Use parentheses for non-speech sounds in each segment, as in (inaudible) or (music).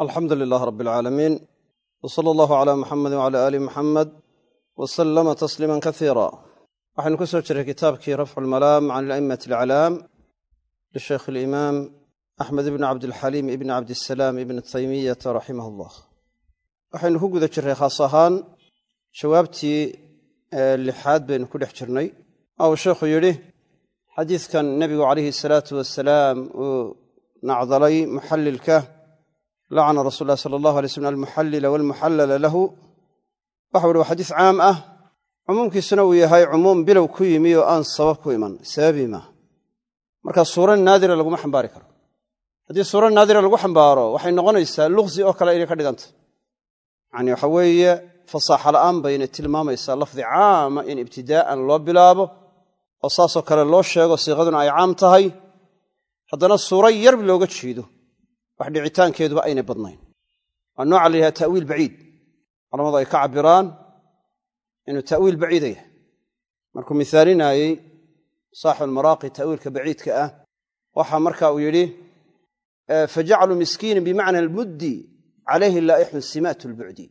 alxamdu lilah rab alcaalamiin w sala allahu calaa muxamedi wcala aali muxamed wa sallama tasliiman kasiira waxaynu ku soo jiray kitaabkii rafcu lmalaam can ala'immati alaclaam lishaykh alimaam axmed ibni cabdilxaliim ibni cabdisalaam ibni taymiyata raximah allah waxaynu ku guda jirray khaas ahaan jawaabtii lixaad baynu ku dhex jirnay. Oo uu sheikhu yidhi xadiidkan nebigu calayhi salaatu wasalaam uu nacdalay lacana rasul lah sala allahu alay slm almuxallila walmuxallala lahu waxau uhi waa xadiis caam ah. Cumuumkiisuna uu yahay cumuum bilow ku yimi oo aan sabab ku iman sababi maa marka suura naadira laguma xambaari karo. Haddii suura naadira lagu xambaaro waxay noqonaysaa luqsi oo kale inay ka dhigantah yacni waxa weeye fasaaxa la'aan bayna tilmaamaysaa lafdi caama in ibtidaa'an loo bilaabo oo saasoo kale loo sheego siiqaduna ay caam tahay. Haddana suuro yar looga jeedo wax dhicitaankeeduba aynay badnayn. Waa nooca la yidhaha ta'wiil baciid. Culamadu ay ka cabbiraan inuu ta'wiil baciida yahay. Markuu misaalinaayey saaxibu almaraaqi ta'wiilka baciidka ah waxa marka uu yidhi fajacaluu miskiinan bimacna almuddi calayhi laa'ixun simaat lbucdi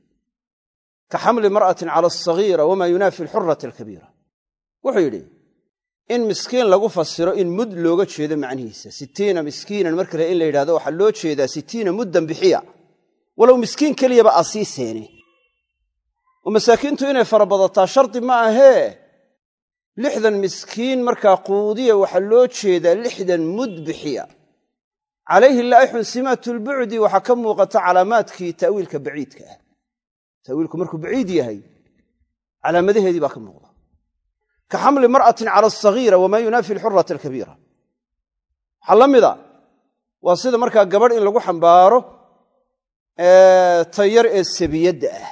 ka xamli mar'atin cala alsagiira wamaa yunaafi alxurata alkabiira. Wuxuu yidhi in miskiin lagu fasiro in mud looga jeedo macnihiisa. Sittiina miskiinan mar kale in la yidhahdo waxaa loo jeedaa sittiina muddan bixiya. Walow miskiin keliyaba aa sii seene oo masaakiintu inay farabadataa shardi ma ahee? Lixdan miskiin markaa quudiya waxaa loo jeedaa lixdan mud bixiya. Calayhi laa'ixun simaatulbucdi waxaa ka muuqata calaamaadkii ta'wiilka baciidka ah. Ta'wiilku markuu baciid yahay calaamadaheedii baa ka muuqda ka xamli mar'atin cala asagiira wamaa yunaafi alxurata alkabiira. Waxaa la mida waa sida markaa gabadh in lagu xambaaro ta yar ee sabiyadda ah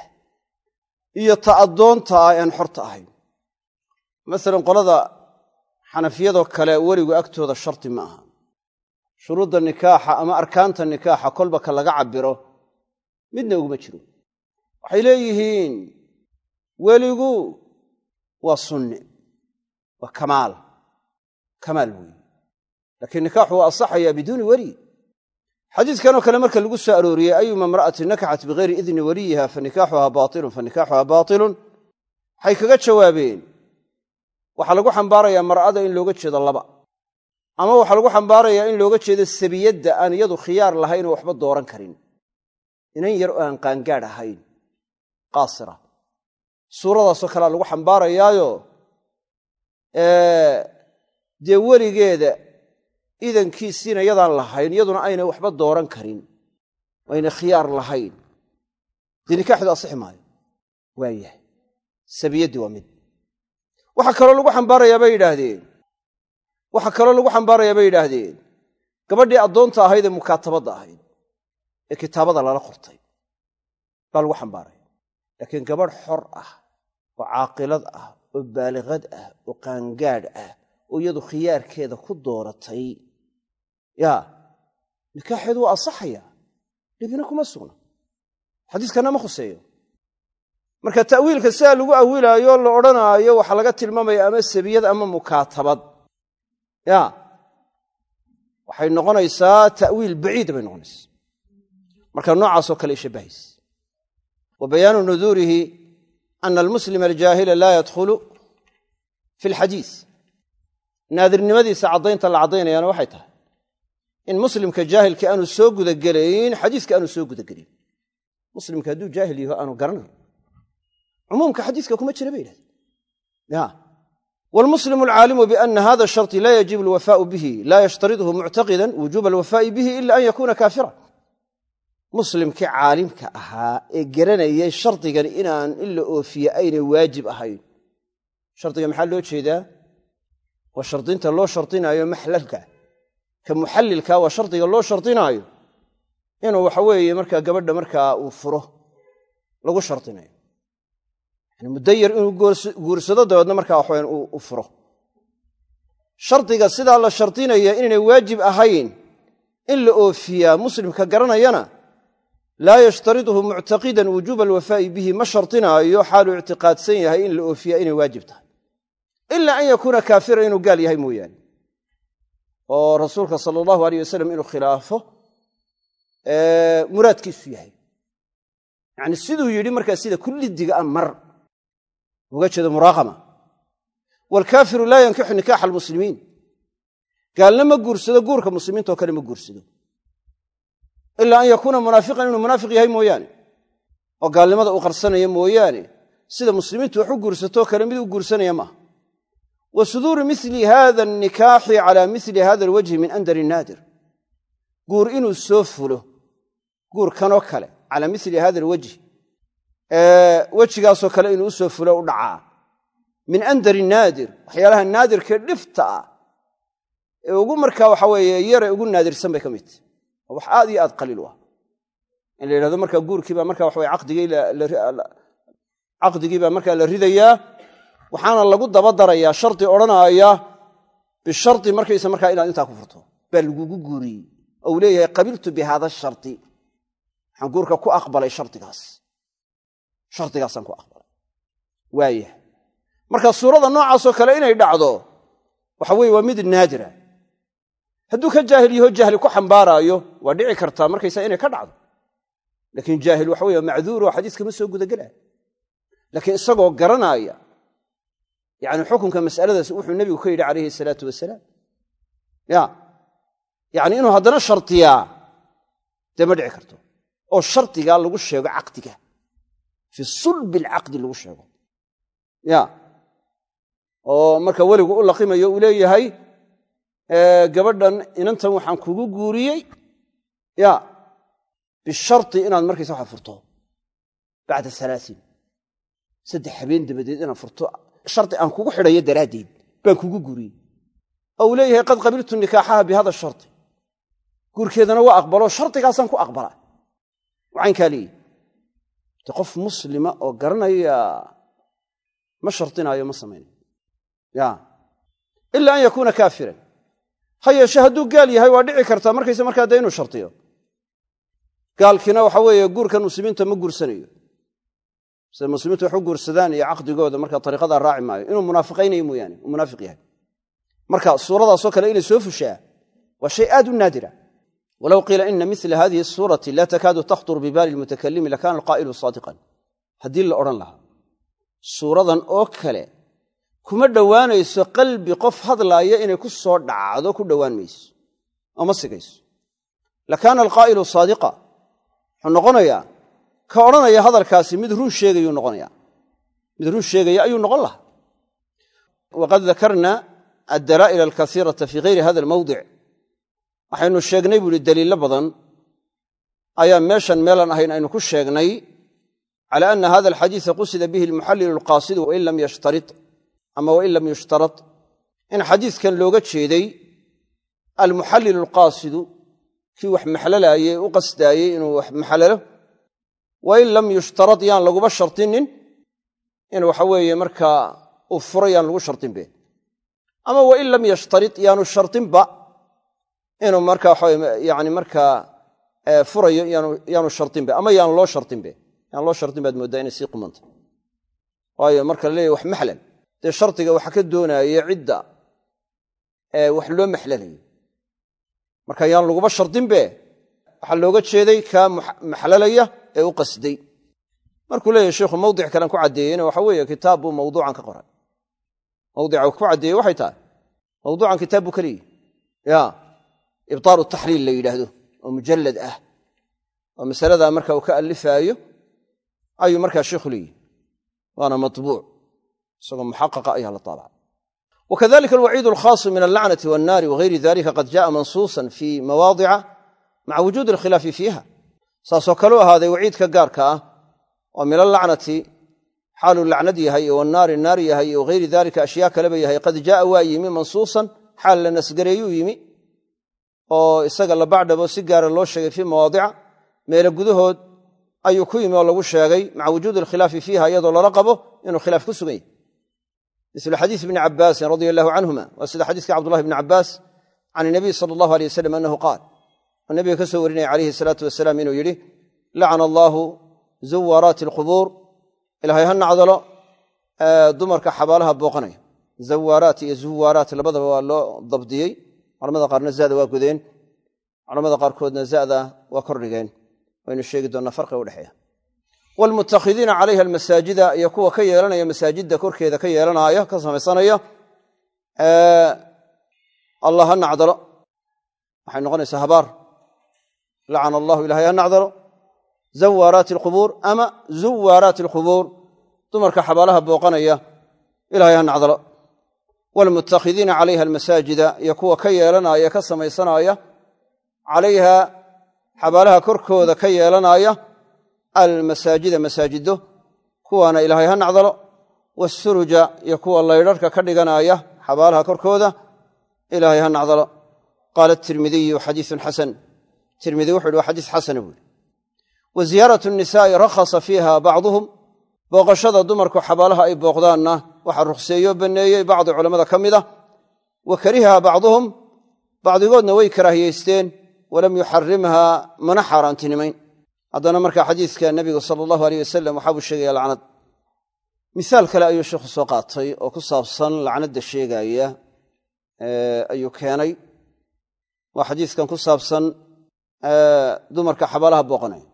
iyo ta addoonta ah ean xorta ahayn. Masalan qolada xanafiyadoo kale weligu agtooda shardi ma aha. Shuruudda nikaaxa ama arkaanta nikaaxa kolba ka laga cabbiro midna uguma jiro. Waxay leeyihiin weligu waa sunne waa kamaal. Kamaal weeye laakiin nikaaxu waa asaxayaa biduuni weliy xadiiskanoo kale marka lagu soo arooriyey ayuma imra'atin nakaxat bigayri idni waliyiha fa nikaaxuhaa baatilun fa nikaaxuhaa baatilun. Waxay kaga jawaabeen waxaa lagu xambaarayaa mar'ada in looga jeedo laba ama waxaa lagu xambaarayaa in looga jeedo sabiyadda aan iyadu khiyaar lahayn oo waxba dooran karin. Inan yar oo aan qaangaadh ahayn. Qaasira. Suuradaasoo kalea lagu xambaarayaayo dee weligeeda idankiisiina yadaan lahayn iyaduna aynay waxba dooran karin ayna khiyaar lahayn. Dee nikaaxdu asixi maayo. Waayahay sabiyaddii waa mid. Waxaa kaloo lagu xambaarayaa bay yidhaahdeen. Waxaa kaloo lagu xambaarayaa bay yidhaahdeen. Gabadhii addoonta ahayd ee mukaatabadda ahayd ee kitaabada lala qortay baa lagu xambaaraya. Laakiin gabadh xor ah oo caaqilad ah oo baaliqad ah oo qaangaadh ah oo iyadu khiyaarkeeda ku dooratay. Yaa nikaaxeedu waa asaxaya. Dhibina kuma sugna. Xadiiskanna ma khuseeyo. Marka ta'wiilka sidaa lagu awilaayo la odhanaayo waxaa laga tilmaamaya ama sabiyad ama mukaatabad. Ya waxay noqonaysaa ta'wiil baciida bay noqonaysaa. Marka noocaasoo kale ishabbahaysa wa bayaanu nuduurihi ana almuslima aljaahila laa yadkhulu fi alxadiis naadirnimadiisa caddaynta la caddaynayaana waxay tahay in muslimka jaahilka aanu soo gudagelayn xadiiska aanu soo gudagelayn muslimka hadduu jaahil yaho aanu garanayn cumuumka xadiiska kuma jira bay yidhahdeen ya waalmuslimu alcaalimu biana hada sharti laa yajibu alwafaau bihi laa yashtaridhu muctaqidan wujuuba alwafaa'i bihi ila an yakuuna kaafira muslimkii caalimka ahaa ee garanayay shardigan inaan in la oofiye aynay waajib ahayn. Shardiga maxaa loo jeedaa? Waa shardinta loo shardinaayo maxlalka. Ka muxallilka waa shardiga loo shardinaayo. Inuu waxa weeye markaa gabadha markaa uu furo lagu shardinayo. Yani muddo yar inuu guursado dabeedna markaa waxaweyan u furo. Shardiga sidaa la shardinaya inaynay waajib ahayn in la oofiyaa muslimka garanayana laa yashtaridhu muctaqidan wujuuba alwafaa'i bihi ma shardinaayo xaaluu ictiqaadsan yahay in la oofiyaa inay waajib tahay. Ila an yakuuna kaafira inuu gaal yahay mooyaane. Oo rasuulka sala allahu aleyh wasalam inuu khilaafo muraadkiisu yahay. Yacni siduu yidhi markaa sida kullidiga a mar uga jeedo muraaqama. Waalkaafiru laa yankixu nikaaxa almuslimiin. Gaalna ma guursado guurka muslimiintao kale ma guursado ilaa an yakuuna munaafiqan inuu munaafiq yahay mooyaane. oo gaalnimada uu qarsanaya mooyaane. sida muslimiintu wax u guursatoo kale mid u guursanaya maaha wa suduuru mili hada anikaaxi cala mili hada alwajhi min andari naadir. guur inuu soo fulo guur kanoo kale calaa mili hada alwajhi wejigaasoo kale inuu u soo fulo u dhacaa. min andari naadir waxyaalaha naadirkee dhifta ah ee ugu markaa waxa weeye yare ugu naadirsan bay ka mid tahy oo wax aad iyo aad qaliil u ah. In la yidhahdo markaa guurkiibaa marka waxa weye caqdigiibaa markaa la ridayaa waxaana lagu daba darayaa shardi odhanaaya bishardi markaysa markaa inaad intaa ku furto. Baa lagugu guuriyey oo uu leeyahay qabiltu bi haada waxaan guurka ku aqbalay shardigaas. Shardigaasaan ku aqbalay. Waayah marka suurada noocaasoo kale inay dhacdo waxa weye waa mid naadira hadduu ka jaahil yaho jahli ku xambaaraayo waa dhici kartaa markaysa inay ka dhacdo. Laakiin jaahil waxa weye macduur oo xadiiska ma soo gudagelaya laakiin isagoo garanaaya yani xukunka masaladaas wuxuu nebigu ka yidhi calayhi salaatu wasalaam ya yani inuu haddana shardiyaa dee ma dhici karto. Oo shardigaa lagu sheego caqdiga fii sulbi alcaqdi lagu sheego. Ya. Oo marka weligu u laqimayo uu leeyahay gabadhan inantan waxaan kugu guuriyey ya bisharti inaad markaysa waxaad furto bacda alaain saddex habeen dabadeed inaad furto shardi aan kugu xidhayo daraaddeed baan kugu guuriyey. Oo uu leeyahay qad qabiltu nikaaxaha bi hada shardi guurkeedana waa aqbalo shardigaasaan ku aqbala wacaynkaa leeyihi de qof muslima oo garanaya ma shardinaayo ma samaynayo ya ila an yakuuna kaafiran ha yeeshe hadduu gaal yahay waa dhici kartaa. Markayse markaa dee inuu shardiyo gaalkiina waxa weeye guurkan muslimiinta ma guursanayo. Sida muslimiintu wax u guursadaan iyo caqdigooda marka ariiqadaa raaci maayo. Inuu munaafiqaynayo mooyaane uu munaafiq yahay. Marka suuradaasoo kale inay soo fushaa waa shay aad u naadira. Walow qiila ina mila hadihi suurati laa takaadu takhtur bibaali lmutakalimi lakana alqaa'ilu saadiqan. Haddii la odhan lahaa suuradan oo kale kuma dhowaanayso qalbi qof hadlaaya inay ku soo dhacdo ku dhowaan mayso oo ma sigayso. Lakaana alqaa'ilu saadiqa wuxuu noqonayaa ka odhanaya hadalkaasi mid run sheegayuu noqonaya mid run sheegaya ayuu noqon lahaa. Waqad dakarna addalaa'il alkasiirata fii gayri hada almawdic waxaynu sheegnay buu ihi daliillo badan ayaa meeshan meelan ahayn aynu ku sheegnay cala ana hada alxadiisa qusida bihi almuxallilu alqaasidu wain lam yashtarit ama wain lam yushtarat. In xadiiskan looga jeeday almuxallilu alqaasidu kii wax maxlalaayey u qasdaayey inuu wax maxlalo wain lam yushtarad yaan laguba shardinin in waxa weeye markaa uu furo yaan lagu shardinbe ama wain lam yashtarid yaanu shardinba inuu marka waxa yani markaa furayo yaanu shardinbe ama yaan loo shardinbe yaan loo shardin baad mooddaa inay sii qumanta. Waayo marka la wax maxlal dee shardiga waxa ka doonaaye cidda wax loo maxlalayo marka yaan laguba shardinbe waxaa looga jeeday kaa maxlalaya ee u qasday. Markuu leeyahy sheikhu mawdic kalean ku caddeeyeyna waxa weeye kitaab buu mawduucan ka qoray. Mawdica ku caddeeyey waxay tahay mawduucan kitaab buu ka leeyihi ya ibtaalu taxliil la yidhaahdo oo mujallad ah. Oo masaladaa marka uu ka allifaayo ayuu markaa sheikhu leeyihi waana matbuuc isagoo muxaqaqa ayaa la taabacay. Wakadalika alwaciid alkhaasu min allacnati wannaari wagayri dalika qad jaءa mansuusan fii mawaadica maca wujuudi alkhilaafi fiiha. Saasoo kaleu ahaaday waciidka gaarka ah oo min allacnati xaaluu lacnad yahay iyo wannaari naar yahay iyo wagayri dalika ashyaa kaleba yahay qad jaaa waa yimi mansuusan xaal la nasgareeyuu yimi oo isaga la bacdhabo si gaara loo sheegay fii mawaadica. Meelo gudahood ayuu mislu xadiis ibni cabaasin radia allahu canhuma waa sida xadiiska cabdullahi bni cabaas can inabiy sala allahu alay wasalam annahu qaal oo nabiga ka soo warinaya calayhi salaatu wasalaam inuu yidhi lacana allaahu zawaaraati alqubuur ilaahay ha nacdalo dumarka xabaalaha booqanaya zawaaraat iyo zuwaaraat labadaba waa loo dabdiyey culamada qaarna zaada waa godeen culamada qaarkoodna za'da waa kordhigeen waynu sheegi doonnaa farqiga waalmutakhidiina calayha almasaajida iyo kuwa ka yeelanaya masaajidda korkeeda ka yeelanaya ka samaysanaya allah ha nacdalo. Waxay noqonaysaa habaar. Lacana allahu ilahay ha nacdalo. Zawaaraati alqubuur ama zuwaaraati alqubuur. Dumarka xabaalaha booqanaya ilahay ha nacdalo. Waalmutakhidiina calayha almasaajida iyo kuwa ka yeelanaya ka samaysanaya calayha xabaalaha korkooda ka yeelanaya almasaajida masaajido kuwaana ilaahay ha nacdalo waasuruja iyo kuwa laydharhka ka dhiganaya xabaalaha korkooda ilaahay ha nacdalo. Qaala tirmidiyu xadiisun xasan. Tirmidi wuxu waa xadiis xasana buuri wa ziyaaratu nisaa'i rakhasa fiiha bacduhum. Booqashada dumarku xabaalaha ay booqdaanna waxaa rukhseeyo banneeyey bacdi culammada ka mid a wa karihaha bacduhum bacdigoodna way karaahiyeysteen. Walam yuxarimha mana xaaraantinimayn haddana marka xadiiska nebigu sala allahu aleyh wasalam waxaa buu sheegaya lacnad. Misaal kale ayuu sheikhu soo qaatay oo ku saabsan lacnadda sheegaaya ayuu keenay. Waa xadiiskan ku saabsan dumarka xabaalaha booqanaya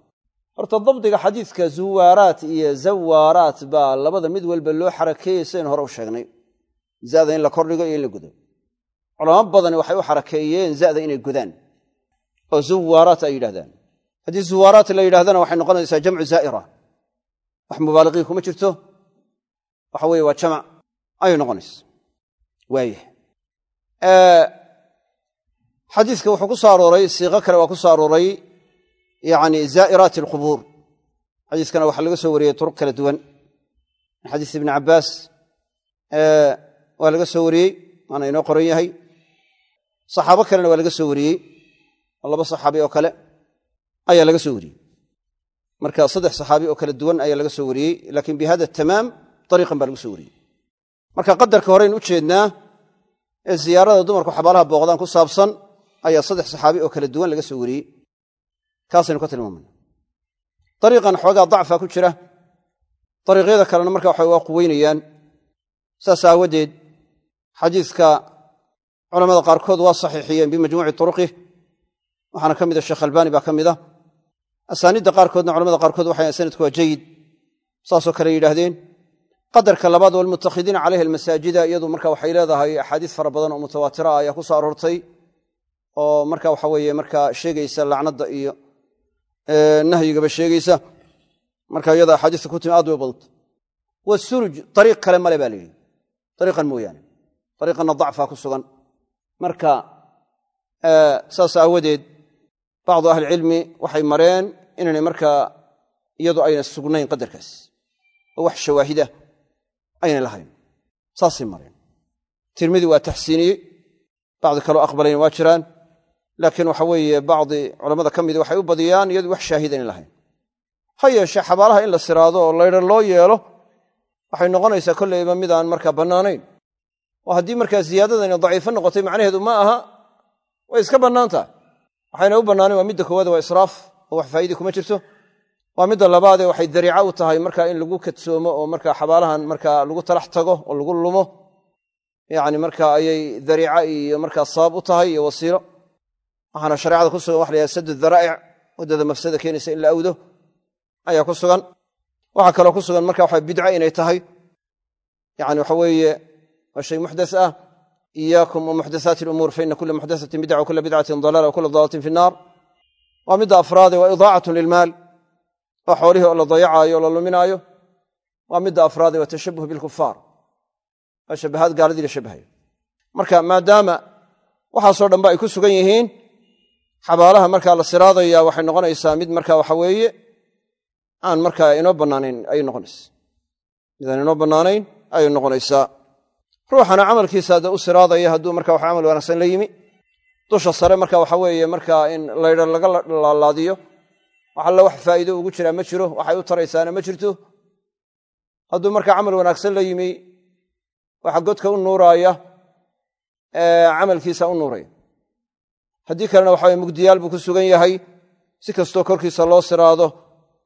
horta dabdiga xadiiska zuwaaraat iyo zawaaraat baa labada mid walba loo xarakeeyey sidaynu hore u sheegnay. Zada in la kordhigo iyo in la gudo. Culamo badani waxay u xarakeeyeen zada inay gudaan oo zuwaaraat ay yidhahdaan haddii zuwaaraat la yidhahdana waxay noqonaysaa jamcu zaa'ira. Wax mubaaliqiin kuma jirto. Waxa weye waa jamac. Ayay noqonaysa waayah xadiiska wuxuu ku soo arooray siiqo kale waa ku soo arooray yani zaa'iraati alqubuur. Xadiiskana waxaa laga soo wariyey turuq kala duwan. Xadiis ibni cabbaas waa laga soo wariyey waana inoo qoran yahay. Saxaabo kalena waa laga soo wariyey. Oo laba saxaabi oo kale ayaa laga soo wariyey. Marka saddex saxaabi oo kala duwan ayaa laga soo wariyey laakiin bi hada tamaam ariiqan baa lagu soo wariyey. Marka qadarka horeyn u jeednaa ee ziyaarada dumarku xabaalaha booqdaan ku saabsan ayaa saddex saxaabi oo kala duwan laga soo wariyey. Kaasaynu ka tilmaamana ariiqan xoogaa dacfa ku jira. Ariiqyada kalena marka waxa waa quweynayaan. Saas aawadeed xadiiska culamada qaarkood waa saxiixiyeen bimajmuuci turuqih. Waxaana ka mida sheekh albaani baa ka mida asaaniidda qaarkoodna culamada qaarkood waxay sanadku waa jayid saasoo kale yidhaahdeen qadarka labaad walmutakhidiina calayha almasaajida iyadu marka waxay leedahay axaadiis fara badan oo mutawaatira ah ayaa ku soo aroortay oo marka waxa weeye marka sheegaysa lacnadda iyo nahyigaba sheegaysa. Marka iyada axaadiista ku timi aad way badanta wasuruj ariiq kale male ba la yidhi. Ariiqan mooyaane. Ariiqanna dacfa ku sugan. Marka saas aawadeed bacdu ahlicilmi waxay mareen inaynay markaa iyadu ayna sugnayn qadarkaas oo wax shawaahida aynay lahayn saasay mareen tirmidi waa taxsiiniyey bacdi kaloo aqbalayna waa jiraan laakiin waxa weeye bacdi culammada ka midi waxay u badiyaan iyadu wax shaahida inay lahayn ha yeeshee xabaalaha in la siraado oo laydhan loo yeelo waxay noqonaysaa kolleyba midaan markaa bannaanayn oo haddii markaa ziyaadadani daciifo noqotay macnaheedu ma aha way iska bannaantaha waxayna u bannaanayn waa midda koowaad waa israaf oo wax faa'idi kuma jirto. Waa midda labaadee waxay dariica u tahay markaa in lagu kadsoomo oo markaa xabaalahan markaa lagu talax tago oo lagu lumo. Yacni marka ayay dariica iyo markaa sabab u tahay iyo wasiilo. Waxaana shareecada ku sugan waxa la yhaha sadu daraa'ic waddada mafsada keenaysa in la awdo ayaa ku sugan. Waxaa kaloo ku sugan marka waxa bidca inay tahay. Yani waxa weeye waa shay muxdas ah iyaakum wa muxdasaati alumuur fa ina kula muxdasatin bidca wa kula bidcatin dalaala wa kula dalaalatin fi nnaar waa midda afraade waa idaacatun lilmaal waa xoolihii oo la dayacaayo o la luminaayo waa midda afraade waa tashabuh bilkufaar waa shabahaad gaaladii la shabahayo marka maadaama waxaasoo dhanba ay ku sugan yihiin xabaalaha markaa la siraadaya waxay noqonaysaa mid marka waxa weeye aan markaa inoo bannaanayn ayay noqonaysaa ruuxana camalkiisa hadda u siraadaya hadduu marka wax camal wanaagsan la yimi. Dusha sare marka waxa weeye markaa in laydha laga laalaadiyo wax alla wax faa'iido ugu jiraa ma jiro waxay u taraysaana ma jirto. Hadduu marka camal wanaagsan la yimi waxa godka u nuuraaya camalkiisa u nuuraya. Haddii kalena waxa weye mugdiyaal buu ku sugan yahay si kastoo korkiisa loo siraado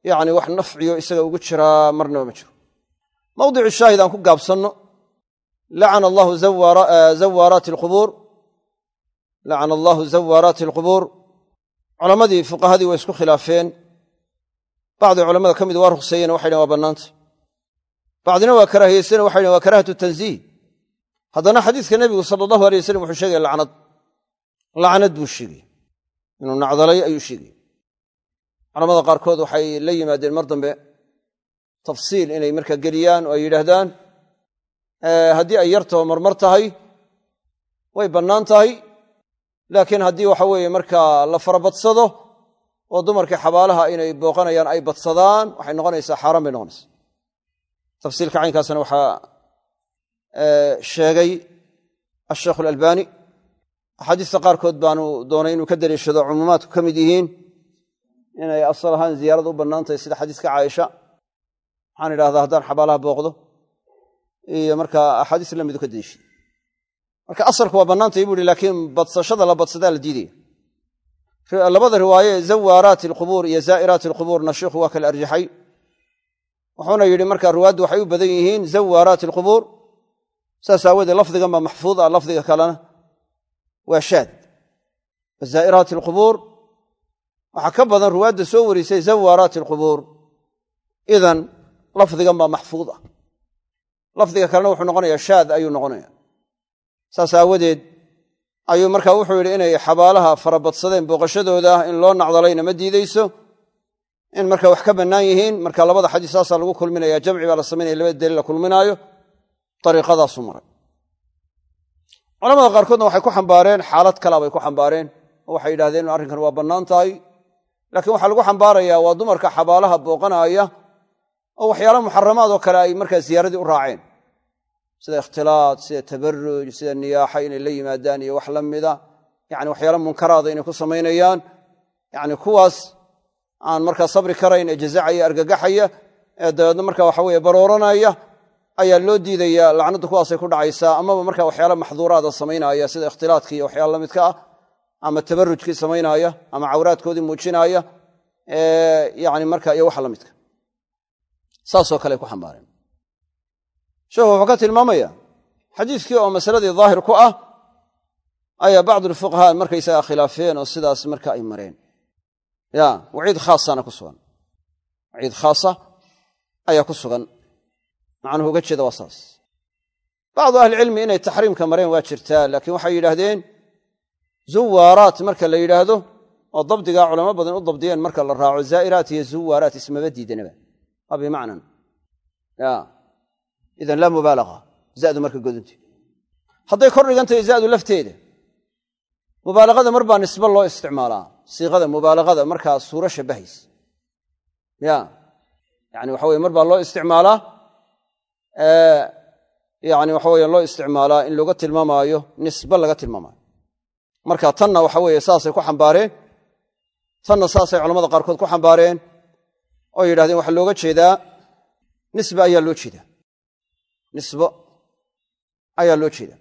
yacni wax nafciyo isaga ugu jiraa marnaba ma jiro. Mawdicu shaahid aan ku gaabsanno lacana allahu zawaaraati alqubuur lacana allahu zawaaraati alqubuur culammadii fuqahadii way isku khilaafeen. bacdi culamada ka mid waa rukhseeyeen waxay dhahen waa bannaanta. bacdina waa karaahiyeyseen waxay dhahen waa karaahatu tanziih. haddana xadiiska nebigu sala allahu alay wasalam wuxuu sheegaya lacnad. lacnad buu sheegay. inuu nacdalay ayuu sheegay. culamada qaarkood waxay la yimaadeen mar dambe tafsiil inay markaa geliyaan oo ay yidhaahdaan haddii ay yartaho marmar tahay way bannaan tahay. Laakiin haddii waxa weeye markaa la farabadsado oo dumarkii xabaalaha inay booqanayaan ay badsadaan waxay noqonaysaa xaaraan bay noqonaysaa. Tafsiilka caynkaasna waxaa sheegay asheekhu alalbani axaadiista qaarkood baanu doonay inuu ka daliishado cumuumaadku ka mid yihiin inay asal ahaan ziyaarada u bannaan tahay sida xadiiska caaisha. Waxaan idhahdaa haddaan xabaalaha booqdo iyo markaa axaadiis lamidu ka daliishaday marka asalku waa bannaantay buu ihi laakiin badsashada la badsadaa la diidaya. Labada riwaaye zawaaraati alqubuur iyo zaa'iraati alqubuurna sheikhu waa kala arjaxay. Wuxuuna yidhi marka riwaayaddu waxay u badan yihiin zawaaraati alqubuur saas aawoodee lafdigan baa maxfuud ah lafdiga kalena waa shaad. Zaa'iraati alqubuur waxaa ka badan riwaayadda soo warisay zawaaraati alqubuur. Idan lafdigan baa maxfuud ah lafdiga kalena wuxuu noqonayaa shaad ayuu noqonaya saas aawadeed ayuu markaa wuxuu yidhi inay xabaalaha farabadsadeen booqashadooda in loo nacdalayna ma diideyso in marka wax ka bannaan yihiin. Marka labada xadiis saasaa lagu kulminaya jamci baa la samaynaya labada daliil la kulminaayo ariiqadaasuu maray. Culamada qaarkoodna waxay ku xambaareen xaalad kala bay ku xambaareen oo waxay yidhahdeen arrinkan waa bannaan tahay. Laakiin waxaa lagu xambaarayaa waa dumarka xabaalaha booqanaaya oo waxyaala muxaramaad oo kale ay markaa ziyaaradii u raaceen. Sida ikhtilaad sida tabaruj sida niyaaxa inay la yimaadaan iyo wax la mida. Yani waxyaala munkaraada inay ku samaynayaan. Yani kuwaas aan markaa sabri karayn ee jazacaya argagaxaya ee dabeedna marka waxa weye barooranaya ayaa loo diidaya lacnaddu kuwaasay ku dhacaysaa amaba marka waxyaala maxduuraada samaynaya sida ikhtilaadkii iyo waxyaala lamidka ah ama tabarujkii samaynaya ama cawraadkoodii muujinaya yani marka iyo waxa la midka saasoo kale ku xambaareen sheekhu wuxuu ka tilmaamaya xadiiskii oo masaladii daahir ku ah ayaa bacdulfuqahaa markaysagaa khilaafeen oo sidaas marka ay mareen. Ya waciid khaasana ku sugan. Waciid khaasa ayaa ku sugan. Macnuhu uga jeeda waa saas. Bacdu ahlicilmi inay taxriimka mareen waa jirtaa laakiin waxay yidhaahdeen zuwaaraat marka la yidhaahdo oo dabdigaa culamo badan u dabdiyeen marka la raaco zaa'iraat iyo zuwaaraat ismaba diidanaba waa bimacnan idan laa mubaalaga zadu marka godunti hadday kor dhigantahay zadu lafteeda mubaalagada mar baa nisbe loo isticmaalaa siiqada mubaalagada markaa suuro shabahays ya yani waxa weye mar baa loo isticmaalaa yani waxa weye loo isticmaalaa in looga tilmaamaayo nisbe laga tilmaamaayo marka tanna waxa weeye saasay ku xambaareen tanna saasay culamada qaarkood ku xambaareen oo yidhahdeen waxaa looga jeedaa nisbe ayaa loo jeedaa. Nisbo ayaa loo jeeda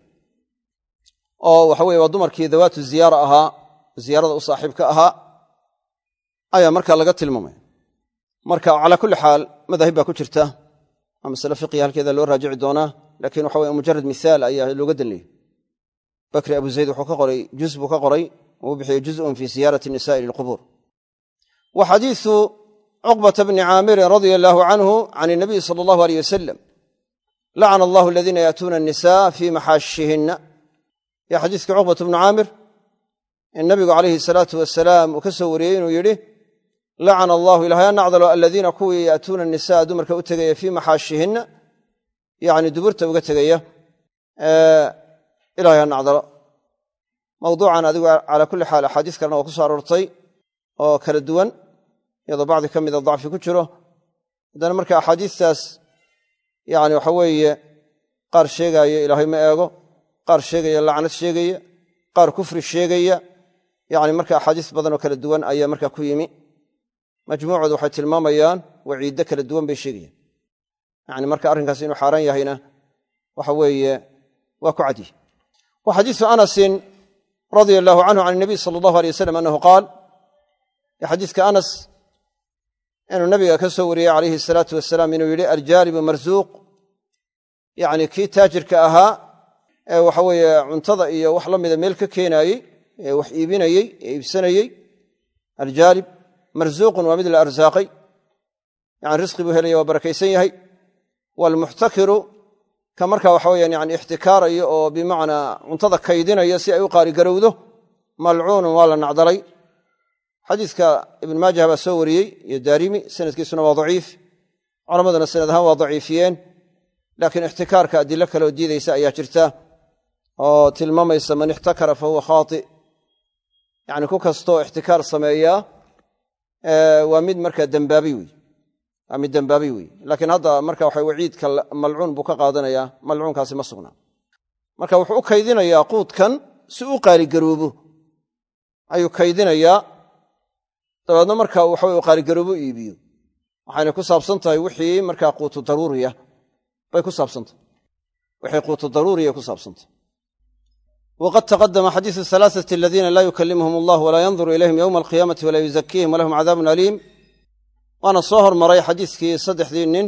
oo waxa weye waa dumarkii dawaatu ziyaara ahaa ziyaarada u saaxiibka ahaa ayaa markaa laga tilmaamaya marka calaa kulli xaal madahib baa ku jirta waa masale fiqiya halkeeda loo raajici doonaa laakiin waxa weye mujarad mihaal ayaa looga danleeyey bakri abu zayd wuxuu ka qoray juz buu ka qoray uu bixiyey juzun fi siyaarati nisa'i lilqubuur. Wa xadiisu cuqbata bni caamirin radia allaahu canhu can inabiy sala allahu aleyh wasalam lacana allahu aladiina yaatuuna annisaa fii maxaashihinna yo xadiiskii cuqbat bnu caamir in nabigu calayhi salaatu wasalaam uu ka soo wariyey inuu yidhi lacana allahu ilahay ha nacdalo aladiina kuwii yaatuuna annisaa dumarka u tegaya fii maxaashihinna yacni duburta uga tegaya ilahay ha nacdalo mawduucan adigu calaa kulli xaal axaadiis kalena waa ku soo aroortay oo kala duwan iyadoo bacdi ka mida dacfi ku jiro. Haddana marka axaadiistaas yani waxa weeye qaar sheegaaya ilaahay ma eego qaar sheegaya lacnad sheegaya qaar kufri sheegaya yani marka axaadiis badanoo kala duwan ayaa marka ku yimi. Majmuucoodu waxay tilmaamayaan waciiddo kala duwan bay sheegayaan. Yani marka arrinkaas inuu xaaraan yahayna waxa weeye waa ku cadyi wa xadiisu anasin radia allaahu canhu can nabiy sala allahu alay wasalam annahu qaal xadiiska anas inuu nabiga ka soo wariyey calayhi salaatu wasalaam inuu yidhi aljaalibu marsuuq yacni kii taajirka ahaa ee waxa weeye cuntada iyo wax la mida meel ka keenaayey ee wax iibinayey ee iibsanayey aljaalib marsuuqun waa mid la arsaaqay. Yani risqi buu helaya waa barakaysan yahay. Waalmuxtakiru ka markaa waxa weyaan yani ixtikaaraya oo bimacnaa cuntada kaydinaya si ay u qaaligarowdo malcuunun waa la nacdalay xadiiska ibn maajah baa soo wariyey iyo daarimi sanadkiisuna waa daciif. Culammaduna sanad ahaan waa daciifiyeen laakiin ixtikaarka adilo kaleoo diidaysa ayaa jirta oo tilmaamaysa man ixtakara fa huwa khaati. Yani ku kastoo ixtikaar sameeyaa waa mid markaa dembaabi wey waa mid dembaabi wey laakiin hadda marka waxa waciidka malcuun buu ka qaadanayaa malcuunkaasi ma sugnaa. Marka wuxuu u kaydinayaa quudkan si u qaaligaroobo ayuu kaydinayaa dabeedna marka waxawe u qaaligaroobo iibiyo. Waxayna ku saabsan tahay wixii markaa quutu daruuriya. Bay ku saabsantahy wixii quutu daruuriya ku saabsantahy wqad taqadama xadiisu alaaثati aladiina laa yukalimhum allah walaa yanduru ilayhim yowma alqiyaamati walaa yuzakiihim walahum cadaabun aliim. Waana soo hormaray xadiiskii saddexdii nin.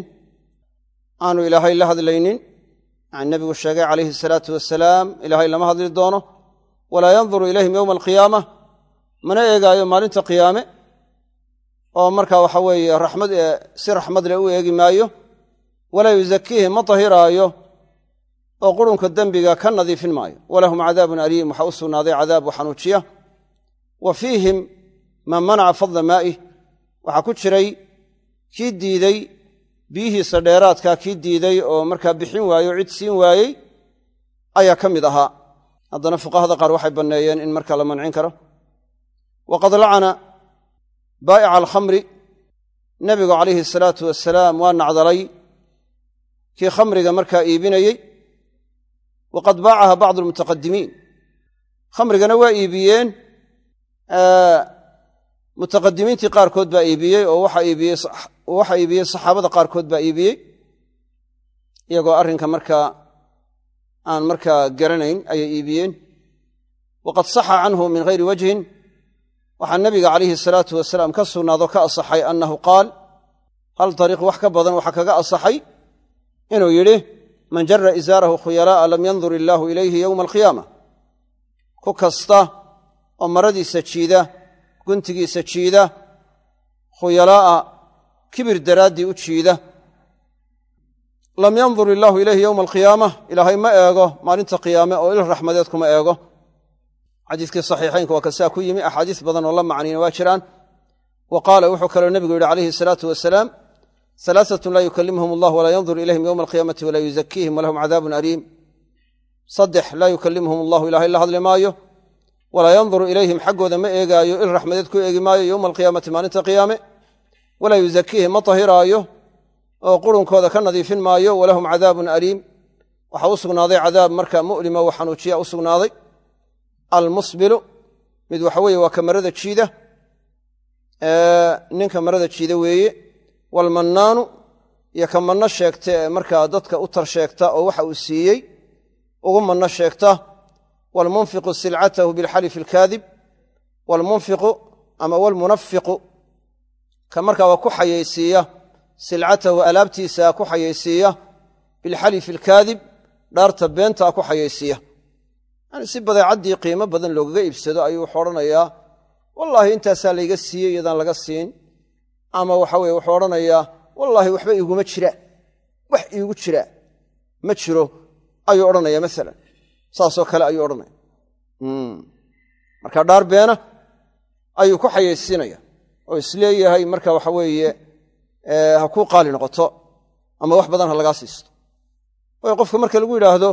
Aanu ilaahay la hadlaynin. Yani nebigu sheegay calayhi salaatu wasalaam ilaahay lama hadli doono. Walaa yanduru ilayhim yowma alqiyaama. Mana eegaayo maalinta qiyaame oo marka waxa weeye raxmad si raxmad leh u eegi maayo walaa yuzakiihim ma tahiraayo oo qurunka dembiga ka nadiifin maayo. Walahum cadaabun aliim waxaa u sugnaaday cadaab u xanuujiya. Wa fiihim man manaca fadla maa'ih waxaa ku jiray kii diiday biyihiisa dheeraadkaa kii diiday oo markaa bixin waaye o cid siin waayey ayaa ka mid ahaa. Haddana fuqahada qaar waxay banneeyeen in markaa la mancin karo baa'ica alkhamri nebigu calayhi salaatu wasalaam waa nacdalay kii khamriga markaa iibinayey waqad baacaha bacdu almutaqadimiin. Khamrigana waa iibiyeen mutaqadimiintii qaarkood baa iibiyey oo waxaa iibiyey saxaabada qaarkood baa iibiyey iyagoo arrinka markaa aan markaa garanayn ayay iibiyeen. Waqad saxa canhu min hayri wajhin waxaa nabiga calayhi salaatu wasalaam ka sugnaado ka asaxay annahu qaal hal dariiq wax ka badan waxaa kaga asaxay? Inuu yidhi man jara isaarahu khuyalaa'a lam yandur illaahu ilayhi yowma alqiyaama. Ku kasta oo maradiisa jiida guntigiisa jiida khuyalaa'a kibir daraaddii u jiida. Lam yandur illaahu ilayhi yowma alqiyaama ilaahay ma eego maalinta qiyaame oo il raxmadeed kuma eego xadiiskii saxiixaynka waa kasaa ku yimi axaadiis badan oo la macniyna waa jiraan. Wa qaala wuxuu kaloo nebigu yidhi calayhi salaatu wasalaam alaaatun laa yukalimhum allah walaa yandur ilayhim yowma alqiyaamati walaa yuzakiihim walahum cadaabun aliim. Saddex laa yukalimhum allahu ilaahay la hadli maayo walaa yanduru ilayhim xaggooda ma eegaayo il raxmadeed ku eegi maayo yowma alqiyaamati maalinta qiyaame. Walaa yuzakiihim ma tahiraayo oo qurunkooda ka nadiifin maayo walahum cadaabun aliim. Waxaa u sugnaaday cadaab marka mu'lima wa xanuujiya u sugnaaday almusbilu mid waxa weeye waa ka marada jiida ninka marada jiida weeye waalmannaanu iyo ka manno sheegta ee markaa dadka u tar sheegta oo waxa uu siiyey ugu manno sheegta waalmunfiqu silcatahu bilxalifi alkaadib waalmunfiqu ama waalmunafiqu ka markaa waa ku xayaysiiya silcatahu alaabtiisa ku xayaysiiya bilxalifi alkaadib dhaarta beentaa ku xayaysiiya yani si badeecaddii qiimo badan loogaga iibsado ayuu wuxuu odhanayaa wallaahi intaasaa layga siiyey iyadaan laga siin. Ama waxa weye wuxuu odhanayaa wallaahi waxba iiguma jiraan wax iigu jiraa ma jiro ayuu odhanaya maalan saasoo kale ayuu odhanaya marka dhaar beena ayuu ku xayaysiinaya oo is leeyahay marka waxa weeye ha kuu qaali noqoto ama wax badan ha lagaa siisto. Waayo qofka marka lagu yidhaahdo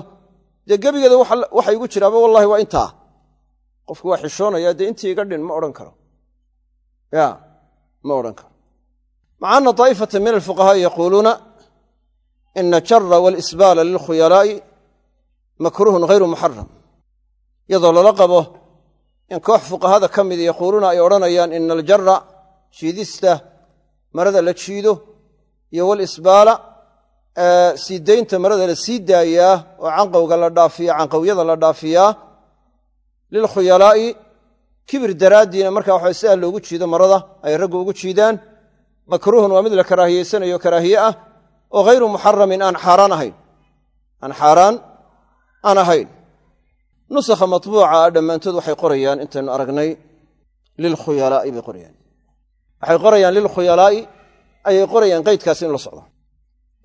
dee gebigeeda waxa igu jiraaba wallahi waa intaa. Qofku waa xishoonaya dee intii iga dhin ma odhan karo. Ya ma odhan karo. Maca ana daa'ifata min alfuqahaa'i yaquuluuna ina jara walisbaala lilkhuyalaa'i makruuhun hayru muxaram iyadoo lala qabo in koox fuqahada ka mid yaquuluuna ay odhanayaan ina aljara jiidista marada la jiido iyo walisbaala sii daynta marada la sii daayaa oo canqowga la dhaafiya canqowyada la dhaafiyaa lilkhuyalaa'i kibir daraaddiina marka waxa sidaa loogu jiido marada ay raggu ugu jiidaan. Makruuhun waa mid la karaahiyeysanayo karaahiye ah oo hayru muxaramin aan xaaraan ahayn. Aan xaaraan aan ahayn. Nusakha matbuuca ah dhammaantood waxay qorayaan intaynu aragnay lilkhuyalaa'i bay qorayaan. Waxay qorayaan lilkhuyalaa'i ayay qorayaan qaydkaasi in la socdo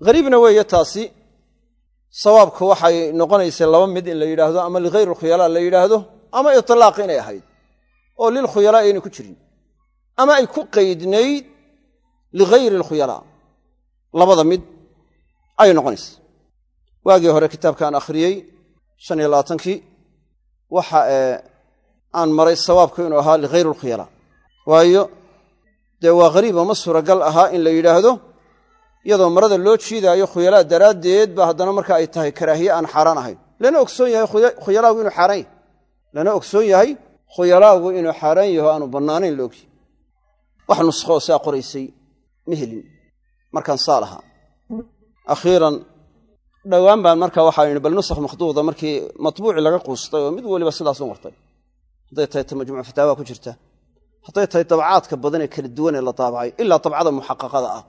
hariibna weeye taasi sawaabka waxay noqonaysa laba mid in la yidhaahdo ama ligayri alkhuyalaa la yidhaahdo ama itlaaq inay ahayd oo lilkhuyalaa aynay ku jirin. Ama ay ku qaydnayd ligayri alkhuyalaa labada mid ayay noqonaysa waagii hore kitaabkaan akhriyey shan iyo labaatankii waxa aan maray sawaabku inuu ahaa ligayri alkhuyalaa waayo dee waa hariib oo suuragal ahaa in la yidhaahdo iyadoo marada loo jiidaayo khuyalaa daraaddeed ba haddana marka ay tahay karaahiye aan xaaraan ahayn. Lana ogsoon yahay khuyalaagu inuu xaaraan yahay lana ogsoon yahay khuyalaagu inuu xaaraan yaho aanu bannaanayn la ogyi. Wax nuskhooo saa qoraysay ma helin. Markaan saa lahaa. Akhiiran dhowaan baan marka waxaa idhi bal nusakh makhduuda markii matbuuci laga quustay oo mid weliba sidaasu martay. Hadday tahay ta majmuuc fataawa ku jirta. Hadday tahay dabcaadka badan ee kala duwan ee la daabacay ilaa dabcada muxaqaqada ah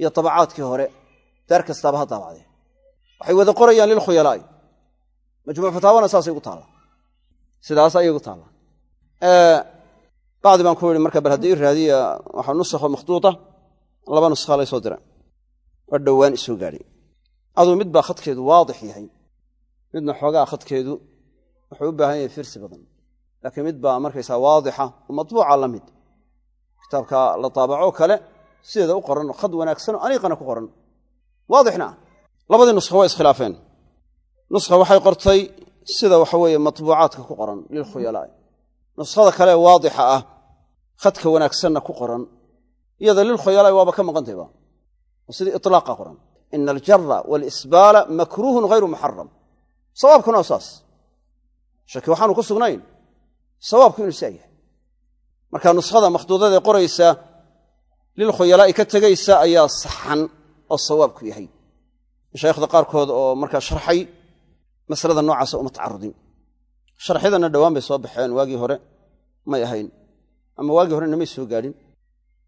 iyo dabacaadkii hore daar kastaaba ha daabacdee. Waxay wada qorayaan lilkhuyalaa'i majmuuc fataawona saasay gu taalla sidaas ayay gu taalla bacdi baan ku yihi marka bal haddii i waxaa nusakho makhduuda laba nuskha lay soo dira waa dhowaan isoo gaadhay aduu mid baa khadkeedu waadix yahay midna xoogaa khadkeedu wuxuu u baahan yahay firsi badan. Laakiin mid baa markaysaa waadixa matbuuca la mid. Kitaabka la daabaco kale sideeda u qoran khad wanaagsanoo aniiqana ku qoran. Waadixna. Labadii nuskho waa iskhilaafeen. Nuskha waxay qortay sida waxa weeye matbuucaadka ku qoran lilkhuyalaa'i nuskhada kale waadixa ah khadka wanaagsanna ku qoran iyada lilkhuyalaa'i waaba ka maqantayba oo sidii itlaaqa qoran. Ina aljara waalisbaala makruuhun hayru muxaram sawaabkuna waa saas. Shaki waxaanu ku sugnayn. Sawaabku inuu saa yahay. Marka nuskhada makhduudadae qoraysa lilkhuyalaa'i ka tegaysa ayaa saxan oo sawaabku yahay. Mashaayikhda qaarkood oo markaa sharxay masalada noocaasa uma tacarudin. Sharxyadana dhowaan bay soo baxeen waagii hore may ahayn ama waagii horena may soo gaadhin.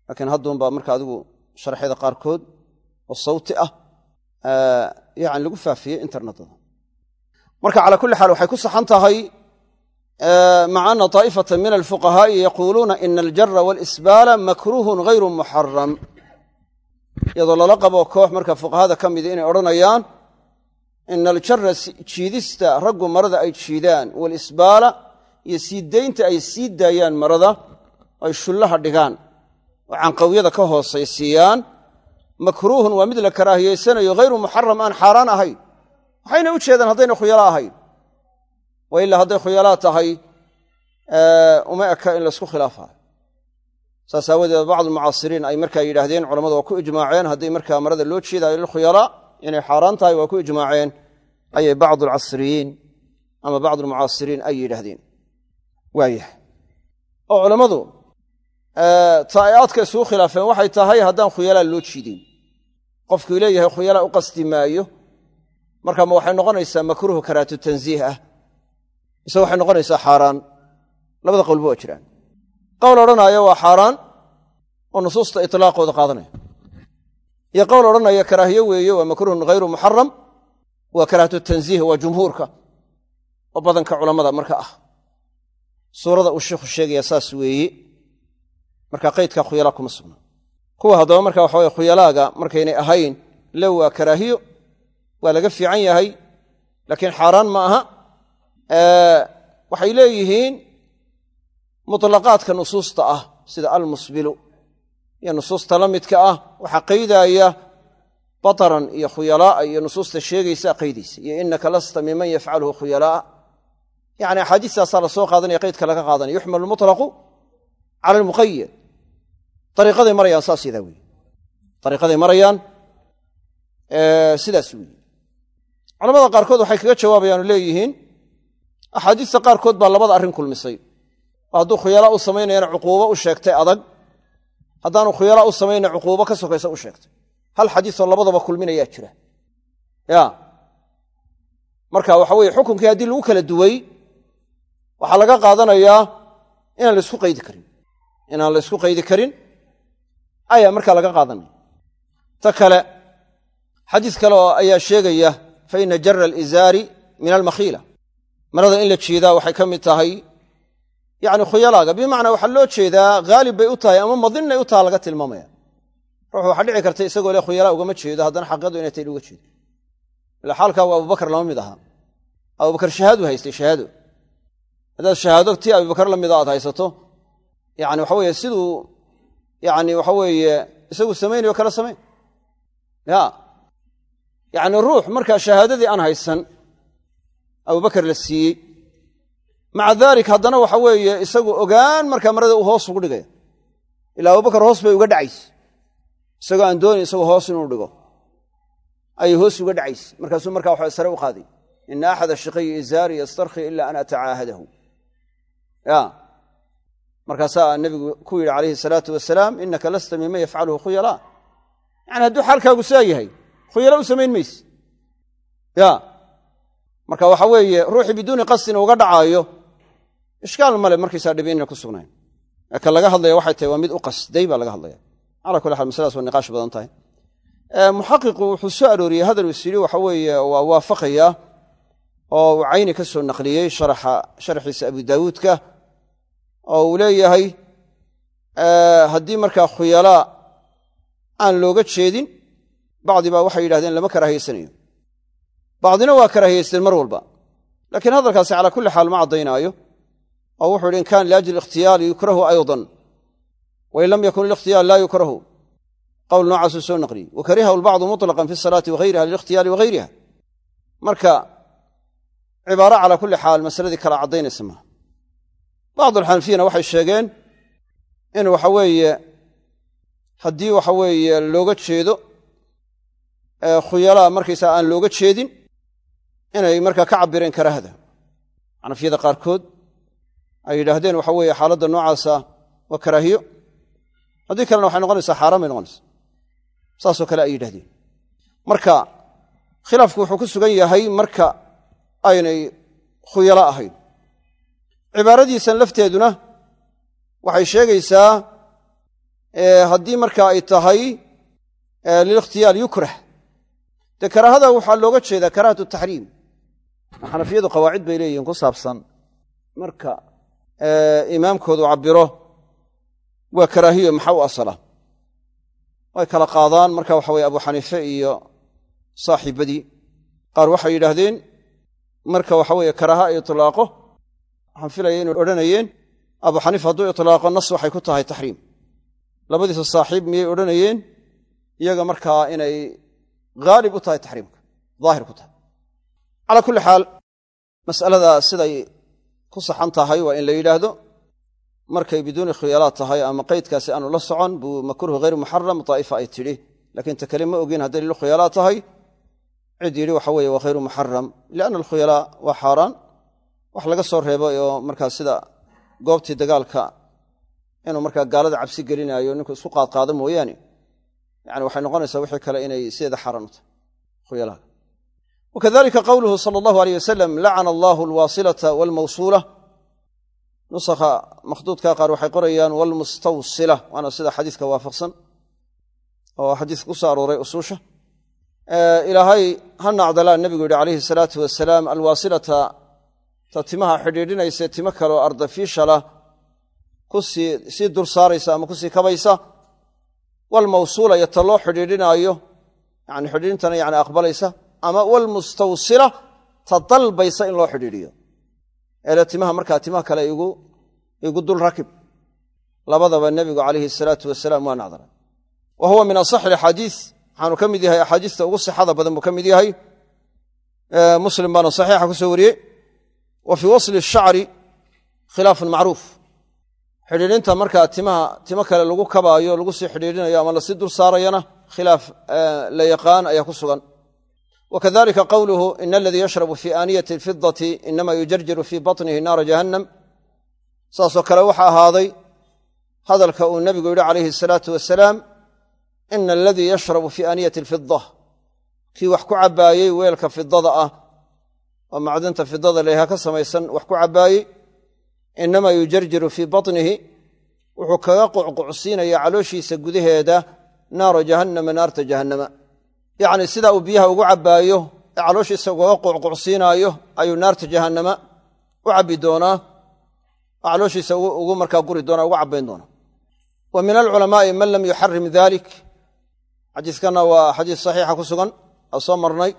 Laakiin hadduunbaa marka adigu sharxyada qaarkood oo sawti ah yani lagu faafiyey internetada marka calaa kulli xaal waxay ku saxan tahay maca ana taa'ifata min alfuqahaa'i yaquuluuna ina aljara waalisbaala makruuhun hayru muxaram iyadoo lala qabo koox marka fuqahada ka mida inay odhanayaan ina aljara jiidista raggu marada ay jiidaan waalisbaala iyo sii daynta ay sii daayaan marada ay shullaha dhigaan oo canqawyada ka hoosaysiiyaan. Makruuhun waa mid la karaahiyeysanayo hayru muxaram aan xaaraan ahayn waxayna u jeedaan haddayna khuyala ahayn wa ilaa hadday khuyalaa tahay uma eka in laysku khilaafayo saas aawadeed bacdu mucaasiriin ay markaa yidhaahdeen culamadu waa ku ijmaaceen. Haddii markaa marada loo jeedaayo lilkhuyalaa inay xaaraan tahay waa ku ijmaaceen ayay bacdu alcasriyiin ama bacdu almucaasiriin ay yidhaahdeen. Waayahay. Oo culammadu ta ay aadka isugu khilaafeen waxay tahay haddaan khuyalaa loo jiidin qofkuu leeyahay khuyalaa u qasdi maayo. Marka ma ah mise waxay noqonaysaa xaaraan. Labada qowlba waa jiraan. Qowl odhanaya waa xaaraan oo nusuusta itlaaqooda qaadanaya. Iyo qowl odhanaya karaahiye weeye waa makruuhun hayru muxaram waa karaahatu tansiih waa jumhuurka oo badanka culammada marka ah. Suurada uu sheikhu sheegaya saas weeye marka qaydka khuyalaa kuma sugna kuwa haddaba marka waxa weye khuyalaaga markaynay ahayn low waa karaahiyo waa laga fiican yahay laakiin xaaraan ma aha waxay leeyihiin mutlaqaadka nusuusta ah sida almusbilu. Iyo nusuusta la midka ah waxaa qaydaaya bataran iyo khuyalaa'a iyo nusuusta sheegaysaa qaydaysa. Iyo inaka lasta miman yafcaluhu khuyalaa'a yani axaadiistaasaa la soo qaadanaya qaydka laga qaadanaya. Yuxmalu mutlaqu cala almuqayad ariiqaday marayaan saas yadaa wey ariiqaday marayaan sidaas weeye. Culamada qaarkood waxay kaga jawaabayaanu leeyihiin axaadiista qaarkood baa labada arrin kulmisay. Oo hadduu khuyalaa u samaynayana cuquubo u sheegtay adag haddaanu khuyalaa u samaynayna cuquubo ka sokaysa u sheegtay. Hal xadiisoo labadaba kulminayaa jira. Ya marka waxa weye xukunkii haddii lagu kala duway waxaa laga qaadanayaa inaan laysku qaydi karin. Inaan laysku qaydi karin ayaa markaa laga qaadanaya. Ta kale xadiis kale oo ayaa sheegaya fa ina jara alizaari min almakhiila marada in la jiidaa waxay ka mid tahay yani khuyalaaga. Bimacnaa waxaa loo jeedaa haalib bay u tahay ama madinay u taha laga tilmaamaya. Ruux waxaa dhici karta isagoo le khuyalaa ugama jeedo haddana xaqiiqadu inay tahy uga jeedo. Ila xaalkaa waa abubakar lama mid ahaa abubakar shahaadu haystay shahaado haddaad shahaado tii abubakar la mida aad haysato yani waxa weye siduu yani waxa weeye isagu samaynayo kala samayn. Ya yacni ruux markaa shahaadadii aan haysan abubakar la siiyey. Maca dalik haddana waxa weeye isagu ogaan markaa marada uu hoos ugu dhigaya ilaa abubakar hoos bay uga dhacayse isagoo aan doonayn isagoo hoos inuu dhigo. Ayay hoos uga dhacayse markaasuu markaa waxa sare u qaaday. Ina axada shiqayi izaari yastarki ila an atacaahadahu ya. Markaasaa nebigu ku yidhi calayhi salaatu wasalaam inaka lasta miman yafcaluhu khuyalaa yani hadduu xaalkaagu saa yahay khuyala u samayn mayse. Ya marka waxa weeye ruuxii biduuni qasdin uga dhacaayo ishkaal male markaysaa dhibi inayna ku sugnayn. Ka laga hadlaya waxay tahay waa mid u qasday baa laga hadlaya cala kulli xaal masaladaas waa niqaash badan tahay. Muxaqiqu wuxuu soo arooriyey hadal is yidhi waxa weeye waa waafaqaya oo uu cayni ka soo naqliyey sharaxiisa abu daawuudka oo uu leeyahay haddii markaa khuyalaa aan looga jeedin bacdi baa waxay yidhahdeen lama karaahiyeysanayo bacdina waa karaahiyeysteen mar walba. Laakiin hadalkaasi calaa kulli xaal ma caddaynaayo. Oo wuxuu yidhi in kaana liajli ikhtiyaari yukrahu aydan wain lam yakun ilikhtiyaar laa yukrahu. Qowl noocaasuu soo naqliyey. Wa karihahu lbacdu mutlaqan fi salaati wahayriha lilikhtiyaari wahayriha marka cibaaro calaa kulli xaal masaladii kala caddaynaysa maaha. Bacdu alxanafiyana waxay sheegeen in waxa weeye haddii waxa weeye looga jeedo khuyalaa inay markaa ka cabireen karaahada xanafiyada qaarkood ay yidhaahdeen waxa weeye xaaladda noocaasa waa karaahiyo. Haddii kalena waxay noqonaysaa xaaraan bay noqonaysaa. Saasoo kale ay yidhahdeen marka khilaafku wuxuu ku sugan yahay marka aynay khuyalo ahayn. Cibaaradiisan lafteeduna waxay sheegaysaa haddii marka ay tahay lilikhtiyaar yukrah. Dee karaahada waxaa looga jeedaa karaahatu taxriim xanafiyadu qawaacid bay leeyihiin ku saabsan. Marka imaamkoodu cabbiro waa karaahiyo maxa u asala? Way kala qaadaan. Marka waxa weye abu xaniife iyo saaxiibadii qaar waxay yidhaahdeen marka waxa weeye karaaha ay itlaaqo waxaan filaya inay odhanayeen abu xaniifa hadduu itlaaqo nas waxay ku tahay taxriim. Labadiisa saaxiib miyay odhanayeen? Iyaga markaa inay haalib u tahay taxriimka daahir ku tahay calaa kulli xaal mas'alada siday ku saxan tahay waa in la yidhaahdo markay biduuni khuyalaad tahay ama qaydkaasi aanu la socon buu makruuh hayr muxaram daa'ifa ay tidhi. Laakiin ta kale ma ogin hadday lil khuyalaa tahay cid yidhi waxa weeye waa khayru muxaram lianna alkhuyalaa waa xaaraan. Wax laga soo reebay oo markaa sida goobtii dagaalka inuu markaa gaalada cabsi gelinaayo ninku isku qaadqaado mooyaane. Yani waxay noqonaysaa wixii kale inay sideeda xaaraan u tahay khuyalaha wakadalika qowluhu sala allahu aleyh wasalam lacana allahu alwaasilata walmawsuula nusakha makhduudka qaar waxay qorayaan walmustawsila waana sida xadiiska waafaqsan oo xadiiska ku soo arooray usuusha ilaahay ha nacdalaa nebigu yidhi calayhi salaatu wasalaam alwaasilata ta timaha xidhiidhinaysa timo kaleoo ardafiishala ku sii sii dur saaraysa ama ku sii kabaysa walmawsuula iyo ta loo xidhiidhinaayo yani ama walmustawsila ta dalbaysa in loo xidhiidhiyo. Eele timaha markaa timaha kale igu dul rakib. Labadaba nebigu calayhi salaatu wasalaam waa nacdalay wa huwa min asaxi axaadiis waxaanu ka mid yahay axaadiista ugu sixada badan buu ka mid yahay. Muslim baana saxiixa ku soo wariyey. Wa fii wasli shacri khilaafun macruuf. Xidhiidhinta markaa timaha timo kale lagu kabaayo lagu sii xidhiidhinayo ama la sii dul saarayana khilaaf la yaqaan ayaa ku sugan wakadalika qowluhu ina aladii yashrabu fii aaniyati alfidati inama yujarjiru fii batnihi naara jahannam saasoo kale waxaa ahaaday hadalka uu nebigu yidhi calayhi asalaatu wasalaam ina aladii yashrabu fii aaniyati alfida kii wax ku cabbaayey weelka fidada ah oo macdanta fidada leeha ka samaysan wax ku cabbaayey inamaa yujarjiru fii batnihi wuxuu kaga qucqucsiinaya calooshiisa gudaheeda naara jahannama naarta jahannama yacni sidaa uu biyaha ugu cabbaayo ee calooshiisa ugaga qucqucsiinaayo ayuu naarta jahannama u cabbi doonaa aclooshiisa ugu markaa guri doona ugu cabbayn doona wa min alculamaa'i man lam yuxarim dalik xadiiskanna waa xadiis saxiixa ku sugan oo soo marnay.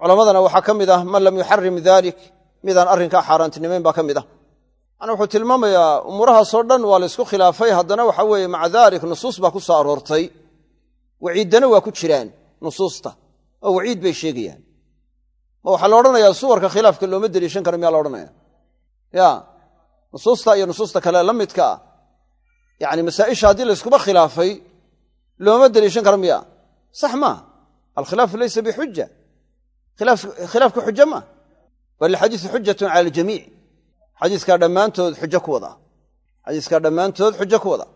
Culammadana waxaa ka mid ah man lam yuxarim dalik midaan arrinkaa xaaraantinimayn baa ka mid ah. Macnaa wuxuu tilmaamayaa umuurahaasoo dhan waa la ysku khilaafay haddana waxa weeye maca dalik nusuus baa ku aroortay. Waciiddana waa ku jiraan nusuusta. Oo waciid bay sheegayaan. Ma waxaa la odhanayaa suwarka khilaafka looma deliishan karo miyaa la odhanaya ya nusuusta iyo nusuusta kale la midka ah. Yacni masaa'isha haddii layskuba khilaafay looma deliishan karo miya sax maaha alkhilaafu laysa bixuja khilaafka xujo maa bal ilxadiisu xujatun cala aljamiic. Xadiiskaa dhammaantood xujo ku wada. Xadiiskaa dhammaantood xujo ku wada.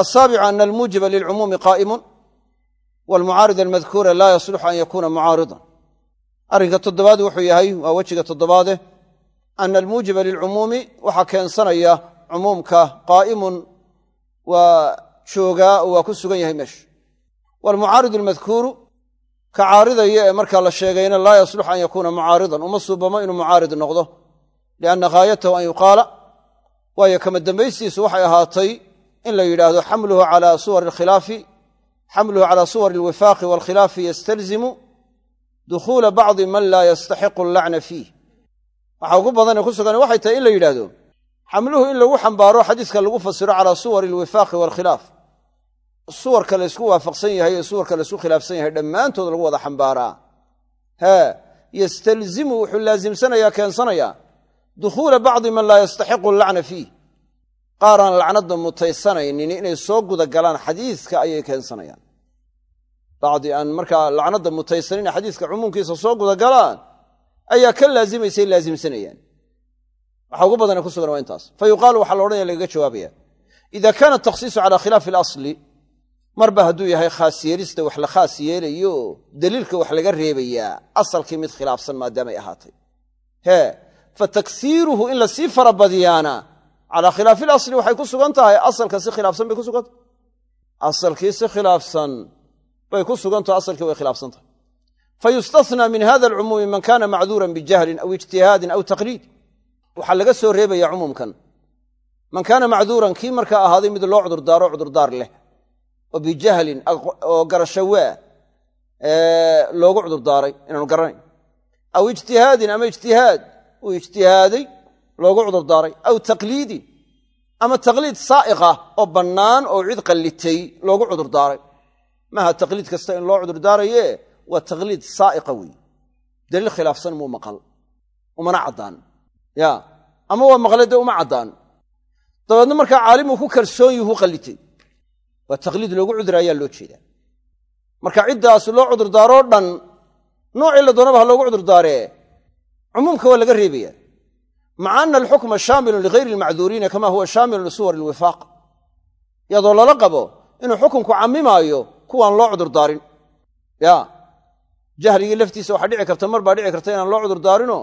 Asaabicu ana almuujiba lilcumuumi qaa'imun waalmucaarid almadkuura laa yasluxu an yakuuna mucaaridan arrinka toddobaad wuxuu yahay waa wejiga toddobaade ana almuujiba lilcumuumi waxaa keensanaya cumuumka qaa'imun waa joogaa oo waa ku sugan yahay meesha waalmucaaridu almadkuuru ka caaridaya ee markaa la sheegayna laa yasluxu an yakuuna mucaaridan uma suubamo inuu mucaarid noqdo lianna ghaayatahu an yuqaala waayo kama dambaystiisu waxay ahaatay in la yidhaahdo xamluhu cala suwari alkhilaafi xamluhu cala suwari alwifaaqi waalkhilaafi yastalzimu dukhuula bacdi man laa yastaxiqu allacna fiih waxa ugu badanee ku sugan waxay tahay in la yidhaahdo xamluhu in lagu xambaaro xadiiska lagu fasiro calaa suwari alwifaaqi waalkhilaaf suwarka laysku waafaqsan yahay ee suwarka laysku khilaafsan yahay dhammaantood lagu wada xambaaraa. Hee yastalzimu wuxuu laasimsanayaa keensanayaa dukhuula bacdi man laa yastaxiqu allacna fiih qaaraan lacnadda mutaysanaynin inay soo guda galaan xadiiska ayay keensanayaan. Bacdi aan markaa lacnadda mutaysanin xadiiska cumuumkiisa soo guda galaan ayaa ka laazimaysay laasimsanayaan waxa ugu badane ku sugan waa intaas. Fa waxaa la odhanaya lagaga jawaabaya ida kaana takhsiisu cala khilaafi alasli marba hadduu yahay khaas yeelista wax la khaas yeelayo daliilka wax laga reebayaa asalkii mid khilaafsan maadaamay ahaatay. Hee fa taksiiruhu in la sii farabadiyaana calaa khilaafi ilasli waxay ku sugan tahay asalka si khilaafsan bay ku sugantahay asalkii si khilaafsan bay ku sugantaho asalkii way khilaafsan tahay. Fa yustathnaa min hada alcumuumi man kana macduuran bijahlin aw ijtihaadin aw taqliid. Waxaa laga soo reebaya cumuumkan. Man kaana macduuran kii markaa ahaaday mid loo cudurdaaro cudurdaar leh. Oo bijahlin oo garashawaa loogu cudurdaaray inaanu garanayn. Aw ijtihaadin ama ijtihaad uu ijtihaaday loogu cudurdaaray aw taqliidin ama taqliid saa'iqa oo bannaan oo cid qallitay loogu cudurdaaray. Maaha taqliid kasta in loo cudurdaaraye waa taqliid saa'iqa weeye daliil khilaafsan muu maqal umana caddaan. Ya ama waa maqle dee uma caddaan. Dabeedna markaa caalimuu ku kalsoon yuhu qallitay waa taqliid loogu cuduraayaa loo jeedaa. Marka ciddaas loo cudurdaaroo dhan noocii la doonaba ha loogu cudurdaaree cumuumka waa laga reebaya maca ana alxukma shaamilun ligayri almacduuriina kama huwa shaamilun lisuwar alwifaaq iyadoo lala qabo inuu xukunku cammimaayo kuwaan loo cudurdaarin ya jahligii laftiisa waxaa dhici karta mar baa dhici karta inaan loo cudurdaarinoo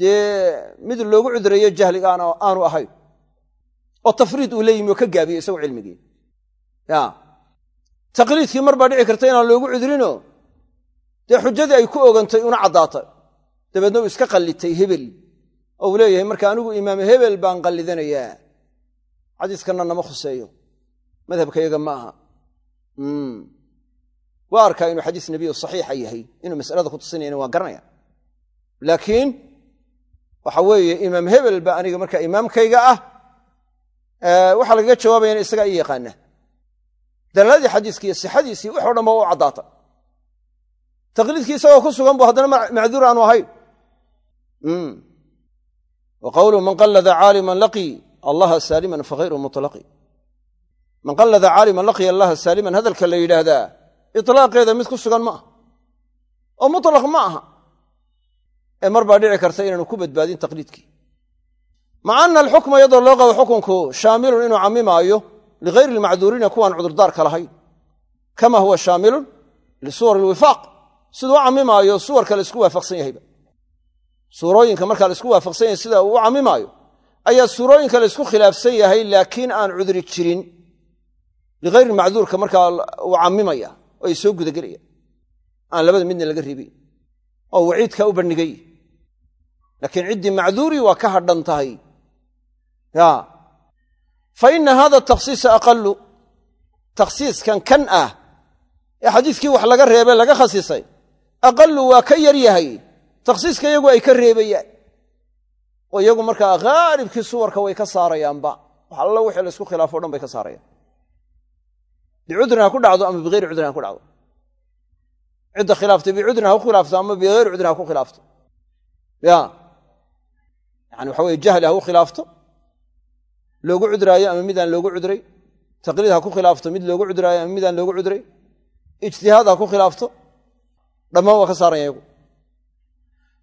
dee mid loogu cudurayo jahliga aanu ahayn oo tafriid uu la yimi oo ka gaabiyo isagu cilmigii ya taqliidkii mar baa dhici karta inaan loogu cudrinoo dee xujadii ay ku ogantay una caddaatay dabeedna uu oo uu leeyahay marka anigu imaam hebel baan qallidanayaa. Xadiiskanna nama khuseeyo. Madhabkayaga ma aha. Waa arkaa inuu xadiis nebiyo saxiixa yahay inuu masalada ku tusinayana waa garanaya laakiin waxa weeye imaam hebel ba aniga marka imaamkayga ah waxaa lagaga jawaabayana isagaa ii yaqaana. Dalaaladii xadiiska iyo sixadiisii waxoo dhan ba u caddaata. Taqliidkii isagoo ku sugan bu haddana macduur aanu ahayn wa qawluhu man qallada caaliman laqii allaha saaliman faghayru mutlaqi. Man qallada caaliman laqiya allaha saaliman hadalka la yidhaahdaa itlaaqeeda mid ku sugan ma aha. Oo mutlaq ma aha. Ee mar baa dhici karta inaanu ku badbaadin taqliidkii. Maca ana alxukma iyadoo loo qabo xukunku shaamilun inuu cammimaayo ligayri almacduuriina kuwaan cudurdaarka lahayn. Kama huwa shaamilun lisuwar alwifaaq. Siduu u cammimaayo suwarka la isku waafaqsan suurooyinka markaa la isku waafaqsan yahay sida uu u cammimaayo ayaa suurooyinka la isku khilaafsan yahay laakiin aan cuduri jirin. Ligayri macduurka markaa uu cammimaya oo ay soo gudagelaya aan labada midna laga ribin oo waciidka u bandhigay. Laakiin ciddii macduuri waa ka hadhan tahay. Ya. Fa ina hada takhsiisa aqalu takhsiiskan kan ah ee xadiiskii wax laga reebay laga khasisay aqalu waa ka yar yahay takhsiiska iyagu ay ka reebayaan. Oo iyagu markaa haalibkii suwarka way ka saarayaanba. Wax allo wixii laysku khilaafo dhan bay ka saarayaan. Bicudrin ha ku dhacdo ama bigayri cudrin ha ku dhacdo? Cidda khilaaftay bicudrin ha ku khilaafto ama bigayri cudrin ha ku khilaafto? Ya. Yani waxa weye jahli ha ku khilaafto loogu cudraayo ama midaan loogu cudray? Taqliid ha ku khilaafto mid loogu cudraayo ama midaan loogu cudray? Ijtihaad ha ku khilaafto? Dhammaan waa ka saaranya iyagu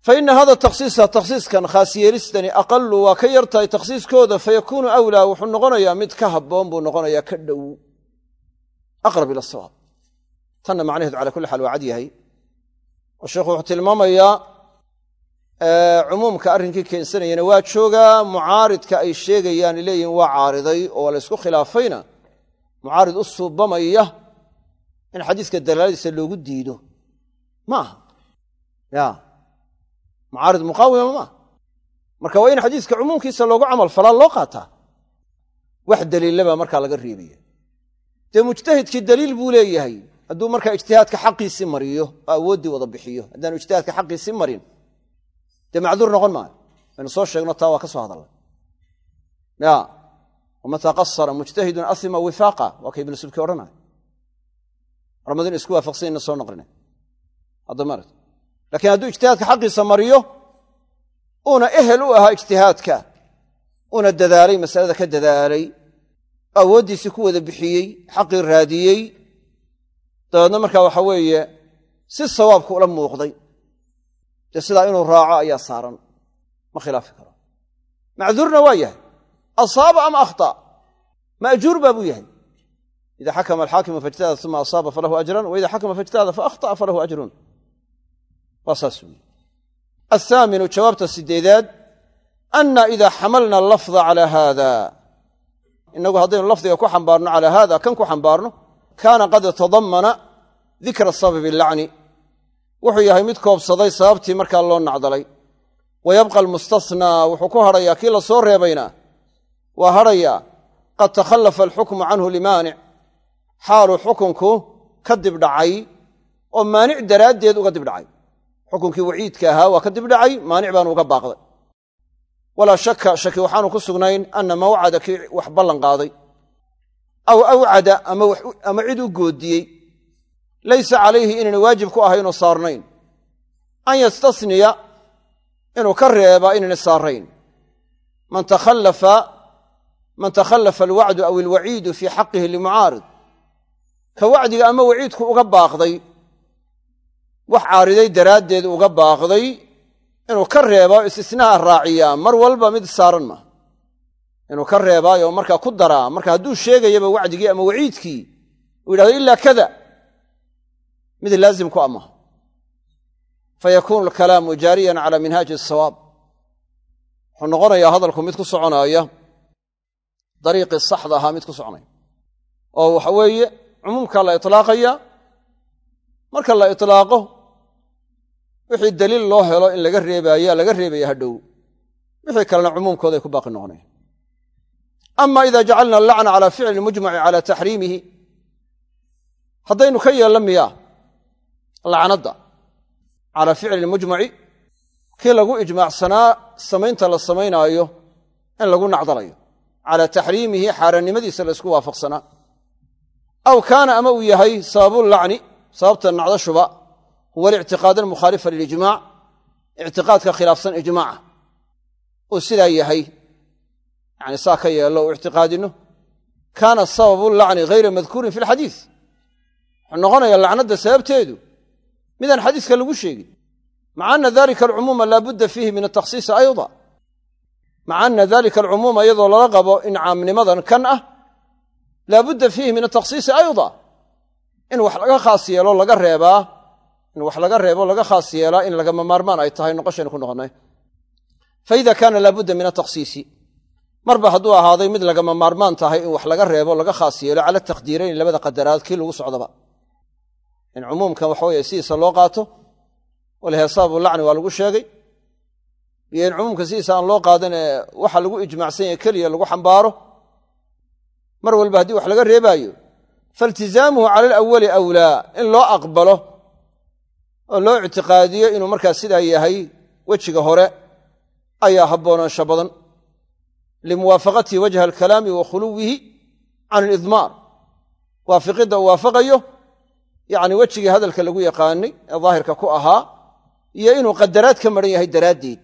fa ina hada takhsiisa takhsiiskan khaasyeelistani aqalu waa ka yar tahay takhsiiskooda fayakuunu awlaa wuxuu noqonayaa mid ka habboon buu noqonayaa ka dhow. Aqrab ila sawaab. Tanna macnaheedu cala kulli xaal waa cad yahay. Oo sheekhu wuxuu tilmaamayaa cumuumka arrinkii keensanayana waa joogaa mucaaridka ay sheegayaan leeyihiin waa caariday oo laysku khilaafayna. Mucaarid u suubamaya in xadiiska dalaaladiisa loogu diido mucaarid muqaawima maaha marka waa in xadiiska cumuumkiisa loogu camal falaa loo qaataa. Wax daliillabaa markaa laga reebaya dee mujtahidkii daliil buu leeyahay. Hadduu markaa ijtihaadka xaqiisii mariyo oo awooddii wada bixiyo. Haddaanu ijtihaadka xaqiisii marin dee macduur noqon maayo aynu soo sheegno taa waa ka soo hadalnay ya wamataa qasara mujtahidun asima wifaaqa waa ka ibnu subki odhanaya in isku waafaqsanyna soo naqlina haddamart lakiin hadduu ijtihaadka xaqiisa mariyo uuna ehel u ahaa ijtihaadka uuna dadaalay masalada ka dadaalay awooddiisii ku wada bixiyey xaqii raadiyey dabeedna markaa waxa weeye si sawaabka ula muuqday. Dee sidaa inuu raaco ayaa saaran ma khilaafi karo. Macduurna waa yahay. Asaaba ama akhta? Ma'juur baa buu yahay. Ida xakama alxaakimu faijtahada uma asaaba falahu ajran wa ida xakama faijtahada faahطa'a falahu ajrun waa saas weyi athaaminu jawaabta sideedaad anna ida xamalna allafda cala haada. Inagu haddaynu lafdiga ku xambaarno calaa haada kan ku xambaarno kaana qad tadamana dikra sababi lacni wuxuu yahay mid koobsaday sababtii markaa loo nacdalay. Wa yabqa almustasnaa wuxuu ku hadhayaa kii la soo reebayna waa hadhayaa qad takhallafa alxukmu canhu limaanic. Xaaluu xukunku ka dibdhacay oo maanic daraaddeed uga dibdhacay xukunkii waciidka ahaa waa ka dibdhacay maanic baanu uga baaqday. Walaa shaka shaki waxaanu ku sugnayn anna mawcada kii wax ballan qaaday. Aw awcada ama cid u goodiyey. Laysa calayhi inayna waajib ku ahaynoo saarnayn. An yastasniya inuu ka reebaa inayna saarayn man takhallafa alwacdu aw alwaciidu fii xaqihi limucaarid. Ka wacdiga ama waciidku uga baaqday wax caariday daraaddeed uga baaqday inuu ka reebaa istisnaha raaciyaa mar walba mid saaran maaha inuu ka reebaayo markaa ku daraa marka hadduu sheegayaba wacdigii ama waciidkii uu yidhahdo ilaa kada. Mid laazim ku amaha fayakuunu alkalaamu jaariyan cala minhaaji asawaab wuxuu noqonayaa hadalku mid ku soconaaya dariiqii saxda ahaa mid ku soconaya. Oo waxa weeye cumuumkaa la itlaaqaya marka la itlaaqo wixii daliil loo helo in laga reebaayaa laga reebaya hadhow wixii kalena cumuumkooday ku baaqi noqonayan ama ida jacalna allacna cala ficli mujmaci cala taxriimihi. Haddaynu ka yeello miyaa lacnadda calaa ficli mujmaci kii lagu ijmaacsanaa samaynta la samaynaayo in lagu nacdalayo. Calaa taxriimihi xaaraannimadiisa la ysku waafaqsanaa. Aw kaana ama uu yahay sababulacni sababta nacdashuba huwa alictiqaad almukhaalifa lilijmac ictiqaadka khilaafsan ijmaaca uu sidaa yahay yani saa ka yeello u ictiqaadino kaana sababu lacni hayra madkuurin fi lxadiis wuxuu noqonaya lacnadda sababteedu midaan xadiiska lagu sheegin maca ana dalika alcumuuma laabudda fiihi min atakhsiisi ayda maca ana dalika alcumuuma iyadoo lala qabo in caamnimadan kan ah laabudda fiihi min atakhsiisi ayda in wax laga khaas yeelo laga reebaa in wax laga reebo laga khaas yeelaa in lagama maarmaan ay tahay noqoshaynu ku noqonnay. Faida kaana laabudda min atakhsiisi marba hadduu ahaaday mid lagama maarmaan tahay in wax laga reebo laga khaas yeelo cala taqdiirayn labada qadaraad kii lagu socdaba in cumuumkan waxa weye sidiisa loo qaato walhe sababu lacni waa lagu sheegay iyo in cumuumka sidiisa aan loo qaadan ee waxa lagu ijmaacsan yahay keliya lagu xambaaro. Mar walba haddii wax laga reebaayo failtizaamuhu cala alawali awlaa in loo aqbalo oo loo ictiqaadiyo inuu markaa sidaa yahay wejiga hore ayaa haboonaansho badan. Limuwaafaqatihi wajha alkalaami wa khuluwihi can alidmaar. Waafiqidda uu waafaqayo yacni wejigii hadalka lagu yaqaanay ee daahirka ku ahaa iyo inuu qadaraad ka maran yahay daraaddeed.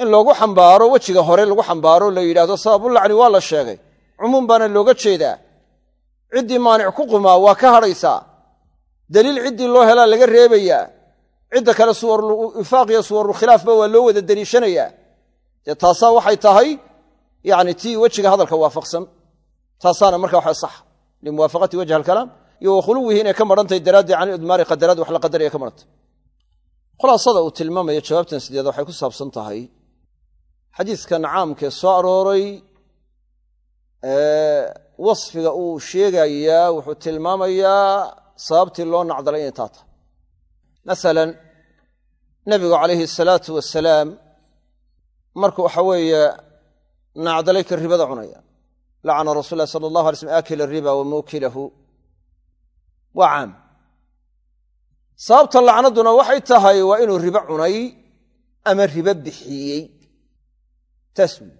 In loogu xambaaro wejiga hore lagu xambaaro la yidhahdo sababulacni waa la sheegay. Cumuum baana looga jeedaa. Ciddii maanic ku qumaa waa ka hadhaysaa daliil ciddii loo helaa laga reebayaa cidda kale suwarulifaaq iyo suwarulkhilaafba waa loo wada deliishanayaa dee taasaa waxay tahay yani tii wejiga hadalka waafaqsan. Taasaana marka waxa sax limuwaafaqati wajhi alkalaam iyo wa khuluwihi inay ka marantahay daraaddii can idmaari qadaraad wax la qadaraya ka marantay. Khulaasada uu tilmaamaya jawaabtan sideeda waxay ku saabsan tahay. Xadiiskan caamkee soo arooray wasfiga uu sheegayaa wuxuu tilmaamayaa sababtii loo nacdalay inay taa tahay masalan nebigu calayhi asalaatu wasalaam markuu waxa weeye nacdalay ka ribada cunaya. Lacana rasul lahi sala allahu alay slm aakila riba wa muukilahu. Waa caam. Sababta lacnadduna waxay tahay waa inuu ribo cunay ama ribo bixiyey. Taas wey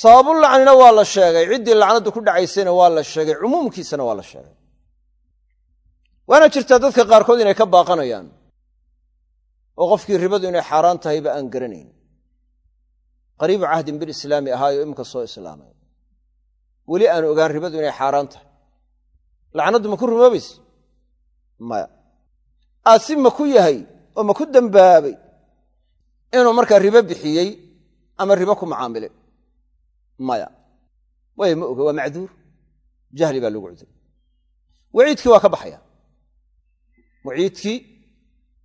sababulacnina waa la sheegay. Ciddii lacnaddu ku dhacaysayna waa la sheegay. Cumuumkiisana waa la sheegay waana jirtaa dadka qaarkood inay ka baaqanayaan oo qofkii ribadu inay xaaraan tahayba aan garanayn. Qariibu cahdin bilislaami ahaayo iminka soo islaamay. Weli aan ogaan ribadu inay xaaraan tahay. Lacnaddu ma ku rumoobayse maya aasi ma ku yahay oo ma ku dembaabay inuu markaa ribo bixiyey ama ribo ku macaamilay maya. Way ma oga waa macduur. Jahli baa lagu cuduray waciidkii waa ka baxaya waciidkii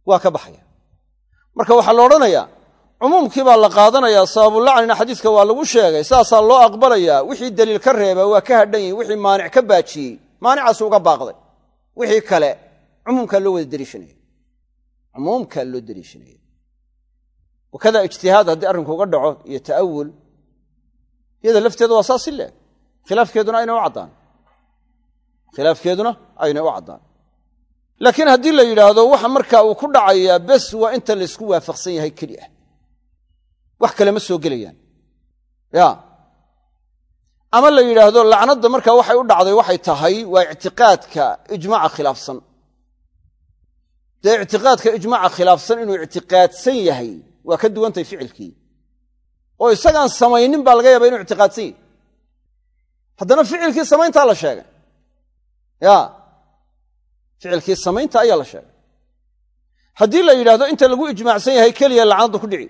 waa ka baxaya. Marka waxaa la odhanayaa cumuumkii baa la qaadanayaa sababulacnina xadiiska waa lagu sheegay saasaa loo aqbalayaa wixii daliil ka reeba waa ka hadhan yihiin wixii maanic ka baajiyey maanicaasu uga baaqday. Wixii kale cumuumkaa loo wada deliishanaya. Cumuumkaa loo deliishanaya. Wakada ijtihaad haddii arrinku uga dhaco iyo ta'awul iyada lafteeda waa saas i leeg. Khilaafkeeduna ayna u caddaan. Khilaafkeeduna aynay u caddaan laakiin haddii la yidhaahdo waxa markaa uu ku dhacayaa bes waa inta laysku waafaqsan yahay keli ah. Wax kale ma soo gelayaan. Ya. Ama la yidhaahdo lacnadda markaa waxay u dhacday waxay tahay waa ictiqaadka ijmaaca khilaafsan. Dee ictiqaadka ijmaaca khilaafsan inuu ictiqaadsan yahay waa ka duwantahay ficilkii. Oo isagaan samaynin baa laga yaaba inu ictiqaadsan yahy haddana ficilkii samayntaa la sheegay. Ya ficilkii samaynta ayaa la sheegay. Haddii la yidhahdo inta lagu ijmaacsan yahay keliya lacnaddu ku dhici.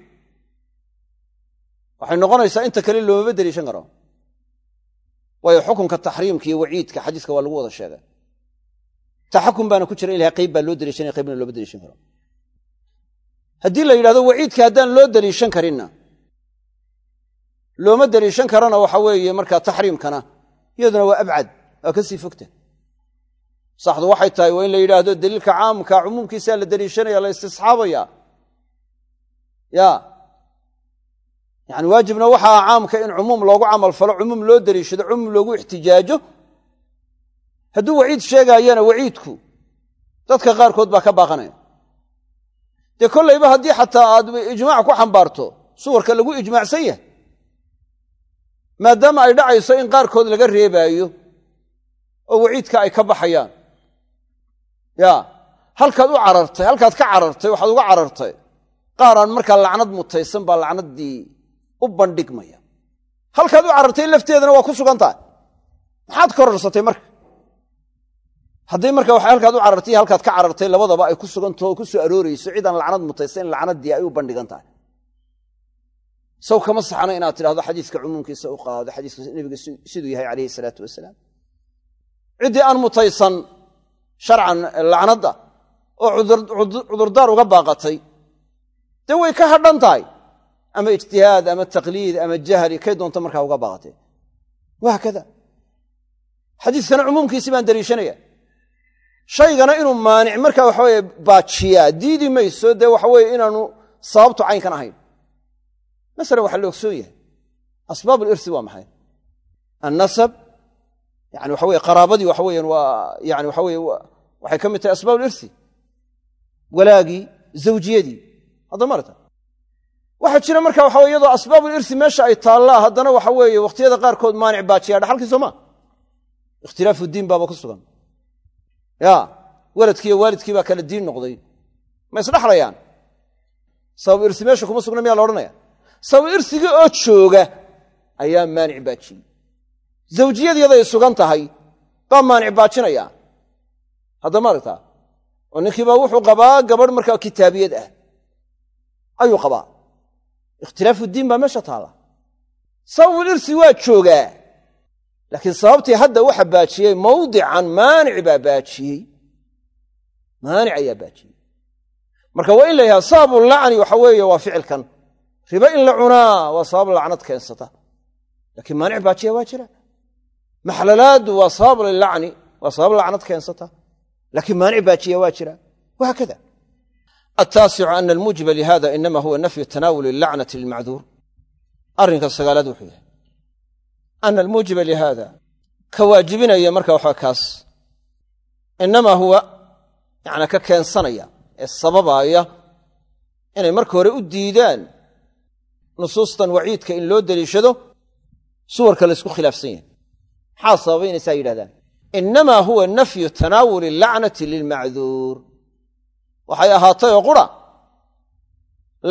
Waxay noqonaysaa inta kale loomaba deliishan karo. Waayo xukunka taxriimka iyo waciidka xadiiska waa lagu wada sheegay. Taxakum baana ku jira ilahay qayb baa loo deliishanaya qaybna looma deliishan karo. Haddii la yidhahdo waciidka haddaan loo deliishan karinna looma deliishan karana waxa weeye markaa taxriimkana iyaduna waa abcad waa ka sii fogta saxdu waxay tahay waa in la yidhaahdo daliilka caamka cumuumkiisaa la deliishanaya la istisxaabaya. Ya. Yani waajibna waxaa caamka in cumuum loogu camal falo cumuum loo deliishado cumuum loogu ixtijaajo. Hadduu waciid sheegaayana waciidku dadka qaarkood baa ka baaqanaya. Dee kollayba haddii xataa aad ijmaac ku xambaarto suwarka lagu ijmaacsan yahay maadaama ay dhacayso in qaarkood laga reebaayo oo waciidka ay ka baxayaan ya. Halkaad u carartay halkaad ka carartay waxaad uga carartay. Qaaraan markaa lacnad mutaysan baa lacnaddii u bandhigmaya. Halkaad u carartay lafteedana waa ku sugan tahay maxaad kororsatay marka? Hadday marka waxay halkaad u carartay halkaad ka carartay labadaba ay ku sugantaho ku soo aroorayso cid aan lacnad mutaysan lacnaddii ay u bandhigan tahay saw kama saxna inaad tidhahdo xadiiska cumuumkiisa u qaado xadiiska nebiga siduu yahay calayhi salaatu wasalaam. Ciddii aan mutaysan sharcan lacnadda oo cudurdaar uga baaqatay. Dee way ka hadhan tahay. Ama ijtihaad ama taqliid ama jahli kay doonto markaa uga baaqatay. Wahaakada xadiiskana cumuumkiisi baan deliishanaya shaygana inuu maanic markaa waxaweye baajiyaa. Diidi mayso dee waxaweye inaanu sababtu caynkan ahayn. Masalan waxaa la ogsoon yahay. Asbaab alirsi waa maxay? Annasab yani waxa weye qaraabadii waxa weeyaan waa yani waxa weye waxay ka mid tahay asbaab alirsi walaagii zawjiyadii. Hadda marata waxaa jira marka waxa iyadoo asbaabulirsi meesha ay taallaa haddana waxa weeye wakhtiyada qaarkood maanic baajiyaa dhaxalkii soo maa ikhtilaafu diin baaba ku sugan. Ya waladkiiyo waalidkii baa kala diin noqday. Ma isdhaxlayaan sabab irsi meesha kuma sugna miyaa la odhanaya sabab irsigii oo jooga ayaa maanic baajiyey zawjiyadiyaday sugan tahay baa maanic baajinaya hadda maaragtaa oo ninkiibaa wuxuu qabaa gabadh markaa kitaabiyad ah. Ayuu qabaa. Ikhtilaafu diin baa meesha taalla sababul irsi waa joogaa. Laakiin sababtii hadda waxa baajiyey mawdican maanic baa baajiyey. Maanic ayaa baajiyey. Marka waa in la sababu lacni waxa weeye waa ficilkan. Ribo in la cunaa waa sabab lacnad keensata. Laakiin maanic baajiya waa jira. Maxlalaadu waa sabab lilacni waa sabab lacnad keensata laakiin maanic baajiya waa jira wahaakada altaasicu ana almuujiba lihada inama huwa nafyu tanaawuli lacnati lilmacduur arrinka sagaalaad wuxuu yahay ana almuujiba lihada ka waajibinaya marka waxaa kaas inamaa huwa yana ka keensanaya ee sababaaya inay marka hore u diidaan nusuustan waciidka in loo deliishado suwarka laysku khilaafsan yahay maxaa sababay inay saa yidhahdaan inamaa huwa nafyu tanaawuli lacnati lilmacduur waxay ahaatay oo qura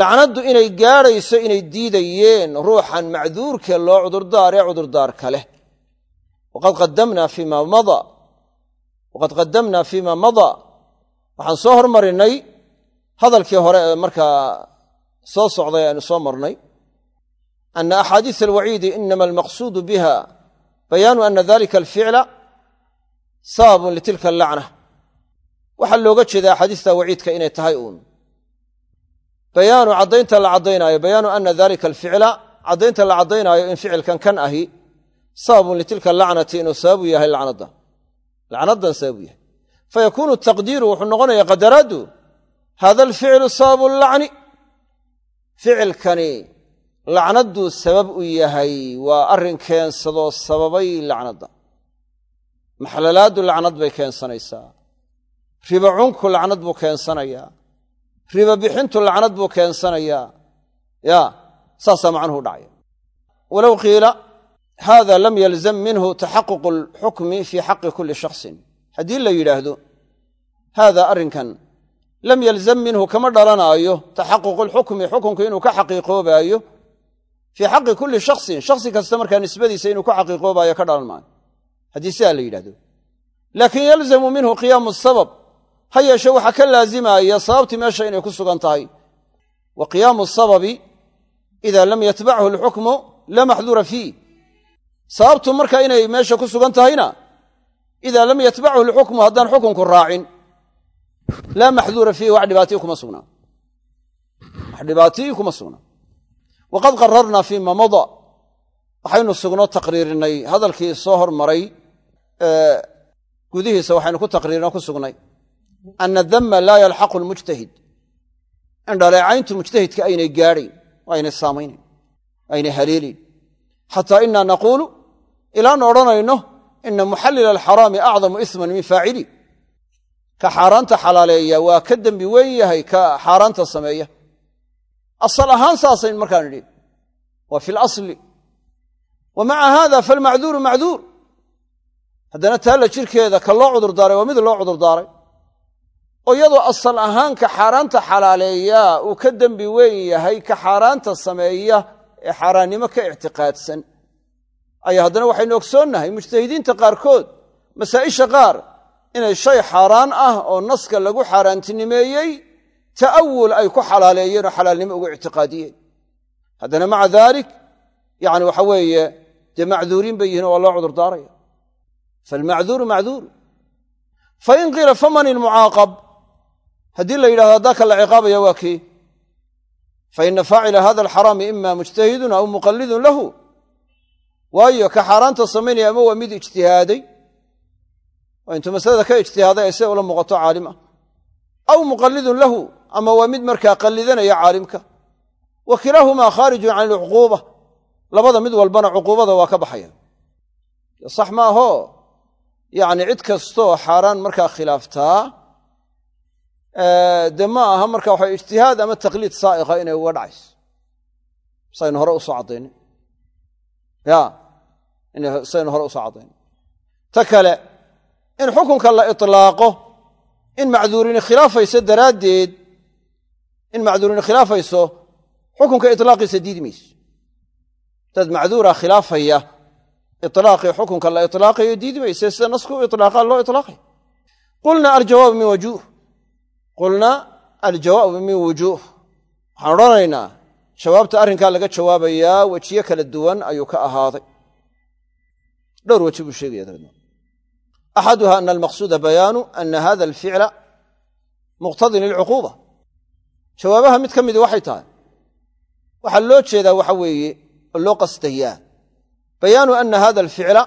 lacnaddu inay gaadhayso inay diidayeen ruuxan macduurkee loo cudurdaar ee cudurdaarka leh waqad qadamnaa fiima madaa waqad qadamnaa fiima madaa waxaan soo hormarinay hadalkii hore ee markaa soo socday aynu soo marnay ana axaadiis alwaciidi inama almaqsuudu biha bayaanu ana dalika alficla sababun litilka allacna waxaa looga jeeda axaadiista waciidka inay tahay uun. Bayaanu caddaynta la caddaynaayo bayaanu ana dalika alficla caddaynta la caddaynaayo in ficilkan kan ahi sababun litilka lacnati inuu sababu yahay lacnadda. Lacnaddan sababu yahay. Fayakuunu taqdiiru wuxuu noqonaya qadaraaddu hada alficlu sababu lacni. Ficilkani lacnadduu sabab u yahay waa arrin keensadoo sababay lacnadda maxlalaaddu lacnad bay keensanaysaa. Riba cunku lacnad buu keensanayaa. Riba bixintu lacnad buu keensanayaa. Ya saasaa macnuhu dhacaya. Walow qiila hada lam yalzam minhu taxaququ alxukmi fii xaqi kulli shaksin haddii la yidhaahdo haada arrinkan lam yalzam minhu kama dhalanaayo taxaququ alxukmi xukunku inuu ka xaqiiqoobaayo fii xaqi kulli shaksin shaksi kasta markaa nisbadiisa inuu ka xaqiiqoobaayo ka dhalan maayo haddii sidaa la yidhahdo laakin yalzamu minhu qiyaamu sabab ha yeeshe waxaa ka laazimaya sababtii meesha inay ku sugan tahay. Wa qiyaamu sababi ida lam yatbachu alxukmu la maxduura fiih sababtu marka inay meesha ku sugan tahayna idaa lam yatbachu alxukmu haddaan xukunku raacin laa maxduura fiihi wax dhibaatiyi kuma sugnaa. Wax dhibaatiyi kuma sugnaa. Waqad qararnaa fiima mada. Waxaynu sugno taqriirinay hadalkii soo hormaray gudihiisa waxaynu ku taqriirino ku sugnay. Ana dama laa yalxaqu lmujtahid in dhaleecayntu mujtahidka aynay gaadhayn aynay saamaynayn aynay haleelayn xataa inaa naquulu ilaanu odhanayno ina muxallila alxaraami acdamu isman min faacili. Ka xaaraanta xalaaleeya waa ka dembi weyn yahay ka xaaraanta sameeya. Asal ahaan saasayn markaan idhi waa fi lasli wa maca haada falmacduuru macduur haddana taalla jirkeeda ka loo cudurdaaray waa mid loo cudurdaaray oo iyadoo asal ahaan ka xaaraanta xalaaleeyaa uu ka dembi weyn yahay ka xaaraanta sameeya ee xaaraannimo ka ictiqaadsan. Ayaa haddana waxaynu ogsoonnahay mujtahidiinta qaarkood masaa'isha qaar inay shay xaaraan ah oo naska lagu xaaraantinimeeyey ta'awul ay ku xalaaleeyeen oo xalaalnimo ugu ictiqaadiyeen. Haddana maca daalik yacni waxa weeye dee macduuriin bay yihiin oo waa loo cudurdaaraya faalmacduuru macduur fain qiila faman ilmucaaqab haddii la yidhahdo haddaa ka la ciqaabaya waa kii faina faacila hada alxaraami ima mujtahidun aw muqallidun lahu waayo ka xaaraanta samaynaya ama waa mid ijtihaaday oo intuu masalada ka ijtihaaday ay sida ula muuqato caalim ah aw muqallidun lahu ama waa mid markaa qallidanaya caalimka wa kilaahumaa khaarijun can alcuquuba labada mid walbana cuquubada waa ka baxaya sax maaho yacni cid kastoo xaaraan markaa khilaaftaa dee ma aha marka waxa ijtihaad ama taqliid saa'iqa inay uga dhacayso. Saynu hore u soo caddaynin ya saynu hore u soo caddaynin ta kale in xukunka la itlaaqo in macduurini khilaafayso daraaddeed in macduurini khilaafayso xukunka itlaaqiisa diidi mayso dad macduura khilaafaya ilaaqii xukunka la ilaaqayo diidi mayse sida nasku u ilaaqaa loo ilaaqay qulna aljawaabu min wajuh qulna aljawaabu min wujuuh waxaan odhanaynaa jawaabta arrinkaa laga jawaabayaa wejiyo kala duwan ayuu ka ahaaday dhowr weji buu sheegaya dabeedna axaduha ana almaqsuuda bayaanu ana hada alficla muqtadin lilcuquuba jawaabaha mid ka midi waxay tahay waxaa loo jeedaa waxa bayaanu ana hada alficla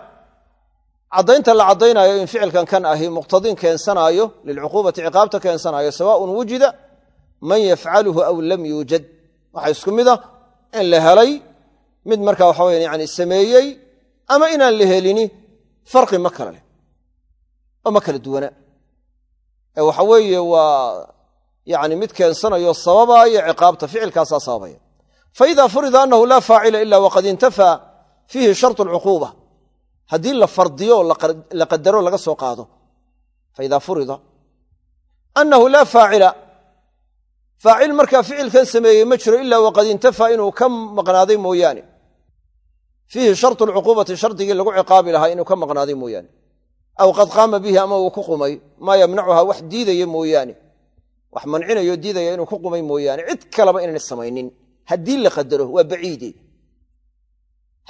caddaynta la caddaynaayo in ficilkan kan ahi muqtadin keensanaayo lilcuquubati ciqaabta keensanaayo sawaaun wujida man yafcaluhu aw lam yuujad waxaa isku mid ah in la helay mid marka waxa weya yani sameeyey ama inaan la helini farqi ma kala leh oo ma kala duwana. Ee waxa weeye waa yani mid keensanayo sababaaya ciqaabta ficilkaasaa sababaya. Faida furida anahu laa faacila ila waqad intafaa fiihi sharط alcuquuba haddii la fardiyo la qadaro laga soo qaado faida furida. Annahu laa faacila. Faacil markaa ficilkan sameeyey ma jiro ila waqad intafaa inuu ka maqnaaday mooyaane. Fiihi sharط alcuquubati shardigii lagu ciqaabi lahaa inuu ka maqnaaday mooyaane. Aw qad qaama bihi ama uu ku qumay. Maa yamnacuha wax diidaya mooyaane. Wax mancinayo diidaya inuu ku qumay mooyaane. Cid kaleba inayna samaynin. Haddii la qadaro waa baciide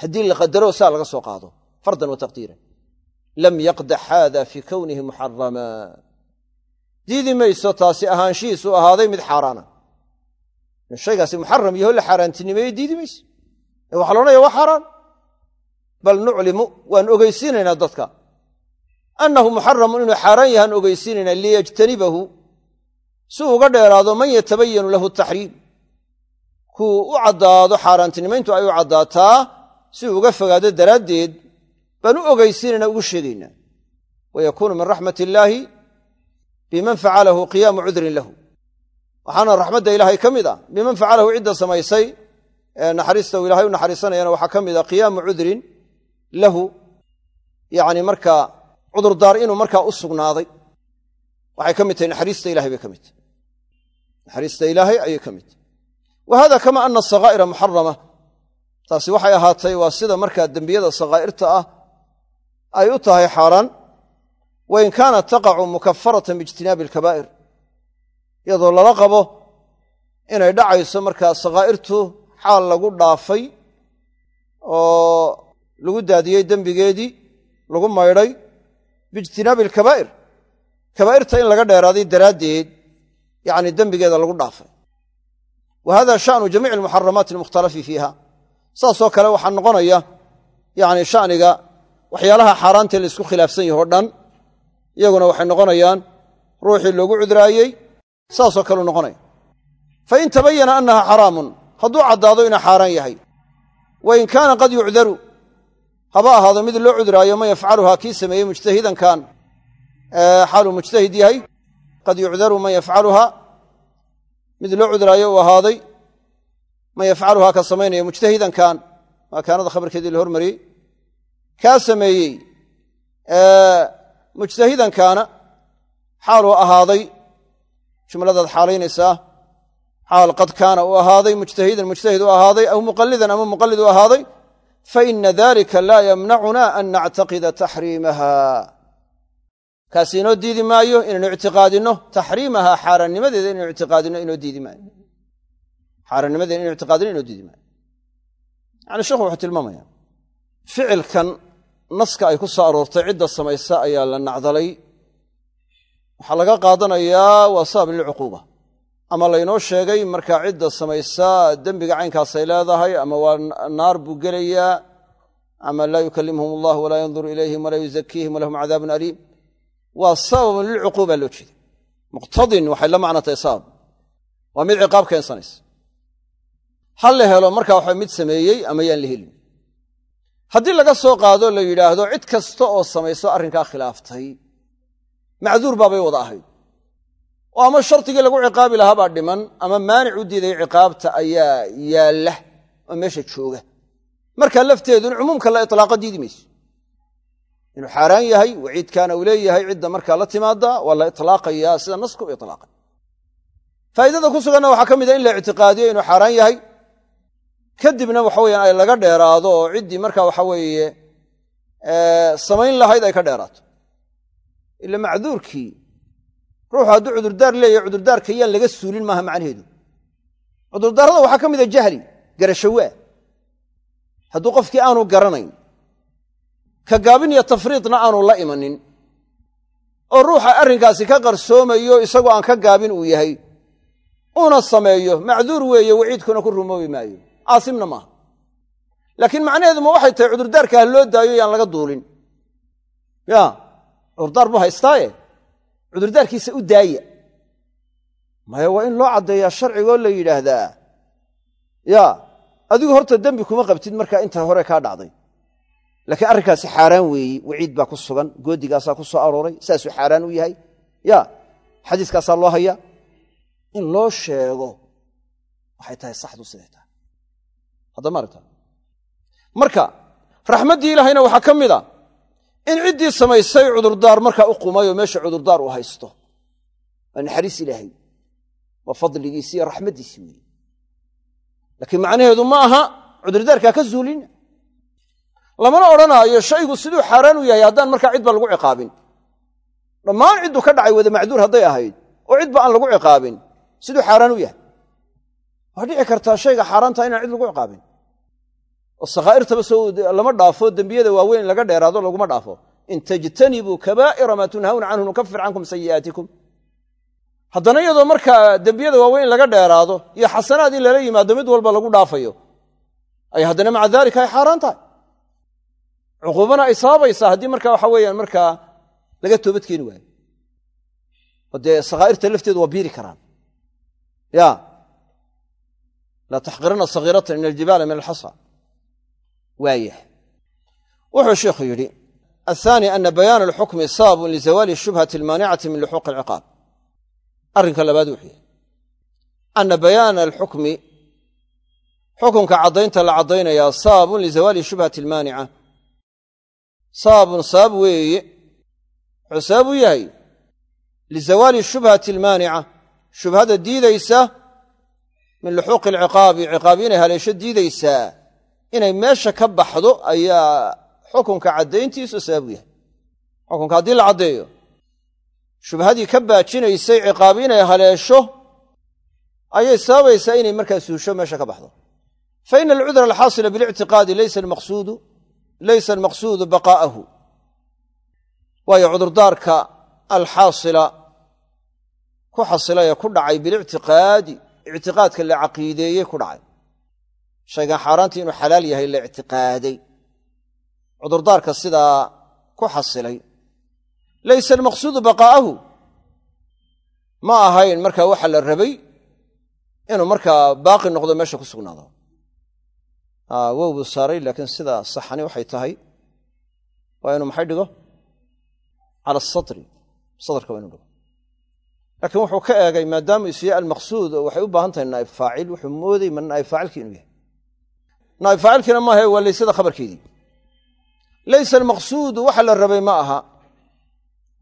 haddii la qadaro saa laga soo qaado. Fardan wa taqdiiran lam yaqdax haada fii kownihi muxarama diidi mayso taasi ahaanshihiisu ahaaday mid xaaraana. In shaygaasi muxaram yaho la xaaraantinimeeye diidi mayso. Ee waxa loodhanaya waa xaaraan. Bal nuclimu waan ogeysiinaynaa dadka. Annahu muxaramun inuu xaaraan yahaan ogeysiinaynaa liyajtanibahu. Si uga dheeraado man yatabayanu lahu taxriim kuu u caddaado xaaraantinimayntu ay u caddaataa si uga fogaado daraaddeed baan u ogeysiinaynaa ugu sheegaynaa wa yakuunu min raxmat illaahi biman facalahu qiyaamu cudrin lahu. Waxaana raxmadda ilaahay ka mid ah biman facalahu cidda samaysay ee naxariista uu ilahay u naxariisanayana waxaa ka mid ah qiyaamu cudrin lahu. Yacni markaa cudurdaar inuu markaa u sugnaaday. Waxay ka mid tahay naxariista ilahay bay ka mid tahay. Naxariista ilaahay ayay ka mid tahay. Wa kama ana asakaa'ira muxarama taasi waxay ahaatay waa sida markaa dembiyada sakaa'irta ah ay u tahay xaaraan wain kaanat taqacu mukafaratan biijtinaabi alkabaa'ir iyadoo lala qabo inay dhacayso markaa sakaa'irtu xaal lagu dhaafay oo lagu daadiyey dembigeedii lagu maydhay biijtinaabi alkabaa'ir. Kabaa'irta in laga dheeraaday daraaddeed yacni dembigeeda lagu dhaafay. Wa hada sha'nu jamiici almuxaramaati almukhtalafi fiiha saasoo kale waxaa noqonaya yacni sha'niga waxyaalaha xaaraantee la isku khilaafsan yaho dhan iyaguna waxay noqonayaan ruuxii loogu cudraayey saasoo kaleu noqonaya. Fain tabayana annaha xaraamun hadduu caddaado inuu xaaraan yahay. Wa in kaana qad yucdaru haba ahaado mid loo cudraayo man yafcaluhaa kii sameeyey mujtahidankan xaaluu mujtahid yahay qad yucdaru man yafcaluhaa mid loo cudraayo uu ahaaday man yafcaluhaa ka samaynaya mujtahidankan. Waa kaanada khabarkeedii la hormariyey kaa sameeyey mujtahidankaana xaaluu ahaaday. Jumladaad xaalaynaysaa. Xaal qad kaana uu ahaaday mujtahidan mujtahid u ahaaday aw muqalidan ama muqalid u ahaaday. Faina dalika laa yamnacuna an nactaqida taxriimaha. Kaasi inoo diidi maayo inaynu ictiqaadinno taxriimaha xaaraannimadeeda inaynu ictiqaadinno inoo diidi maayo xaaraannimadeeda inaynu ictiqaadinno inoo diidi yani sheekhu wuxuu tilmaamaya ficilkan naska ay ku soo aroortay cidda samaysa ayaa la nacdalay. Waxaa laga qaadanayaa waa sabab lilcuquuba. Ama laynoo sheegay markaa cidda samaysa dembiga caynkaasay leedahay ama waa naar buu gelayaa ama laa yukallimhum allah walaa yanduru ilayhim walaa yuzakiihim walahum cadaabun aliim. Waa sababun lilcuquuba loo jeeda muqtadin waxay la macno tahay waa mid ciqaab keensanaysa ha la helo marka waxa mid sameeyey ama yaan la helin. Haddii laga soo qaado la yidhaahdo cid kasta oo samayso arrinkaa khilaaftay. Macduur baabay wada ahayd. Oo ama shardigii lagu ciqaabi lahaabaa dhiman ama maanic u diiday ciqaabta ayaa yaalla oo meesha jooga. Markaa lafteedu cumuumka la itlaaqa diidi mayso. Inuu xaaraan yahay waciidkaana uu leeyahay cidda markaa la timaada waa la itlaaqayaa sida nasku ilaaqay faa'iidada ku suganna waxaa ka mid a in la ictiqaadiyo inuu xaaraan yahay kadibna waxa weyaan ay laga dheeraado oo ciddii markaa waxa weeye samayn lahayd ay ka dheeraato. Ila macduurkii. Ruuxu hadduu cudurdaar leeyahay cudurdaarka yaan laga suulin maaha macnaheedu. Cudurdaarada waxaa ka mid a jahli garashawaa hadduu qofkii aanu garanayn ka gaabin iyo tafriidna aanu la imanin oo ruuxa arrinkaasi ka qarsoomayo isagoo aan ka gaabin uu yahay uuna sameeyo. Macduur weeye waciidkuna ku rumoobi maayo aasimna maaha laakiin macnaheedu ma waxay tahay cudurdaarka ha loo daayo yaan laga duulin. Ya cudurdaar buu haystaaye? Cudurdaarkiisa u daaya maya waa in loo caddeeyaa sharcigoo la yidhaahdaa. Ya adigu horta dembi kuma qabtid markaa intaa hore kaa dhacday. Laakiin arrinkaasi xaaraan weeyi waciid baa ku sugan goodigaasaa ku soo arooray saasuu xaaraan u yahay. Ya xadiiskaasaa loo hayaa? In loo sheego waxay tahay saxdu siday tahay haddama aragta. Marka raxmaddii ilaahayna waxaa ka mid a in ciddii samaysay cudurdaar markaa u qumay oo meesha cudurdaar u haysto. Waa naxariis ilaahay. Waa fadligiisi iyo raxmaddiisi weeye laakiin macnaheedu ma aha cudurdaarkaa ka zuulina lamana odhanaayo shaygu siduu xaaraan u yahay haddaan markaa cidba lagu ciqaabin. Dhammaan cidduu ka dhacay wada macduur hadday ahayd oo cidba aan lagu ciqaabin siduu xaaraan u yahay waa dhici kartaa shayga xaaraanta inaan cid lagu ciqaabin. Oo sakhaa'irtaba lama dhaafo dembiyada waaweyn laga dheeraado laguma dhaafo. In tajtanibuu kabaa'ira maa tunhawna canhu nukafir cankum sayi'aatikum. Haddana iyadoo markaa dembiyada waaweyn laga dheeraado iyo xasanaad in lala yimaado mid walba lagu dhaafayo ay haddana maca daalika ay xaaraan tahay. Cuquubana ay sababaysaa haddii markaa waxa weeyaan markaa laga toobad waayo. Dee sakhaa'irta lafteedu waa biiri karaan. Ya laa taxqirina sahiirata min aljibaali min alxasa waayah. Wuxuu sheikhu yidhi athaani ana bayaana alxukmi sababun lizawaali shubhati almaanicati min luxuuqi alciqaab arrinka labaad wuxuu yahay ana bayaana alxukmi xukunka caddaynta la caddaynayaa sababun lizawaali shubhati almaanica sababun sabab weeye wuxuu sabab u yahay lizawaali shubhati almaanica shubhada diidaysa min luxuuqi alciqaabi ciqaabi inay haleesho diidaysaa inay meesha ka baxdo ayaa xukunka caddayntiisu sabab yahay. Xukunka haddii la caddeeyo shubhadii ka baajinaysay ciqaabi inay haleesho ayay sababaysaa inay markaa suusho meesha ka baxdo. Fa ina alcudra alxaasila bilictiqaadi laysa almaqsuudu baqaa'ahu. Waayo cudurdaarka alxaasila ku xasilay ee ku dhacay bilictiqaadi ictiqaadka la caqiideeyey ku dhacay. Shaygan xaaraantii inuu xalaal yahay la ictiqaaday. Cudurdaarka sidaa ku xasilay. Laysa almaqsuudu baqaa'ahu ma ahayn markaa waxa la rabay inuu markaa baaqi noqdo meesha ku sugnaado. Wow buu saaray laakiin sida saxani waxay tahay. Waa inuu maxay dhigo? Cala asatri sadarka waa inu dhigo laakiin wuxuu ka eegay maadaama isya almaqsuud oo waxay u baahan tahay naa'ib faacil. Wuxuu mooday ma naa'ib faacilkii inuu yahay. Naa'ib faacilkiina maaha waa laysada khabarkeedii. Laysa almaqsuudu waxa la rabay ma aha.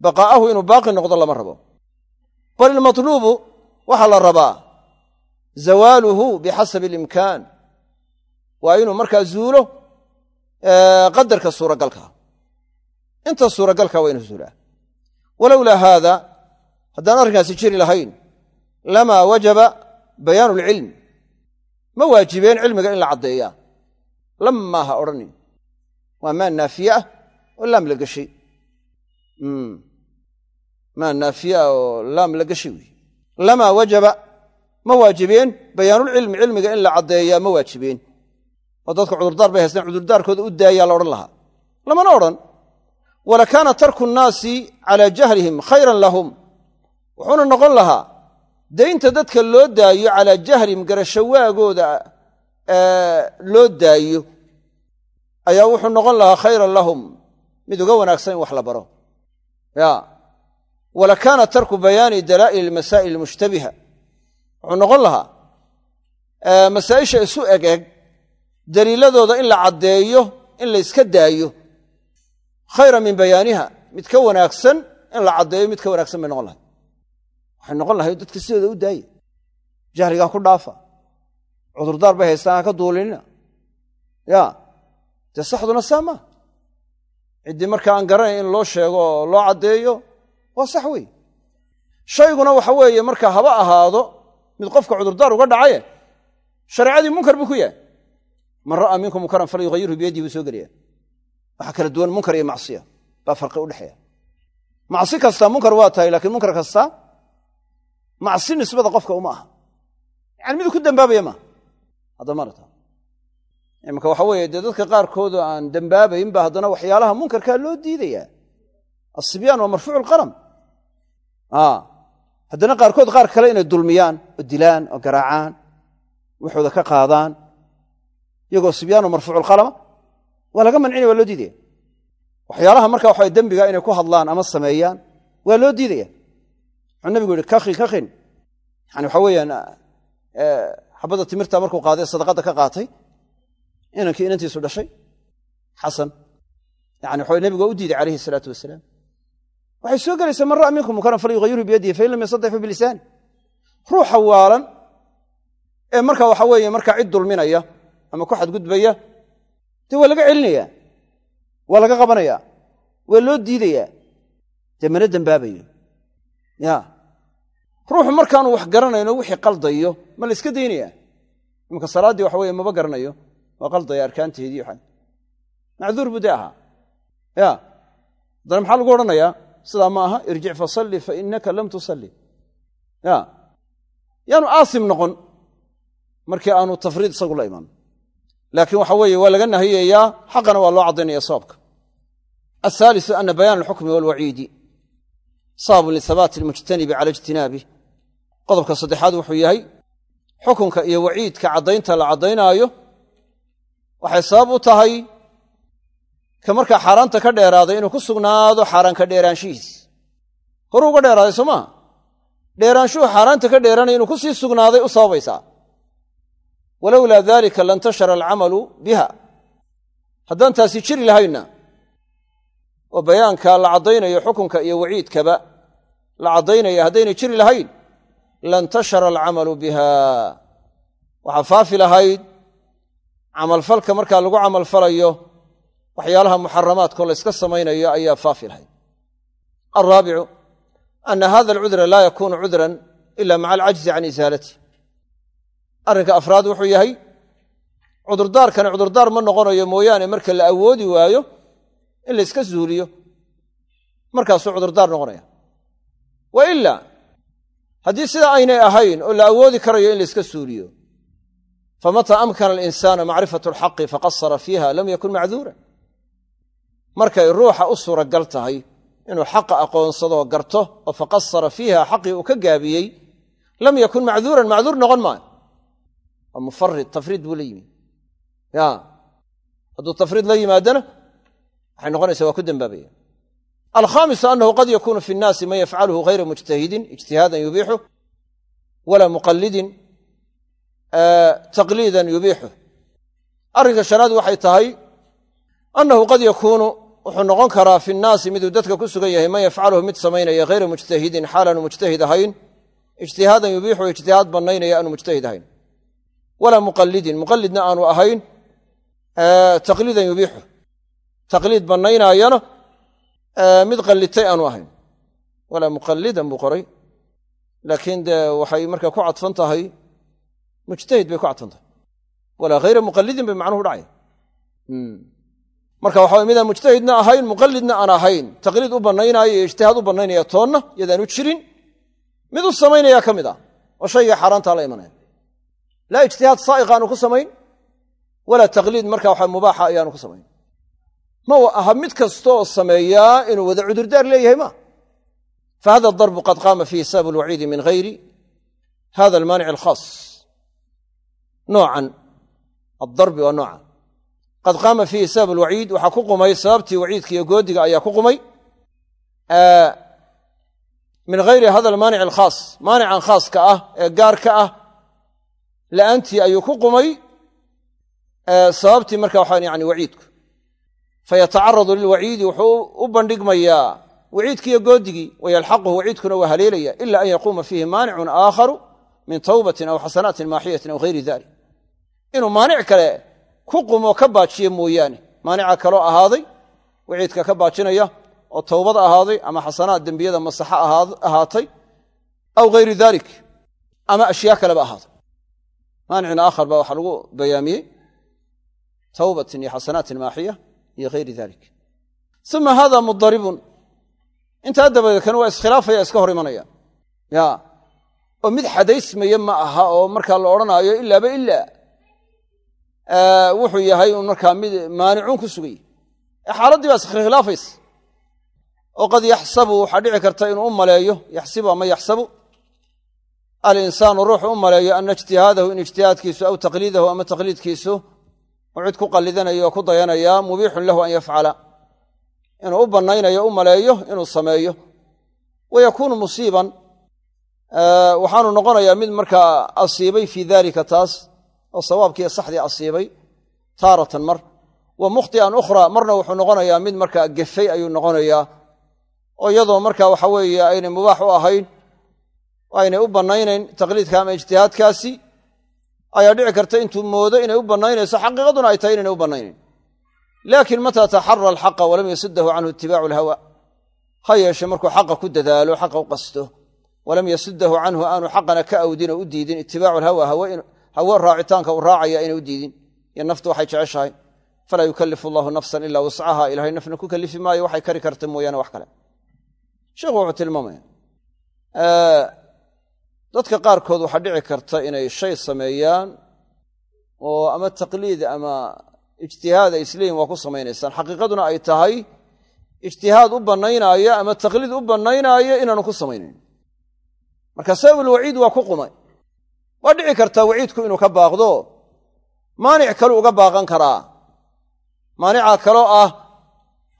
Baqaa'ahu inuu baaqi noqdo lama rabo. Bal ilmatluubu waxaa la rabaa. Zawaaluhu bixasabi alimkaan. Waa inuu markaa zuulo qadarka suuragalka. Inta suuragalka waa inuu zuulaa. Walowlaa haada haddaan arrinkaasi jiri lahayn lamaa wajaba bayaanu lcilm ma waajibeen cilmiga in la caddeeyaa. Lamaa ha odhanin waa maa naafiye ah oo laam la geshay maa naafiye ah oo laam la geshay wey lamaa wajaba. Ma waajibeen bayaanulcilmi cilmiga in la caddeeyaa ma waajibeen. Oo dadka cudurdaar bay haysteen cudurdaarkooda u daayaa la odhan lahaa. Lamana odhan. Wala kaana tarku nnaasi calaa jahlihim khayran lahum wuxuuna noqon lahaa daynta dadka loo daayo calaa jahlihim garashawaagooda loo daayo. Ayaa wuxuu noqon lahaa khayran lahum mid uga wanaagsan in wax la baro. Ya wala kaana tarku bayaani dalaa'il almasaa'il almushtabiha wuxuu noqon lahaa masaa'isha isu eg eg daliiladooda in la caddeeyo in la yska daayo. Khayran min bayaaniha mid ka wanaagsan in la caddeeyo mid ka wanaagsan bay noqon lahay waxay noqon lahay dadka sidooda u daaya jahligaa ku dhaafa. Cudurdaar bay haystaan ha ka duulinina ya dee saxduna saa ciddii marka aan garanayn in loo sheego oo loo caddeeyo waa sax wey shayguna waxa weeye marka haba ahaado mid qofka cudurdaar uga dhacaye shareecadii munkar buu ku yahay. Man ra'aa minkum munkaran falyughayirhu biyadihi buu soo gelaya waxaa kala duwan munkar iyo macsiya baa farqi udhexeeya macsi kasta munkar waa tahay lakiin munkar kasta macsi nisbada qofka uma aha. Yani miduu ku dambaabaya maaha haddamart imika waxa weeye dee dadka qaarkood oo aan dembaabayn ba haddana waxyaalaha munkarkaa loo diidayaa asibyaan waa marfuucu lqalam haddana qaarkood qaar kale inay dulmiyaan oo dilaan oo garaacaan waxooda ka qaadaan iyagoo sibyaano marfuuculqalama waa laga mancinaya waa loo diidaya. Waxyaalaha marka waxa dembiga inay ku hadlaan ama sameeyaan waa loo diidaya wuxuu nabigu yihi kakhin kakhin yani waxa weeyaan xabadda timirta markuu qaaday sadaqadda ka qaatay inankii inantiisu dhashay. Xasan. Yani waxa nabigu waa u diiday calayhi salaatu wasalaam. Waxay soo gelaysaa man ra'a minkum munkaran falyughayirhu biyadihi fain lam yastadic fa bilisaani ruuxa ee marka waxa weeye markaa cid dulminaya ama ku xadgudbaya dee waa laga celinayaa waa laga qabanayaa waa loo diidayaa. Dee mana dembaabayo ya ruuxu markaanu wax garanayno wixii qaldayo ma la yska daynayaa? Imanka salaaddii waxa weye maba garanayo. Waa qaldaya arkaanteedii waxa macduur buu dee ahaa. Ya haddana maxaa lagu odhanayaa? Sidaa ma aha irjic fasalli fa innaka lam tusalli. Ya yaanu aasim noqon markii aanu tafriid isagu la iman laakiin waxa weeye waa laga nahiyayaa xaqana waa loo caddaynaya sababka ahaalisu ana bayaan alxukmi walwaciidi sababun lihabaati almujtanibi cala ijtinaabih qodobka saddexaad wuxuu yahay xukunka iyo waciidka caddaynta la caddaynaayo waxay sabab u tahay ka markaa xaaraanta ka dheeraaday inuu ku sugnaado xaaraan ka dheeraanshihiis. Horuu uga dheeraaday soo maaha dheeraanshuhu xaaraanta ka dheeranaya inuu ku sii sugnaaday u sababaysaa. Walowlaa dalika lantashara alcamalu biha. Haddaan taasi jiri lahaynna oo bayaanka la caddaynayo xukunka iyo waciidkaba la caddaynaya haddaynay jiri lahayn lantashara alcamalu biha. Waxaa faafi lahayd camalfalka markaa lagu camalfalayo waxyaalaha muxaramaadkao layska samaynayo ayaa faafi lahayd. Alraabicu ana hada alcudra laa yakunu cudran ila maca alcajzi can isaalati arrinka afraad wuxuu yahay cudurdaarkani cudurdaar ma noqonayo mooyaane marka la awoodi waayo in layska zuuliyo markaasuu cudurdaar noqonaya. Wa ila haddii sidaa aynay ahayn oo la awoodi karayo in layska suuliyo famata amkana alinsaana macrifatu alxaqi faqasara fiiha lam yakun macduura markay ruuxa u suuragal tahay inuu xaqa aqoonsadoo garto oo faqasara fiiha xaqii uu ka gaabiyey lam yakun macduuran macduur noqon maayo. Waa mufarid tafriid buu la yimi. Ya hadduu tafriid la yimaadana waxay noqonaysaa waa ku dembaabaya alkhaamisu anahu qad yakunu fi nnaasi man yafcaluhu hayra mujtahidin ijtihaadan yubiixu walaa muqallidin taqliidan yubiixu. Arrinka shanaad waxay tahay annahu qad yakuunu wuxuu noqon karaa fi nnaasi miduu dadka ku sugan yahay man yafcaluhu mid samaynaya hayra mujtahidin xaalaanu mujtahid ahayn ijtihaadan yubiixu ijtihaad bannaynaya aanu mujtahid ahayn. Walaa muqallidin muqallidna aanu ahayn taqliidan yubiixu taqliid bannaynaayana mid qallitay aanu ahayn. Walaa muqallidan buu qoray. Laakiin dee waxay markaa ku cadfan tahay mujtahid bay ku cadfan tahay. Walaa hayra muqallidin bay macnuhu dhacay. Marka waxa midaan mujtahidna ahayn muqallidna aan ahayn taqliid u bannaynaayo iyo ijtihaad u bannaynaya toonna yadaan u jirin mid u samaynaya ka mid ah oo shaygai xaaraantaa la imanaya. Laa ijtihaad saa'iq aanu ku samayn walaa taqliid marka waxa mubaaxa ayaanu ku samayn ma aha mid kastooo sameeyaa inuu wada cudurdaar leeyahay ma? Fahada darbu qad qaama fiihi sabab alwaciidi min hayri hada almaanic alkhaas. Noocan. Addarbi waa nooca qad qaama fiihi sabab alwaciid waxaa ku qumay sababtii waciidka iyo goodiga ayaa ku qumay. Min hayri hada almaanic alkhaas. Maanican khaaska ah ee gaarka ah la'aantii ayuu ku qumay. Sababtii marka waxaa yani waciidku fayatacaradu lilwaciidi wuxuu u bandhigmayaa waciidkiiyo goodigii wayalxaquhu waciidkuna waa haleelaya ila an yaquuma fiihi maanicun aakharu min tawbatin aw xasanaatin maaxiyatin aw hayri dalik inuu maanic kale ku qumo ka baajiyo mooyaane maanica kaloo ahaaday waciidka ka baajinaya oo towbad ahaaday ama xasanaad dembiyada masaxa ahaatay aw hayri dalik ama ashyaa kaleba ahaaday. Maanicin aakhar baa waxaa lagu bayaamiyey tawbatin iyo xasanaatin maaxiya iyo hayri dalik uma hada mudaribun. Intaa dabadeed kan waa iskhilaafaya iska hor imanaya. Ya. Oo mid xadaysmaya ma aha oo markaa la odhanaayo ilaaba ilaa wuxuu yahay un markaa mid maanicun ku sugay. Xaaladdii baa iskhilaafaysa. Oo qad yaxsabu waxaa dhici karta inuu u maleeyo. Yaxsibu ama yaxsabu. Alinsaanu ruuxu u maleeyo ana ijtihaadahu in ijtihaadkiisu aw taqliidahu ama taqliidkiisu uu cid ku qallidanayo oo ku dayanaya mubiixun lahu an yafcala. Inuu u bannaynayo u maleeyo inuu sameeyo. Wa yakuunu musiiban. Waxaanu noqonayaa mid markaa asiibay fii dalika taas oo sawaabkiiyo saxdii asiibay taaratan mar. Wa mukhti'an ukhraa marna wuxuu noqonayaa mid markaa gefay ayuu noqonayaa. Oo iyadoo marka waxa weeye aynay mubaax u ahayn aynay u bannaynayn taqliidka ama ijtihaadkaasi ayaa dhici karta intuu moodo inay u bannaynayso xaqiiqaduna ay tahay inayna u bannaynayn laakiin mataa taxara alxaqa walam yasudahu canhu itibaacu alhawa. Ha yeeshe markuu xaqa ku dadaalo xaqa u qasto walam yasudahu canhu aanu xaqana ka awdin oo u diidin itibaacu alhawa hawo raacitaanka uu raacaya inay u diidin. Iyo naftu waxay jeceshahay. Falaa yukallifu allahu nafsan ilaa wuscaha ilahay nafna ku kallifi maayo waxay kari karta mooyaane wax kale dadka qaarkood waxaa dhici karta inay shay sameeyaan oo ama taqliid ama ijtihaad ay isleeyihin waa ku samaynaysaan. Xaqiiqaduna ay tahay ijtihaad u bannaynaayo ama taqliid u bannaynaayo inaanu ku samaynayn marka sababulwaciid waa ku qumay. Waa dhici kartaa waciidku inuu ka baaqdo. Maanic kalu uga baaqan karaa. Maanica kaloo ah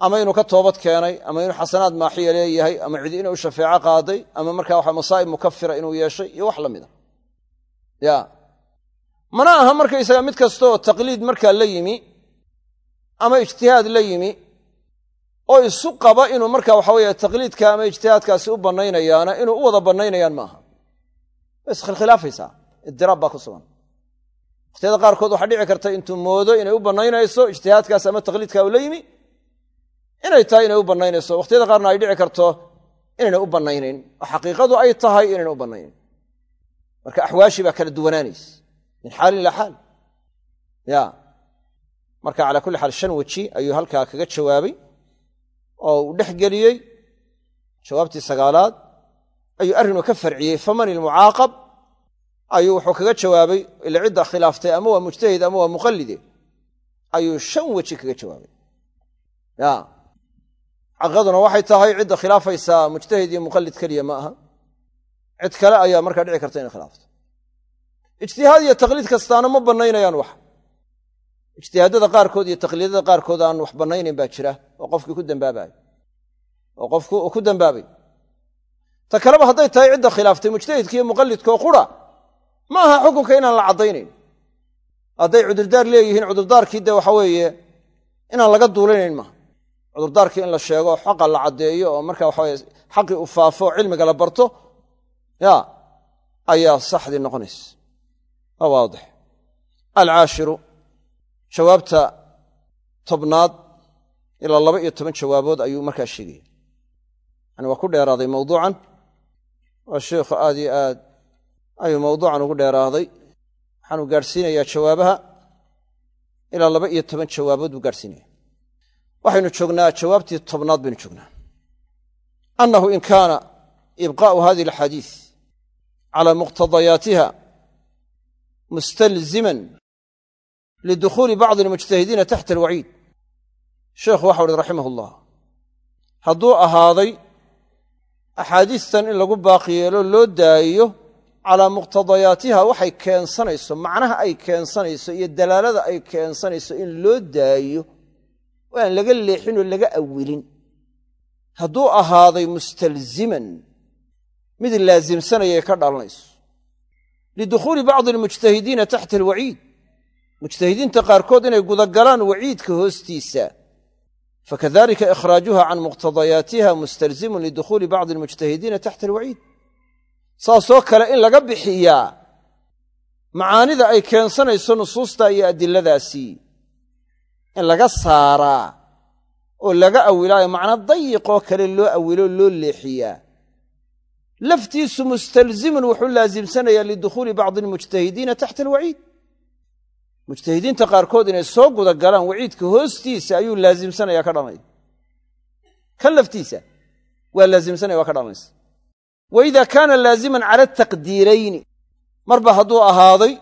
ama inuu ka toobad keenay ama inuu xasanaad maaxiya leeyahay ama cidi inuu shafeeco qaaday ama markaa waxa masaa'ib mukafira inuu yeeshay iyo wax la mida ya. Mana aha markaysaga mid kastaoo taqliid markaa la yimi ama ijtihaad la yimi oo isu qaba inuu marka waxa weeye taqliidka ama ijtihaadkaasi u bannaynayaana inuu u wada bannaynayaan maaha. Way iskhilkhilaafaysaa idiraab baa ku sugan. Wakhtiyada qaarkood waxaa dhici karta intuu moodo inay u bannaynayso ijtihaadkaas ama taqliidka uu la yimi inay tahay inay u bannaynayso. Wakhtiyada qaarna ay dhici karto inayna u bannaynayn. Oo xaqiiqadu ay tahay inayna u bannaynayn. Marka axwaashii baa kala duwanaanaysa. Min xaalin ilaa xaal. Ya. Marka calaa kulli xaal shan weji ayuu halkaa kaga jawaabay oo uu dhex geliyey. Jawaabtii sagaalaad ayuu arrinuu ka farciyey. Faman ilmucaaqab ayuu wuxuu kaga jawaabay. Ila cidda khilaaftay ama waa mujtahid ama waa muqallide ayuu shan weji kaga jawaabay ya xaqiiqaduna waxay tahay cidda khilaafaysaa mujtahid iyo muqallid keliya ma aha. Cid kale ayaa markaa dhici karta inay khilaafto. Ijtihaad iyo taqliid kastaana ma bannaynayaan wax. Ijtihaadada qaarkood iyo taqliidada qaarkood aan wax bannaynayn baa jira oo qofkii ku dambaabaay oo qofku ku dambaabay. Ta kaleba hadday tahay cidda khilaaftay mujtahidka iyo muqallidkaoo qura ma aha xukunka inaan la caddaynayn. Hadday cudurdaar leeyihiin cudurdaarkii dee waxa weeye inaan laga duulinayn maaha cudurdaarkii in la sheego xaqa la caddeeyo oo marka waxaweye xaqii u faafo cilmiga la barto ya ayaa saxdii noqonaysa waa waadix. Alcaashiru jawaabta tobnaad ilaa laba iyo toban jawaabood ayuu markaa sheegaya yani waa ku dheeraaday mawduucan. Waa sheikhu aad iyo aad ayuu mawduucan ugu dheeraaday. Waxaanu gaadhsiinayaa jawaabaha ilaa laba iyo toban jawaabood buu gaadhsiinaya waxaynu joognaa jawaabtii tobnaad baynu joognaa. Annahu in kaana ibqaa'u hadihi alxadiis cala muqtadayaatiha mustalziman lidukhuuli bacdi almujtahidiina taxta alwaciid. Sheekhu waxau uhi raximah ullah hadduu ahaaday axaadiistan in lagu baaqi yeelo loo daayiyo calaa muqtadayaatiha waxay keensanayso macnaha ay keensanayso iyo dalaalada ay keensanayso in loo daayo oo aan laga leexin oo laga awilin. Hadduu ahaaday mustalziman mid laasimsanayay ka dhalanayso lidukhuuli bacdi almujtahidiina taxta alwaciid. Mujtahidiinta qaarkood inay gudagalaan waciidka hoostiisa. Fakadalika ikhraajuha can muqtadayaatiha mustalzimun lidukhuuli bacdi almujtahidiina taxta alwaciid. Saasoo kale in laga bixiyaa macaanida ay keensanayso nusuusta iyo adiladaasi in laga saaraa oo laga awilaayo macna dayiqoo kale loo awilo loo leexiyaa. Laftiisu mustalzimun wuxuu laasimsanayaa lidukhuuli bacdi almujtahidiina taxta alwaciid. Mujtahidiinta qaarkood inay soo guda galaan waciidka hoostiisa ayuu laasimsanaya ka dhalanaya kan laftiisa waa laasimsanaya waa ka dhalanaysa wa ida kaana laaziman cala ataqdiirayni marba hadduu ahaaday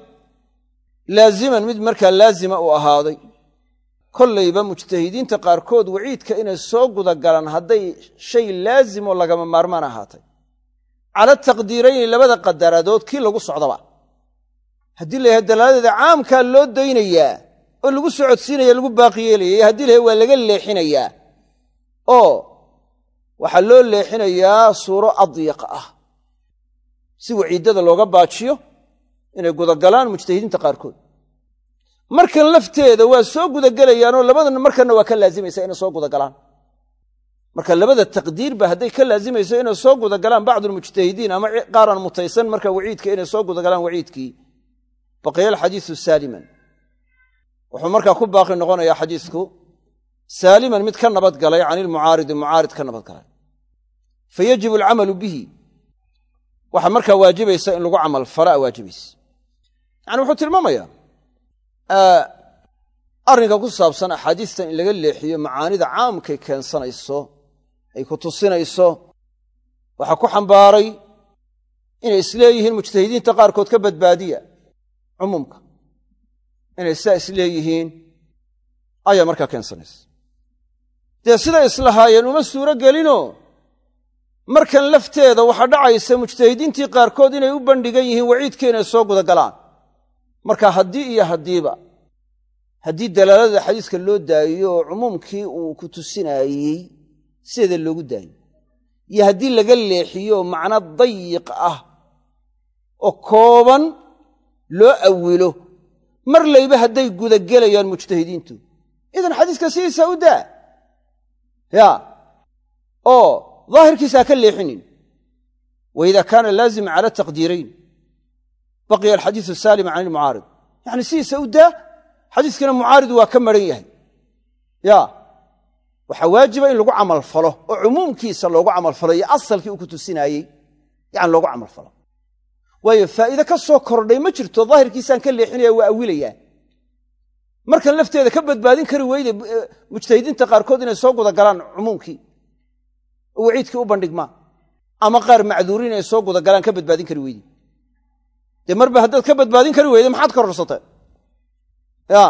laaziman mid markaa laazima uu ahaaday kollayba mujtahidiinta qaarkood waciidka inay soo guda galaan hadday shay laazimoo lagama maarmaan ahaatay. Cala taqdiirayni labada qadaradood kii lagu socdaba. Haddii la yahay dalaaladeeda caamkaa loo daynayaa oo lagu socodsiinaya lagu baaqi yeelaya haddii la yahay waa laga leexinayaa oo waxaa loo leexinayaa suuro adyaq ah si waciiddada looga baajiyo inay gudagalaan mujtahidiinta qaarkood markan lafteeda waa soo gudagelayaanoo labadan markanna waa ka laazimaysa inay soo gudagalaan. Marka labada taqdiirba hadday ka laazimayso inay soo gudagalaan bacdulmujtahidiin ama qaaraan mutaysan marka waciidka inay soo gudagalaan waciidkii. Baqiya alxadiisu saaliman. Wuxuu markaa ku baaqi noqonayaa xadiisku saaliman mid ka nabadgalay can ilmucaaridi mucaarid ka nabadgalay fa yajibu alcamalu bihi. Waxaa markaa waajibaysa in lagu camal falaa waajibaysa yani wuxuu tilmaamayaa arrinka ku saabsan axaadiistan in laga leexiyo macaanida caamkay keensanayso ay ku tusinayso waxaa ku xambaaray inay isleeyihiin mujtahidiinta qaarkood ka badbaadiya cumuumka. Inay sidaa isleeyihiin ayaa markaa keensanaysa. Dee siday islahaayeen uma suuro gelinoo markan lafteeda waxaa dhacaysa mujtahidiintii qaarkood inay u bandhigan yihiin waciidka inay soo gudagalaan marka haddii iyo haddiiba haddii dalaalada xadiiska loo daayo oo cumuumkii uu ku tusinaayey sideeda loogu daayo iyo haddii laga leexiyo macno dayiq ah oo kooban loo awilo mar layba hadday gudagelayaan mujtahidiintu. Idan xadiiska sidiisaa u daa ya oo daahirkiisa ha ka leexinin wa ida kaana laazima cala taqdiirayn baqiya alxadiisu saalima can ilmucaarid yacni sidiisa u daa xadiiskana mucaarid waa ka maran yahay. Ya waxaa waajiba in lagu camalfalo oo cumuumkiisa loogu camalfalo iyo asalkii uu ku tusinaayey yani loogu camalfalo waayo faa'iide ka soo kordhay ma jirto daahirkiisaan ka leexinaya waa awilayaa markan lafteeda ka badbaadin kari weyde mujtahidiinta qaarkood inay soo gudagalaan cumuumkii. Oo waciidkii u bandhigmaan ama qaar macduuriin ay soo gudagalaan ka badbaadin kari weyde dee marba haddaad ka badbaadin kari weyde maxaad kororsatay ya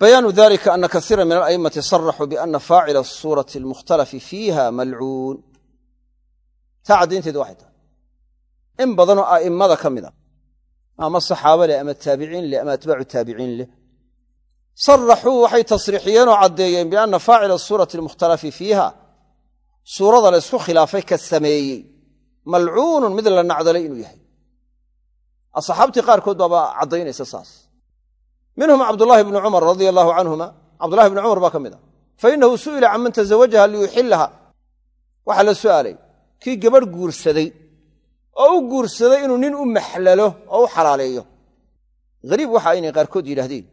bayaanu dalika ana kaiira min ala'immati saraxuu biana faacila suurati almukhtalafi fiiha malcuun taa caddaynteedu waxay tahay. In badanoo a'immada ka mid a ama saxaaba leh ama taabiciin leh ama atbaacu taabiciin leh saraxuu waxay tasriixiyeen oo caddeeyeen bianna faacila suurati almukhtalafi fiiha. Suurada la ysku khilaafay ka sameeyey. Malcuunun mid la nacdalay yahay asxaabtii qaarkood baaba caddaynaysa saas. Minhum cabdulaahi bnu cumar radia allaahu canhuma cabdulahi bnu cumar baa ka mid a fa innahu su'ila can man tazawajaha liyuxillaha waxaa la su'aalay kii gabadh guursaday oo u guursaday inuu nin u maxlalo oo u xalaaleeyo. Hariib waxa aynay qaarkood yidhaahdeen.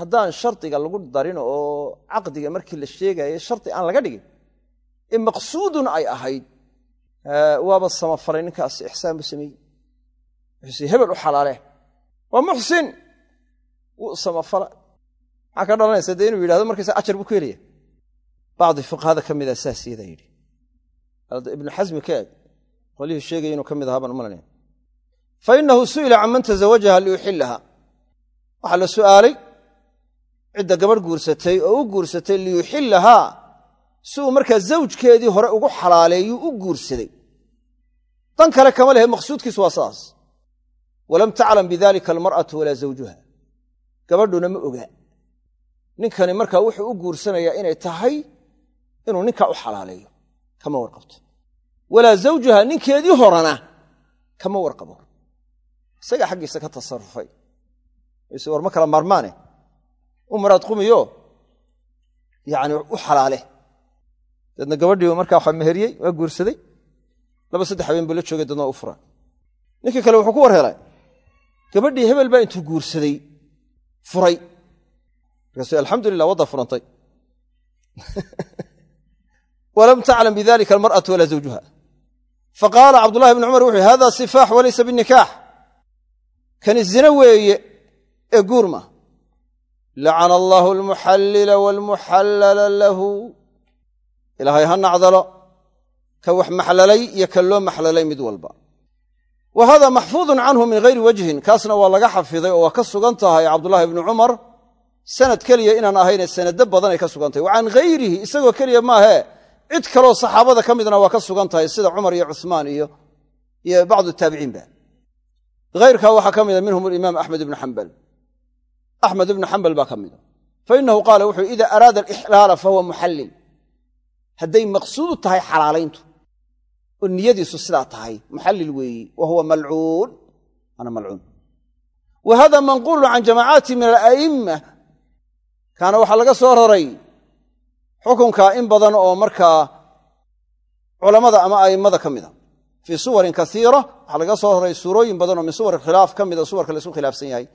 Haddaan shardiga lagu darin oo caqdiga markii la sheegayo shardi aan laga dhigin ee maqsuudun ay ahayd waaba samafalay ninkaas wuxuuse hebel u xalaale. Waa muxsin. Wuu samafala. Maxaa ka dhalanaysa dee inuu yidhahdo markaysa ajar buu ku helaya bacdi fuqahada ka mida saas yadaa yidhi. Ibnu xasmi ka eeg qolihii sheegaya inuu ka mid ahaa baan umalanaya fa innahu su'ila can man tazawajaha liyuxillaha waxaa la su'aalay cidda gabadh guursatay oo u guursatay liyuxillahaa si uu markaa zawjkeedii hore ugu xalaaleeyuu u guursaday. Dan kale kama lehe maqsuudkiisu waa sidaas walam taclam bidalika almar'atu walaa zawjuha. Gabadhuna ma oga. Ninkani markaa wuxuu u guursanayaa inay tahay inuu ninkaa u xalaaleeyo. Kama warqabto. Walaa zawjuha ninkeedii horana kama warqabo. Isagaa xaggiisa ka tasarufay. Ise war kala maarmaane? U maraad qumiyo? Yani u xalaale. Deedna gabadhii markaa waxaa meheriyey waa guursaday. Laba saddex habeen buu la joogay dadna u fura ninkii kale wuxuu ku war helay gabadhii hebel baa intuu guursaday furay. Markaasu alxamdulilah wadda furantay (laughs) walam taclam bidalika almar'atu walaa zawjuha. Faqaala cabdullahi bni cumar wuxu hada sifaax walaysa binikaax. Kani zina weeye ee guur ma lacana allaahu almuxallila waalmuxallala lahu. Ilaahay ha nacdalo. Ka wax maxlalay iyo ka loo maxlalay mid walba wa hada maxfuudun canhu min hayri wajhin. Kaasna waa laga xafiday oo waa ka sugan tahay cabdullaahi bni cumar sanad keliya inaan ahayne sanado badan ay ka sugan tahay. Wa can hayrihi isagoo keliya maahee cid kaloo saxaabada ka midna waa ka sugan tahay sida cumar iyo cuhmaan iyo bacdu taabiciinba hayrkaa waxaa ka mida minhum alimaam axmed ibnu xambal axmed ibnu xambal baa ka mida. Fa inahu qaala wuxuu ida araada alixlaala fahuwa muxallil hadday maqsuudu tahay xalaalayntu oo niyadiisu sidaa tahay. Muxallil weeyi wa malcuun. Ana malcuun. Wa hada manquulun can jamaacaati min ala'imma. Kaana waxaa laga soo raray xukunkaa in badan oo markaa culammada ama a'immada ka mida fii suwarin kaiira waxaa laga soo raray suurooyin badan oo min suwar khilaaf ka mida suwarka la isku khilaafsan yahay.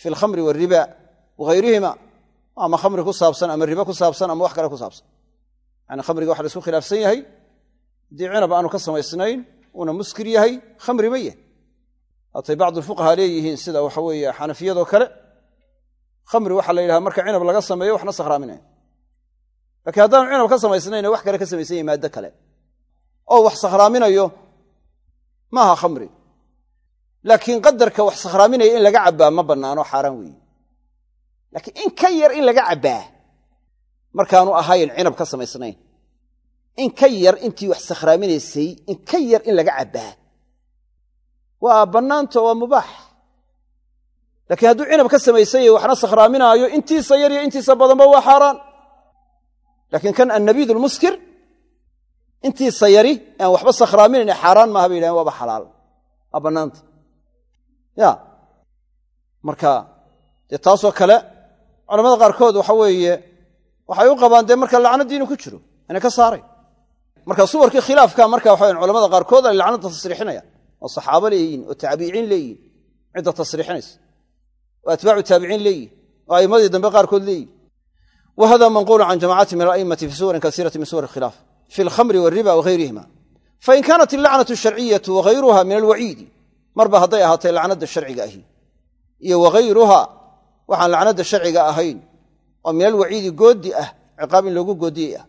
Fi alkhamri waalriba wahayrihima ama khamri ku saabsan ama ribe ku saabsan ama wax kale ku saabsan. Yani khamriga waxa la isku khilaafsan yahay haddii cinab aanu ka samaysnayn uuna muskir yahay khamri ma yahy haatay bacdu fuqaha leeyihiin sida waxa weeye xanafiyadoo kale khamri waxaa la yidhaha marka cinab laga sameeyo waxna sakhraaminaya lakiin haddaanu cinab ka samaysnayna wax kale ka samaysan yahay maaddo kale. Oo wax sakhraaminayo maaha khamri. Laakiin qadarka wax sakhraaminaya in laga cabbaa ma bannaano xaaraan weeye. Laakiin in ka yar in laga cabbaa markaanu ahayn cinab ka samaysnayn in ka yar intii wax sakhraaminaysay in ka yar in laga cabbaa waa bannaanto waa mubaax. Laakiin hadduu cinab ka samaysanyah waxna sakhraaminaayo intiisa yar iyo intiisa badanba waa xaaraan. Laakiin kan annabiid lmuskir intiisa yari aan waxba sakhraaminayn xaaraan maaha bay yidhahen waaba xalaal. Waa bannaanta. Ya marka dee taasoo kale culamada qaarkood waxa weeye waxay u qabaan dee marka lacnadii inuu ku jiro inay ka saaray marka suwarkii khilaafka marka waxa culamada qaarkood ay lacnada tasriixinayaan oo saxaabo leeyihiin oo taabiciin leeyihiin cidda tasriixinaysa oo atbaacu taabiciin leeyihiin oo a'immadii dambe qaarkood leeyihiin wa manquulu can jamacati min ala'immati fi suwarin kasiirati min suwar khilaaf fi alkhamri walriba wahayrihima fain kaanat allacnatu sharciyatu wahayruha min alwaciidi marba hadday ahaatay lacnada sharciga ahi iyo wahayruha waxaan lacnada sharciga ahayn oo min alwaciidi goodi ah ciqaab in loogu goodiyey ah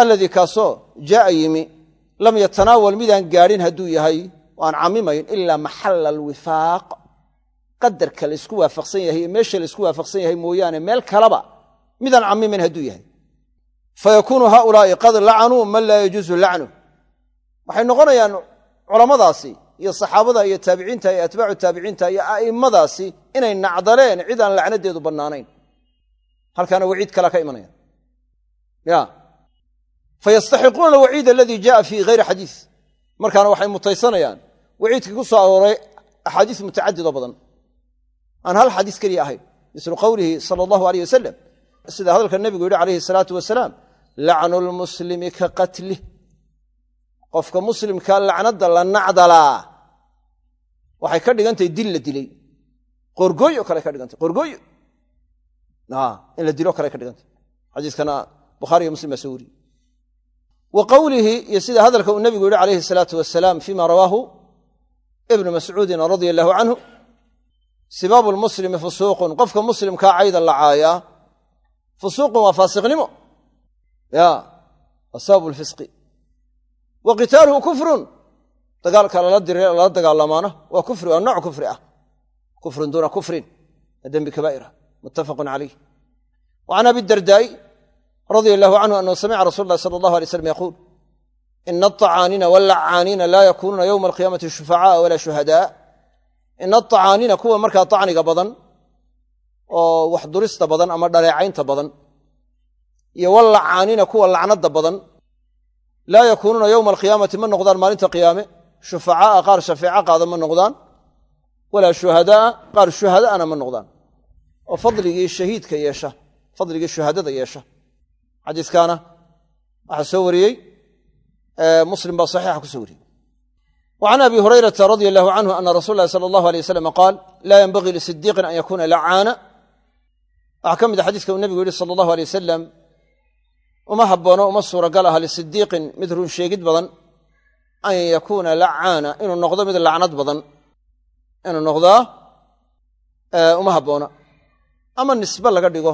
alladii kaasoo jaaa yimi lam yatanaawal midaan gaadhin hadduu yahay aan camimayn ilaa maxalla alwifaaq. Qadarka laysku waafaqsan yahay iyo meesha laysku waafaqsan yahay mooyaane meel kaleba midaan camimayn hadduu yahay. Fa yakuunu haaulaa'i qad lacanuu man laa yajuusu lacnu. Waxay noqonayaan culammadaasi iyo saxaabada iyo taabiciinta iyo atbaacu taabiciinta iyo a'immadaasi inay nacdaleen cid aan lacnadeedu bannaanayn halkaana waciid kalea ka imanaya ya fayastaxiquuna alwaciid aladii jaaa fii hayri xadiis markaana waxay mutaysanayaan waciidkii ku soo arooray axaadiis mutacadidoo badan aan hal xadiis keliya ahayn mislu qowlihi sala allahu aleyh wasalam sida hadalka nebigu yidhi calayhi salaatu wasalaam lacnu lmuslimi ka qatlih qofka muslimka lacnadda la nacdalaa waxay ka dhigantahay dil la dilay qorgooyo kale ka dhigantay qorgooyo in la dilo kale ka dhigantay xadiiskana bukhaariyo muslim baa soo wariyey wa qowlihi iyo sida hadalka uu nebigu yihi calayhi salaatu wasalaam fima rawaahu ibnu mascuudin radia allahu canhu sibaabu lmuslimi fusuuqun qofka muslimkaa cayda la fusuuqun waa faasiqnimo. Ya waa lfisqi wa qitaaluhu kufrun dagaalka lala dagaalamaana waa kufri waa nooc kufri ah. Kufrun duuna kufrin dembi kabaa'ira muttafaqun calayh. Wa can abi dardaa'i radia allahu canhu annahu samica rasuul lahi sala allah alay slam yaquul ina aacaanina waalacaaniina laa yakuunuuna yowma alqiyaamati shufacaa walaa shuhadaa ina aacaanina kuwa markaa acniga badan oo wax durista badan ama dhaleecaynta badan iyo wallacaanina kuwa lacnada badan laa yakuunuuna yowma alqiyaamati ma noqdaan maalinta qiyaame shufacaa'a qaar shafeeco qaada ma noqdaan walaa shuhadaaa qaar shuhadaana ma noqdaan. Oo fadligii shahiidka yeesha fadligii shuhadada xadiiskaana waxaa soo wariyey muslim baa saxiixa ku soo wariyey. Wa can abi hurayrata radia allahu canhu ana rasula lahi sala allahu alay wasalam qaal laa yenbagii lisidiiqin an yakuuna lacaana waxaa ka mid a xadiiska uu nebigu yihi sala allahu alay wasalam uma haboono uma suuragal aha lisidiiqin mid run sheegid badan an yakuuna lacaana inuu noqdo mid lacnad badan inuu noqdaa uma habboona ama nisbe laga dhigo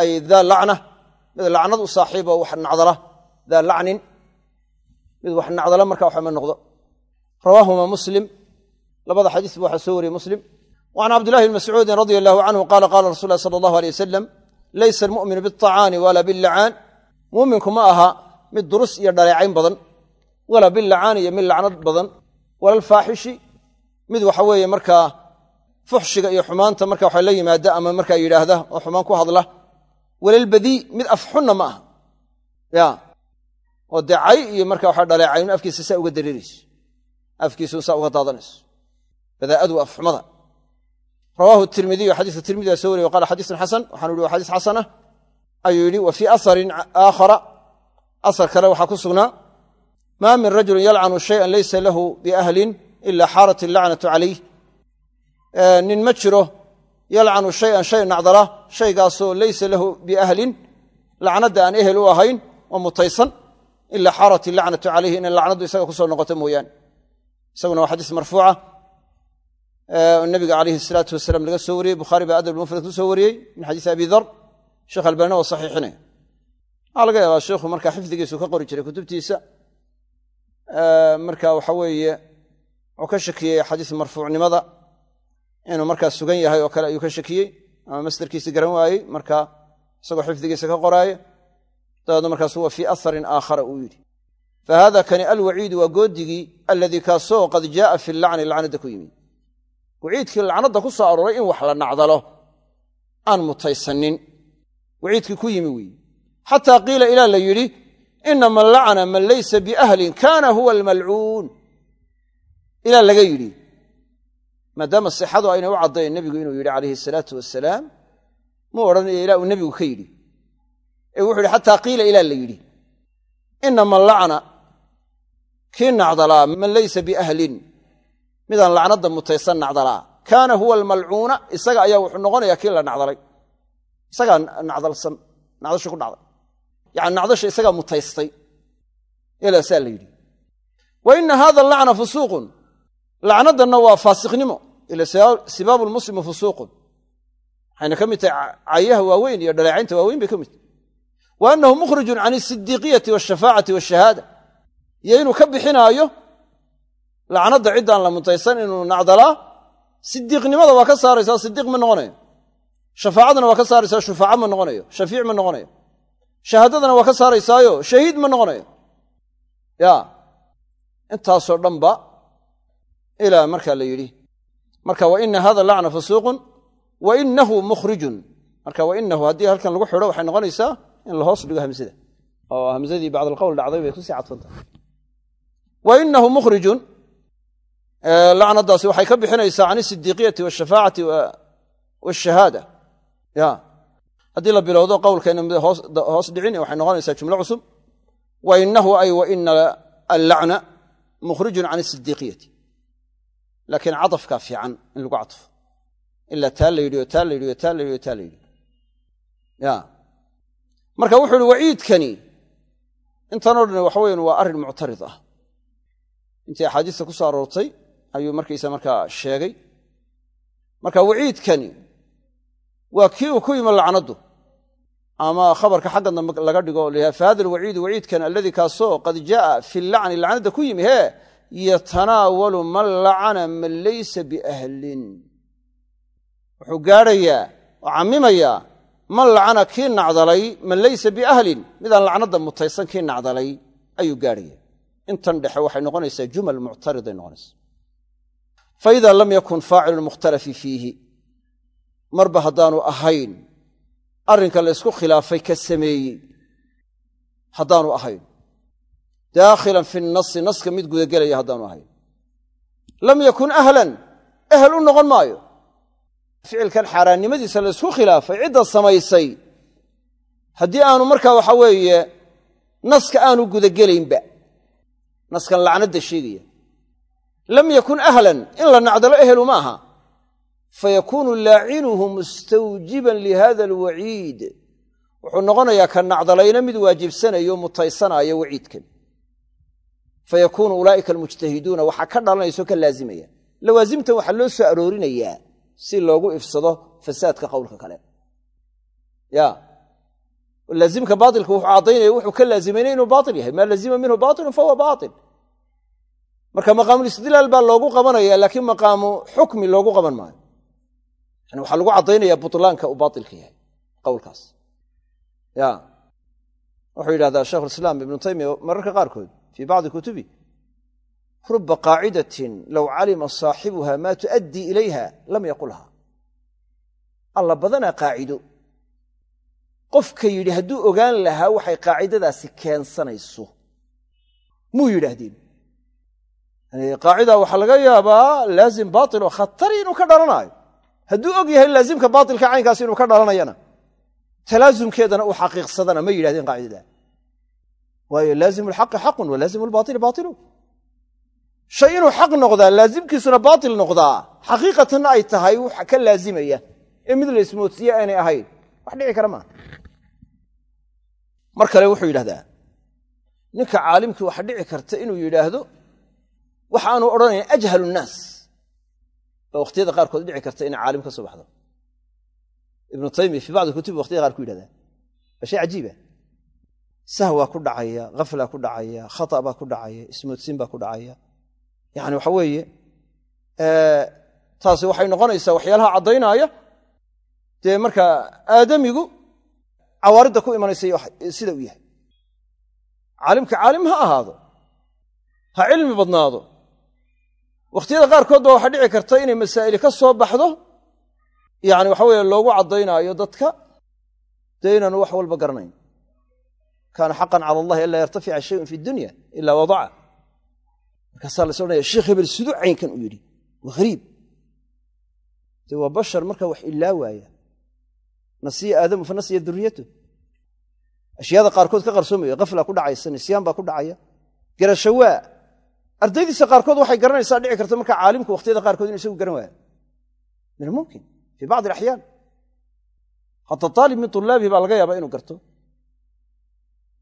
ay daa lacna mid lacnad u saaxiibo wax nacdala daa lacnin mid wax nacdala marka waxama noqdo. Rawaahuma muslim labada xadiisba waxaa soo wariyey muslim. Wa can cabdillahi bni mascuudin radia allahu canhu qaala qaala rasul lahi sala allahu alay wasalam laysa almu'minu biaطacaani walaa billacaan muuminku ma aha mid durus iyo dhaleecayn badan walaa billacaani iyo mid lacnad badan. Wala alfaaxishi mid waxa weeye markaa fuxshiga iyo xumaanta marka waxa la yimaada ama walalbadii mid afxunna ma aha. Ya. Oo dee cay iyo marka waxa dhaleecaynu afkiisa saa uga dareerayso afkiisun saa uga daadanayso. Badaa'adu waa afxumada. Rawaahu tirmidiyu xadiiska tirmidiga soo wariye qala xadiisun xasan waxanu ihi wa xadiis xasanah. Ayuu yidhi wa fii aharin aakhara. Asar kale waxaa ku sugnaa maa min rajulin yalcanu shayan laysa lahu biahlin ila xaarat illacnatu calayh. Nin ma jiro yalcanu shayan shay nacdala shaygaasoo laysa lahu biahlin lacnadda aan ehel u ahayn oo mutaysan ila xaarat illacnatu calayhi inay lacnaddu isaga ku soo noqoto mooyaane. Isaguna waa xadiis marfuuca nabiga calayhi salaatu wasalaam laga soo wariyey bukhaari baa adab mufrad ku wariyey min xadiisi abi dar sheekh albanina waa saxiixinaya waxaa laga yaabaa sheikhu markaa xifdigiisu ka qori jiray kutubtiisa marka waxa weeye wuxuu ka shakiyey xadiis marfuucnimada inuu markaa sugan yahay oo kale ayuu ka shakiyey ama masdarkiisi garan waayey marka isagoo xifdigiisa ka qoraayo dabeedna markaas wa fii aharin aakhara uu yidhi. Fa hada kani alwaciidu waa goodigii alladii kaasoo qad jaaa fi lacni lacnadda ku yimi. Waciidkii lacnadda ku soo arooray in wax la nacdalo aan mutaysanin waciidkii ku yimi weeye xataa qiila ilaa la yidhi ina man lacna man laysa biahlin kana huwa almalcuun ilaa laga yidhi maadaama sixadu ayna u caddayn nebigu inuu yidhi calayhi salaatu wasalaam mu odhanayo ilaa uu nebigu ka yidhi. Ee wuxu yidhi xataa qiila ilaa la yidhi. Ina man lacna kii nacdalaa man laysa biahlin. Midaan lacnadda mutaysan nacdalaa. Kaana huwa almalcuuna isaga ayaa wuxuu noqonayaa kii la nacdalay. Isagaa nacdalsan nacdashu ku dhacday yani nacdasha isagaa mutaystay. Ilaasaa la yidhi. Wa ina hada lacna fusuuqun lacnaddanna waa faasiqnimo. Ila sibaabu lmuslimi fusuuqun. Waxayna ka mid tahay cayaha waaweyn iyo dhaleecaynta waaweyn bay ka mid tahay. Wa annahu mukhrijun can asidiiqiyati waashafaacati waashahaada iyo inuu ka bixinaayo lacnadda ciddaan la mutaysan inuu nacdalaa sidiiqnimada waa ka saaraysaa sidiiq ma noqonayo. Shafaacadana waa ka saaraysaa shufaaca ma noqonayo. Shafiic ma noqonayo. Shahaadadana waa ka saaraysaayo shahiid ma noqonayo. Ya intaasoo dhanba ilaa marka la yidhi marka wa ina hada lacna fusuuqun wa inahu mukhrijun. Marka wa inahu haddii halkan lagu xidho waxay noqonaysaa in la hoos dhigo hamsada oo hamsadii bacd alqowl dhacday bay ku sii cadfantahay wa inahu mukhrijun lacnadaasi waxay ka bixinaysaa can isidiiqiyati waashafaacati waashahaada ya haddii la bilowdo qowlkeena mid hoos dhicin waxay noqonaysaa jumlo cusub. Wa inahu ay wa ina allacna mukhrijun can isidiiqiyati laakiin cadafkaa fiican in lagu cadfo. Ilaa taa la yidhi oo taa la yidhi oo taa la yidhi oo taa la yidhi. Ya. Marka wuxu uhi waciidkani. Intanoo dhan waxa waa arrin muctarid ah. Intii axaadiista ku soo aroortay ayuu markaysa markaa sheegay. Marka waciidkani. Waa kii uu ku yimi lacnaddu. Ama khabarka xagga dambe laga dhigo layahay fahada alwaciidu waciidkan alladii kaasoo qad jaaa fi lacni lacnadda ku yimi hee yatanaawalu man lacana man laysa biahlin. Wuxuu gaadhayaa oo cammimayaa man lacana kii nacdalay man laysa biahlin. Midaan lacnadda mutaysan kii nacdalay ayuu gaadhaya intan dhexe waxay noqonaysaa jumal muctariday noqonaysa faida lam yakun faacilu mukhtalafi fiihi. Marba haddaanu ahayn arrinka laysku khilaafay ka sameeyey haddaanu ahayn daakhilan fi nasi naska mid gudagelaya haddaanu ahayn lam yakun ahlan ehel u noqon maayo ficilkan xaaraannimadiisa laysku khilaafay cidda samaysay haddii aanu markaa waxa weeye naska aanu gudagelaynba naskan lacnadda sheegaya lam yakun ahlan in la nacdalo ehelu ma aha fayakuunu laacinuhu mustawjiban lihada alwaciid wuxuu noqonayaa ka nacdalayna mid waajibsanayo mutaysanaayo waciidkan fayakuunu ulaa'ika almujtahiduuna waxaa ka dhalanayso ka laazimaya lawaasimtan waxaa loo soo aroorinayaa si loogu ifsado fasaadka qowlka kale laazimka baailka wuxuu caddaynaya wuxuu ka laazimayna inuu baail yahay maa lazima minhu baailun fahuwa baail marka maqaamulistidlaal baa loogu qabanaya laakiin maqaamu xukmi loogu qaban maayo yani waxaa lagu caddaynaya butlaanka uu baailka yahay qowlkaas ya wuxuu yidhahdaa sheikhulislaam ibnu taymiya mararka qaarkood fii bacdi kutubi ruba qaacidatin low calima saaxibuha maa tu'addii ilayha lam yaqulha alla badanaa qaacido qofka yidhi hadduu ogaan lahaa waxay qaacidadaasi keensanayso muu yidhaahdeen qaacida waxaa laga yaabaa laazim baail oo khatari inuu ka dhalanaayo hadduu og yahay laazimka baailka caynkaas inuu ka dhalanayana talaasumkeedana uu xaqiiqsadana ma yidhahdeen qaacidada waayo laazim lxaqi xaqun wa laazim lbaili baailu shay inuu xaq noqdaa laazimkiisuna baatil noqdaa xaqiiqatanna ay tahay ka laazimaya. Ee mid la ismoodsiye aanay ahayn wax dhici kara maaha mar kale wuxuu yidhahdaa ninka caalimkii waxa dhici karta inuu yidhaahdo wax aanu odhanayn nnaas. Oo wakhtiyada qaarkood dhici karta inay caalim ka soo ibnu taymiya fii bacdi kutubi waqtiyada qaar ku yidhahdaa waa shay cajiiba sahwaa ku dhacaya khaflaa ku dhacaya khata baa ku dhacaya ismoodsiin baa ku dhacaya. Yani waxa weeye taasi waxay noqonaysaa waxyaalaha caddaynaya. Dee markaa aadamigu cawaaridda ku imanaysa sida uu yahay. Caalimka caalim ha ahaado ha cilmi badnaado. Wakhtiyada qaarkood ba waxaa dhici karta inay masaa'ili ka soo baxdo. Yani waxa weye loogu caddaynaayo dadka dee inaanu wax walba garanayn kaana xaqan cala allahi anlaa yartafica shayun fi dunya ila wadaca markaasaa las odhanaya sheekh hebel siduu caynkan u yidhi waa hariib dee waa bashar markaa wax ilaa waaya nasiya aadamu fa duriyatu ashyaada qaarkood ka qarsoomaya kafla ku dhacaysa nisyaan baa ku dhacaya garashawaa ardaydiisa qaarkood waxay garanaysaa dhici karta markaa caalimku wakhtiyada qaarkood inu isagu garan waaya min almumkin fii bacdi alaxyaan hadda aalib min tulaabihi baa laga yaabaa inuu garto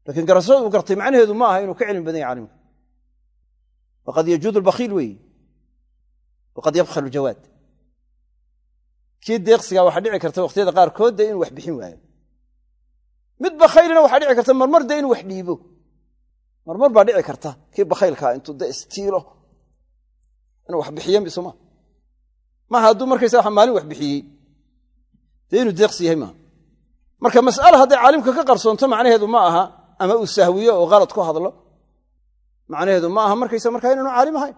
lakiin garashada uu gartay macnaheedu ma aha inuu ka cilmi badan yahy caalimka. Waqad yajuudu albakhiil weeyi waqad yabkhalu jawaad kii deeqsigaa waxaa dhici karta wakhtiyada qaarkood dee inuu wax bixin waayo. Mid bakhaylina waxaa dhici karta marmar dee inuu wax dhiibo. Marmar baa dhici karta. Kii bakhaylkaa intuu dee istiilo. Inuu wax bixiyo misoma maaha hadduu markaysa wa maalin wax bixiyey. Dee inuu deeqsi yahay maaha. Marka mas'ala hadday caalimka ka qarsoonto macnaheedu ma aha ama uu sahwiyo oo qalad ku hadlo macnaheedu ma aha markaysa markaa inaanu caalim ahayn.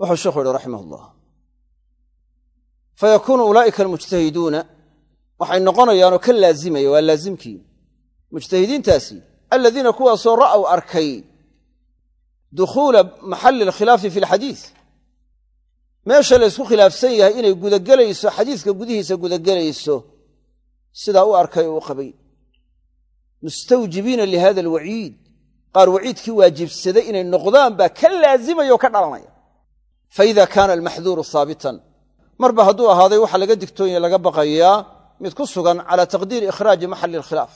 Wuxuu sheekhu yihi raximah ullah fayakuunu ulaa'ika almujtahiduuna waxay noqonayaanoo ka laazimaya waa laazimkii. Mujtahidiintaasi aladiina kuwaasoo ra'w arkay dukhuula maxalli alkhilaafi fi alxadiis meesha laysku khilaafsan yahay inay gudagelayso xadiiska gudihiisa gudagelayso sidaa u arkay oo u qabay mustawjibiina lihada alwaciid. Qaar waciidkii waajibsaday inay noqdaan baa ka laazimaya oo ka dhalanaya. Faida kaana almaxduuru haabitan marba hadduu ahaaday waxaa laga digtoonya laga baqayaa mid ku sugan calaa taqdiiri ikhraaji maxalli alkhilaaf.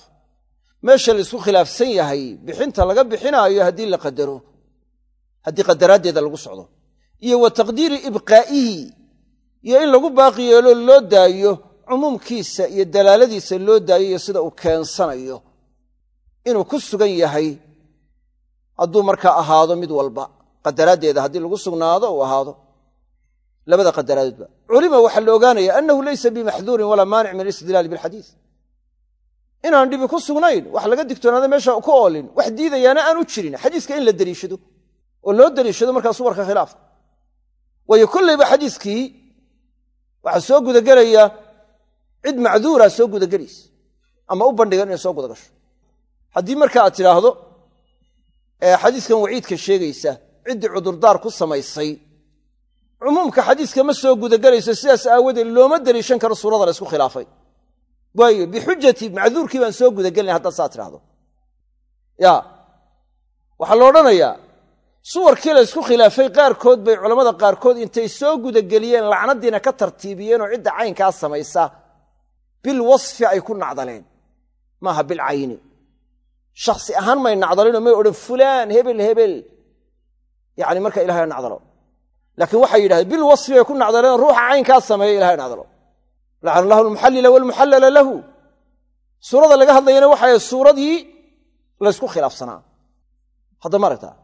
Meesha laysku khilaafsan yahay bixinta laga bixinaayo haddii la qadaro haddii qadaraaddeeda lagu socdo iyo wa taqdiiri ibqaa'ihi iyo in lagu baaqi yeelo loo daayo cumuumkiisa iyo dalaaladiisa loo daayo iyo sida uu keensanayo inuu ku sugan yahay hadduu markaa ahaado mid walba qadaraaddeeda haddii lagu sugnaado uu ahaado. Labada qadaraadoodba culima waxaa la ogaanaya annahu laysa bimaxduurin walaa maanic min alistidlaali bilxadiis. Inaan dhibi ku sugnayn wax laga digtoonaada meesha ku oolin wax diidayaana aan u jirin xadiiska in la deliishado oo loo deliishado markaa suwarka khilaafka waayo kollayba xadiiskii waxaa soo gudagelaya cid macduura soo gudagelaysa ama u bandhigan inay soo gudagasho haddii marka aad tidhaahdo xadiiskan waciidka sheegaysa ciddii cudurdaar ku samaysay cumuumka xadiiska ma soo gudagelayso sidaas aawadeed looma deliishan karo suurada la ysku khilaafay. Waayo bixujati macduurkii baan soo gudagelinay haddaad saa tidhahdo ya waxaa la suwarkii la ysku khilaafay qaarkood bay culammada qaarkood intay soo gudageliyeen lacnadiina ka tartiibiyeenoo cidda caynkaa samaysa. Bil wasfi ay ku nacdaleen. Maaha bil cayni shaksi ahaan may nacdalinoo may odhan fulaan hebel hebel. Yani marka ilahay nacdalo. Laakiin waxay yidhahdeen bil wasfi ay ku nacdaleen ruuxa caynkaa sameeya ilahay nacdalo. Lacana allahu almuxallila walmuxallala lahu. Suurada laga hadlayana waxay suuradii laysku khilaafsanaa. Hadda ma aragtaa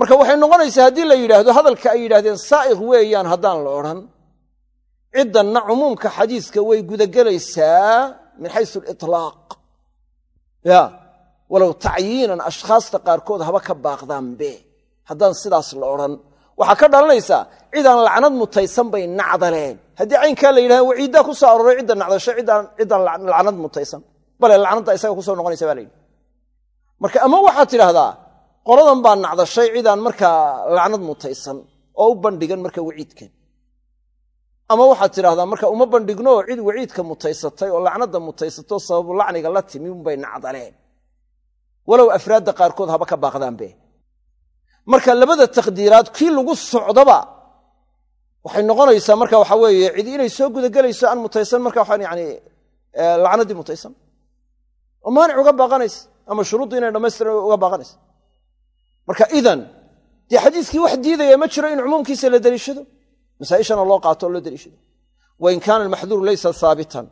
marka waxay noqonaysaa haddii la yidhaahdo hadalka ay yidhahdeen saa'iq weeyaan haddaan la odhan ciddanna cumuumka xadiiska way gudagelaysaa min xaysu aliطlaaq ya walow tacyiinan ashkhaasta qaarkood haba ka baaqdaanbe haddaan sidaas la odhan. Waxaa ka dhalanaysaa cidaan lacnad mutaysan bay nacdaleen. Haddii caynkaa la yidhahda waciiddaa ku soo arooray cidda nacdasho ciddaan lacnad mutaysan. Bale lacnadda isaga ku soo noqonaysa ba la yidhi. Marka ama waxaad tidhaahdaa qoladan baa nacdashay cidaan markaa lacnad mutaysan oo u bandhigan marka waciidkan ama waxaad tidhahdaa marka uma bandhigno cid waciidka mutaysatay oo lacnadda mutaysatoo sababu lacniga la timi unbay nacdaleen walow afraadda qaarkood haba ka baaqdaanbe. Marka labada taqdiiraad kii lagu socdaba waxay noqonaysaa marka waxa weeye cid inay soo gudagelayso aan mutaysan marka waxaan yani lacnaddii mutaysan. Oo maanic uga baaqanaysa ama shuruuddu inay dhammaystiran uga baaqanaysa marka idan dee xadiiskii wax diidaya ma jiro in cumuumkiisa la deliishado? Masaaishana loo qaato oo loo deliishado. Wain kaana almaxduuru laysa haabitan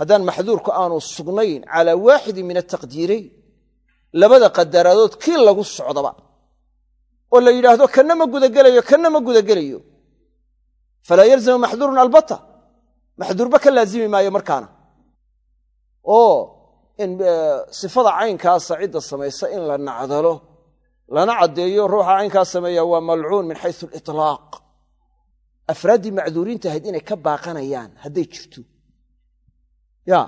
haddaan maxduurku aanu sugnayn calaa waaxidin min ataqdiirayn labada qadaraadood kii lagu socdaba oo la yidhaahdo kanna ma gudagelayo kanna ma gudagelayo. Falaa yalzamu maxduurun albata. Maxduurba ka laazimi maayo markaana. Oo in sifada caynkaasa cidda samaysa in la nacdalo lana caddeeyo ruuxa caynkaas sameeya waa malcuun min xaysu aliطlaaq afraaddii macduuriinta ahayd inay ka baaqanayaan hadday jirto. Ya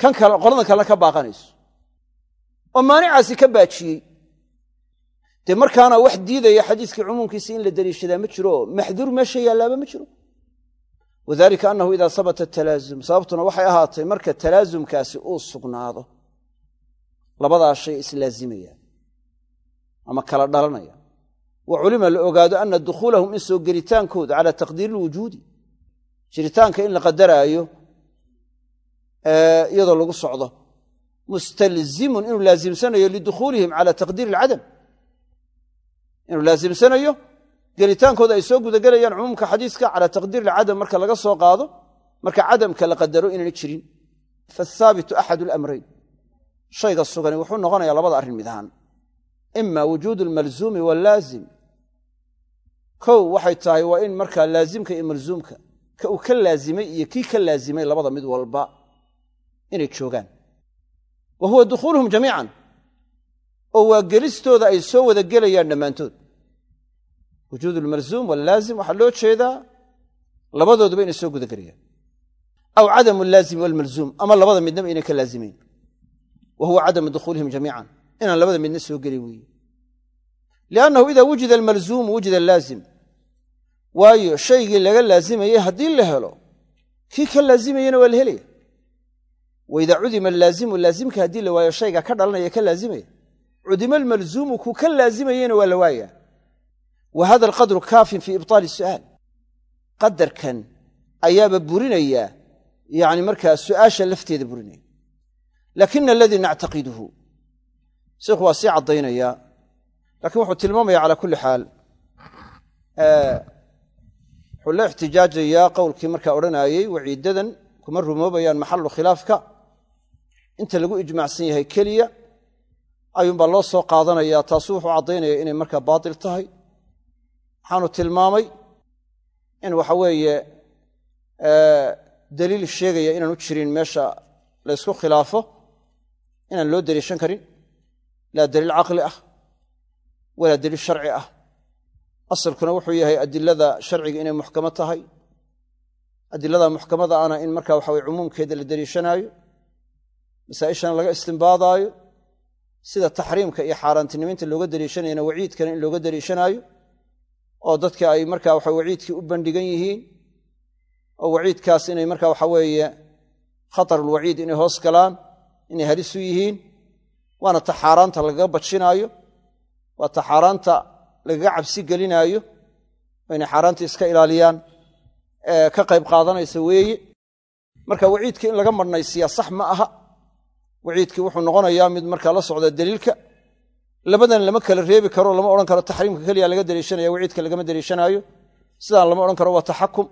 kan kale qoladan kalena ka baaqanayso oo maanicaasi ka baajiyey. Dee markaana wax diidaya xadiiskii cumuumkiisa in la deliishadaa ma jiro maxduur meesha yaallaaba ma jiro. Wadalika annahu idaa sabata talaazum sababtuna waxay ahaatay marka talaasumkaasi uu sugnaado labadaa shay islaazimayaan ama kala dhalanaya. Wa culima la ogaado ana dukhuulahum in soo gelitaankooda cala taqdiiri ilwujuudi jiritaanka in la qadaraayo iyadoo lagu socdo mustalzimun inuu laasimsanayo lidukhuulihim cala taqdiiri ilcadam inuu laasimsanayo gelitaankooda ay soo gudagelayaan cumuumka xadiiska cala taqdiir ilcadam marka laga soo qaado marka cadamka la qadaro inayna jirin fathaabitu axadu alamrayn shayga sugani wuxuu noqonayaa labada arrin mid ahaan ima wujuudu almalzuumi wallaazim kow waxay tahay waa in markaa laazimka iyo malzuumka ka uu ka laazimay iyo kii ka laazimay labada mid walba inay joogaan wa huwa dukhuuluhum jamiican oo waa gelistooda ay soo wada gelayaan dhammaantood wujuud almalzuum wallaazim waxaa loo jeedaa labadooduba inay soo gudagelayaan aw cadamu allaazimi walmalzuum ama labada midnaba inay ka laazimayn wa huwa cadamu dukhuulihim jamiican inaan labada midna soo gelin weeye liannahu idaa wujida almalzuumu wujida allaazim waayo shaygii laga laazimayey haddii la helo kii ka laazimayena waa wa idaa cudima allaazimu laazimka haddii la waayo shayga ka dhalanaya ka laazimaya. Cudima almalzuumu kuu ka laazimayena waa la waaya wa hada alqadru kaafin fii ibطaali su'aal qadarkan ayaaba burinaya yani markaa su'aasha lafteeda burinaya. Laakina aladii nactaqiduhu sheikhu waa sii caddaynaya lakiin wuxuu tilmaamaya calaa kulli xaal. Wuxuu la ixtijaajayaa qowlkii markaa odhanaayey waciidadan kuma rumoobayaan maxalu khilaafka inta lagu ijmacsan yahay keliya ayuunbaa loo soo qaadanaya taasu wuxuu caddaynaya inay markaa baatil tahay. Waxaanu tilmaamay in waxa weeye daliil sheegaya inaanu jirin meesha la ysku khilaafo inaan loo deliishan karin. Laa daliil caqli ah walaa daliil sharci ah. Asalkuna wuxuu yahay adilada sharciga inay muxkamo tahay. Adilada muxkamada ana in marka waxa weye cumuumkeeda la deliishanaayo masaa'ishana laga istimbaadaayo sida taxriimka iyo xaaraantiniminta looga deliishanayana waciidkana in looga deliishanaayo oo dadka ay marka waxa waciidkii u bandhigan yihiin oo waciidkaas inay marka waxa weeye khatarulwaciid inay hoos galaan inay halis u yihiin waana ta xaaraanta lagaga bajinaayo waa ta xaaraanta lagaga cabsi gelinaayo oo inay xaaraanta iska ilaaliyaan ka qayb qaadanaysa weeye. Marka waciidkii in laga marhnaysiyaa sax ma aha waciidkii wuxuu noqonayaa mid markaa la socda daliilka labadan lama kala reebi karo lama odhan karo taxriimka keliya laga deliishanaya waciidka lagama deliishanaayo. Sidaan lama odhan karo waa taxakum.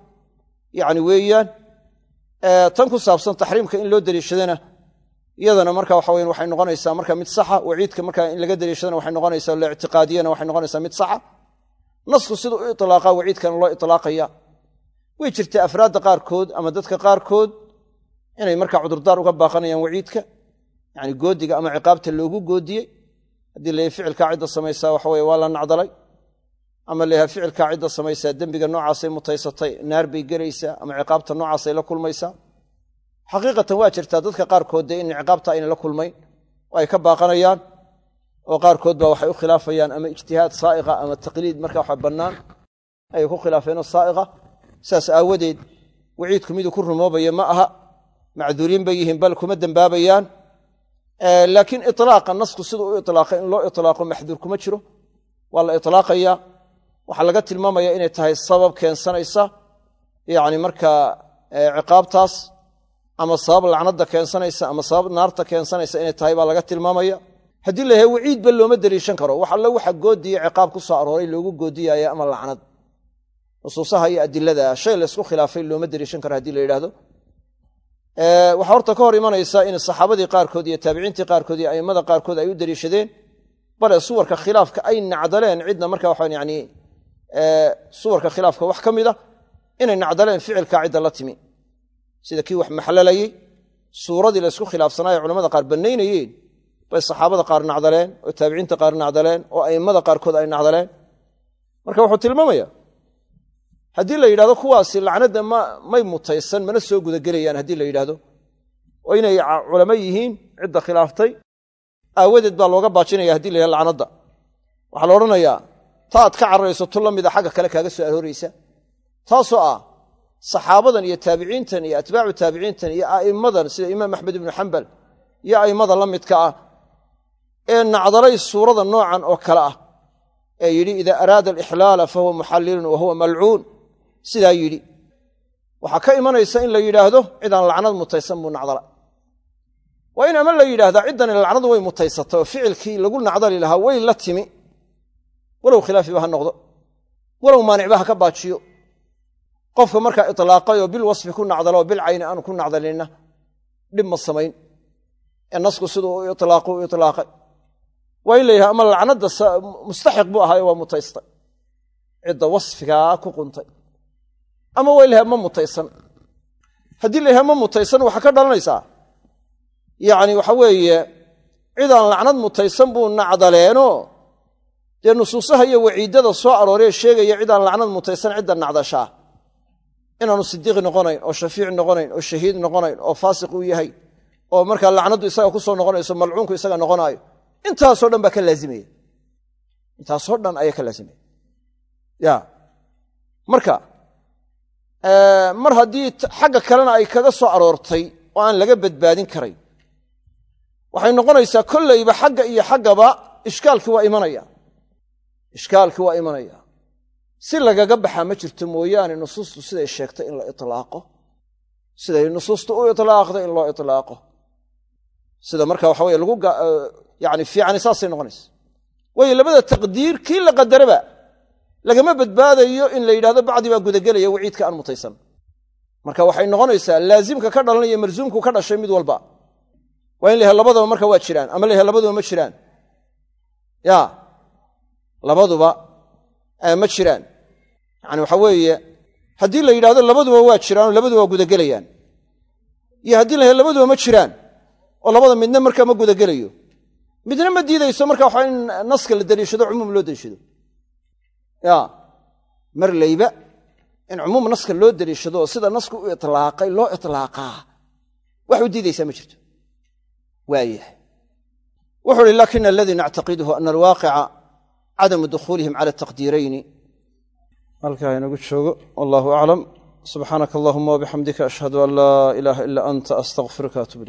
Yacni weeyaan tan ku saabsan taxriimka in loo deliishadana iyadana marka waxa weyan waxay noqonaysaa marka mid saxa waciidka marka in laga deliishadana waxay noqonaysaa la waxay noqonaysaa mid saxa. Nasku siduu u itlaaqa waciidkana loo itlaaqaya. Way jirta afraadda qaarkood ama dadka qaarkood inay marka cudurdaar uga baaqanayaan waciidka yani goodiga ama ciqaabta loogu goodiyey haddii layahay ficilkaa cidda samaysaa waxa weye waa la nacdalay. Ama layahay ficilkaa cidda samaysaa dembiga noocaasay mutaysatay naar bay gelaysaa ama ciqaabta noocaasay la kulmaysaa. Xaqiiqatan waa jirtaa dadka qaarkood dee in ciqaabta ayna la kulmayn oo ay ka baaqanayaan oo qaarkood baa waxay u khilaafayaan ama ijtihaad saa'iqa ama taqliid marka waxa bannaan ayay ku khilaafeenoo saa'iqa. Saas aawadeed waciidku miduu ku rumoobaya ma aha macduuriin bay yihiin bal kuma dembaabayaan laakiin itlaaqa nasku siduu u itlaaqay in loo itlaaqo maxduur kuma jiro. Waa la itlaaqaya. Waxaa laga tilmaamaya inay tahay sabab keensanaysa. Yacni markaa ciqaabtaas ama sabab lacnadda keensanaysa ama sabab naarta keensanaysa inay tahay baa laga tilmaamaya. Haddii la yahay waciidba looma deliishan karo. Wax alle waxa goodiya ciqaab ku soo arooray loogu goodiyaya ama lacnad. Nusuusaha iyo adilada shay laysku khilaafay looma deliishan karo haddii la yidhahdo waxaa horta ka hor imanaysa in saxaabadii qaarkood iyo taabiciintii qaarkood iyo a'immada qaarkood ay u deliishadeen bale suwarka khilaafka ay nacdaleen cidna marka waxaan yani suwarka khilaafka wax ka mid a inay nacdaleen ficilkaa cidda la timi. Sida kii wax maxlalayey suuradii laysku khilaafsanaayo culamada qaar bannaynayeen bay saxaabada qaar nacdaleen oo taabiciinta qaar nacdaleen oo a'immada qaarkood ay nacdaleen. Marka wuxuu tilmaamaya haddii la yidhahdo kuwaasi lacnadda may mutaysan mana soo gudagelayaan haddii la yidhahdo. Oo inay culamo yihiin cidda khilaaftay. Aawadeed baa looga baajinaya haddii la yidhahdo lacnadda. Waxaa la odhanayaa ta aad ka cararayso tu la mida xagga kale kaaga soo arooraysa. Taasoo ah saxaabadan iyo taabiciintan iyo atbaacu taabiciintan iyo a'immadan sida imaam axmed ibnu xambal iyo a'immada la midka ah ee nacdalay suurada noocan oo kale ah ee yidhi idaa araada alixlaala fahuwa muxallilun wa huwa malcuun sidaa yidhi waxaa ka imanaysa in la yidhaahdo cidaan lacnad mutaysan buu nacdala. Waa in ama la yidhaahdaa ciddani lacnadu way mutaysatay oo ficilkii lagu nacdali lahaa way la timi. Walow khilaafiba ha noqdo. Walow maanicba ha ka baajiyo. Qofka markaa itlaaqay oo bil wasfi ku nacdalo oo bil cayni aanu ku nacdalinna dhib ma samayn. Ee nasku siduu u ilaaqu u itlaaqay. Waa in la yidhaha ama lacnadda mustaxiq buu ahaayo waa mutaystay. Cidda wasfigaa ku quntay ama waa ilaha ma mutaysan. Haddii la ma mutaysan waxaa ka dhalanaysaa. Yacni waxa weeye cidaan lacnad mutaysan buu nacdaleenoo dee nusuusaha iyo waciiddada soo arooree sheegaya cidaan lacnad mutaysan cidda nacdashaa. Inaanu sidiiq noqonayn oo shafiic noqonayn oo shahiid noqonayn oo faasiq uu yahay oo markaa lacnaddu isaga ku soo noqonayso malcuunku isaga noqonaayo. Intaasoo dhan baa ka laazimaya. Intaasoo dhan ayaa ka laazimaya. Ya marka mar haddii xagga kalena ay kaga soo aroortay oo aan laga badbaadin karayn. Waxay noqonaysaa kollayba xagga iyo xaggaba ishkaalkii waa imanaya. Ishkaalkii waa imanaya. Si lagaga baxaa ma jirto mooyaane nusuustu siday sheegtay in la itlaaqo. Siday nusuustu u itlaaqday in loo itlaaqo. Sida marka waxa weye lagu yani fiicani saasay noqonaysa. Waayo labada taqdiir kii la qadaraba lagama badbaadayo in la yidhahdo bacdi baa gudagelaya waciidka aan mutaysan. Marka waxay noqonaysaa laazimka ka dhalanaya marsuumku ka dhashay mid walba. Waa in la yahay labadaba marka waa jiraan ama la yahay labaduba ma jiraan. Ya labaduba ma jiraan. Yani waxa weeye haddii la yidhahdo labaduba waa jiraanoo labaduba waa gudagelayaan. Iyo haddii la labaduba ma jiraan oo labada midna markaa ma gudagelayo. Midna ma diidayso marka waxa in naska la daliishado cumuum loo daliishado ya mar layba in cumuum naska loo daliishado oo sida nasku u itlaaqay loo itlaaqaa wax u diidaysaa ma jirto. Waayahay wuxu uhi lakina aladii nactaqiduhu ana alwaaqica cadamu dukhuulihim cala taqdiirayni. Halkaa inagu joogo. Wallahu aclam. Subxaanaka allahuma wabixamdika ashhadu an laa ilaaha ila anta astaqfiruka atub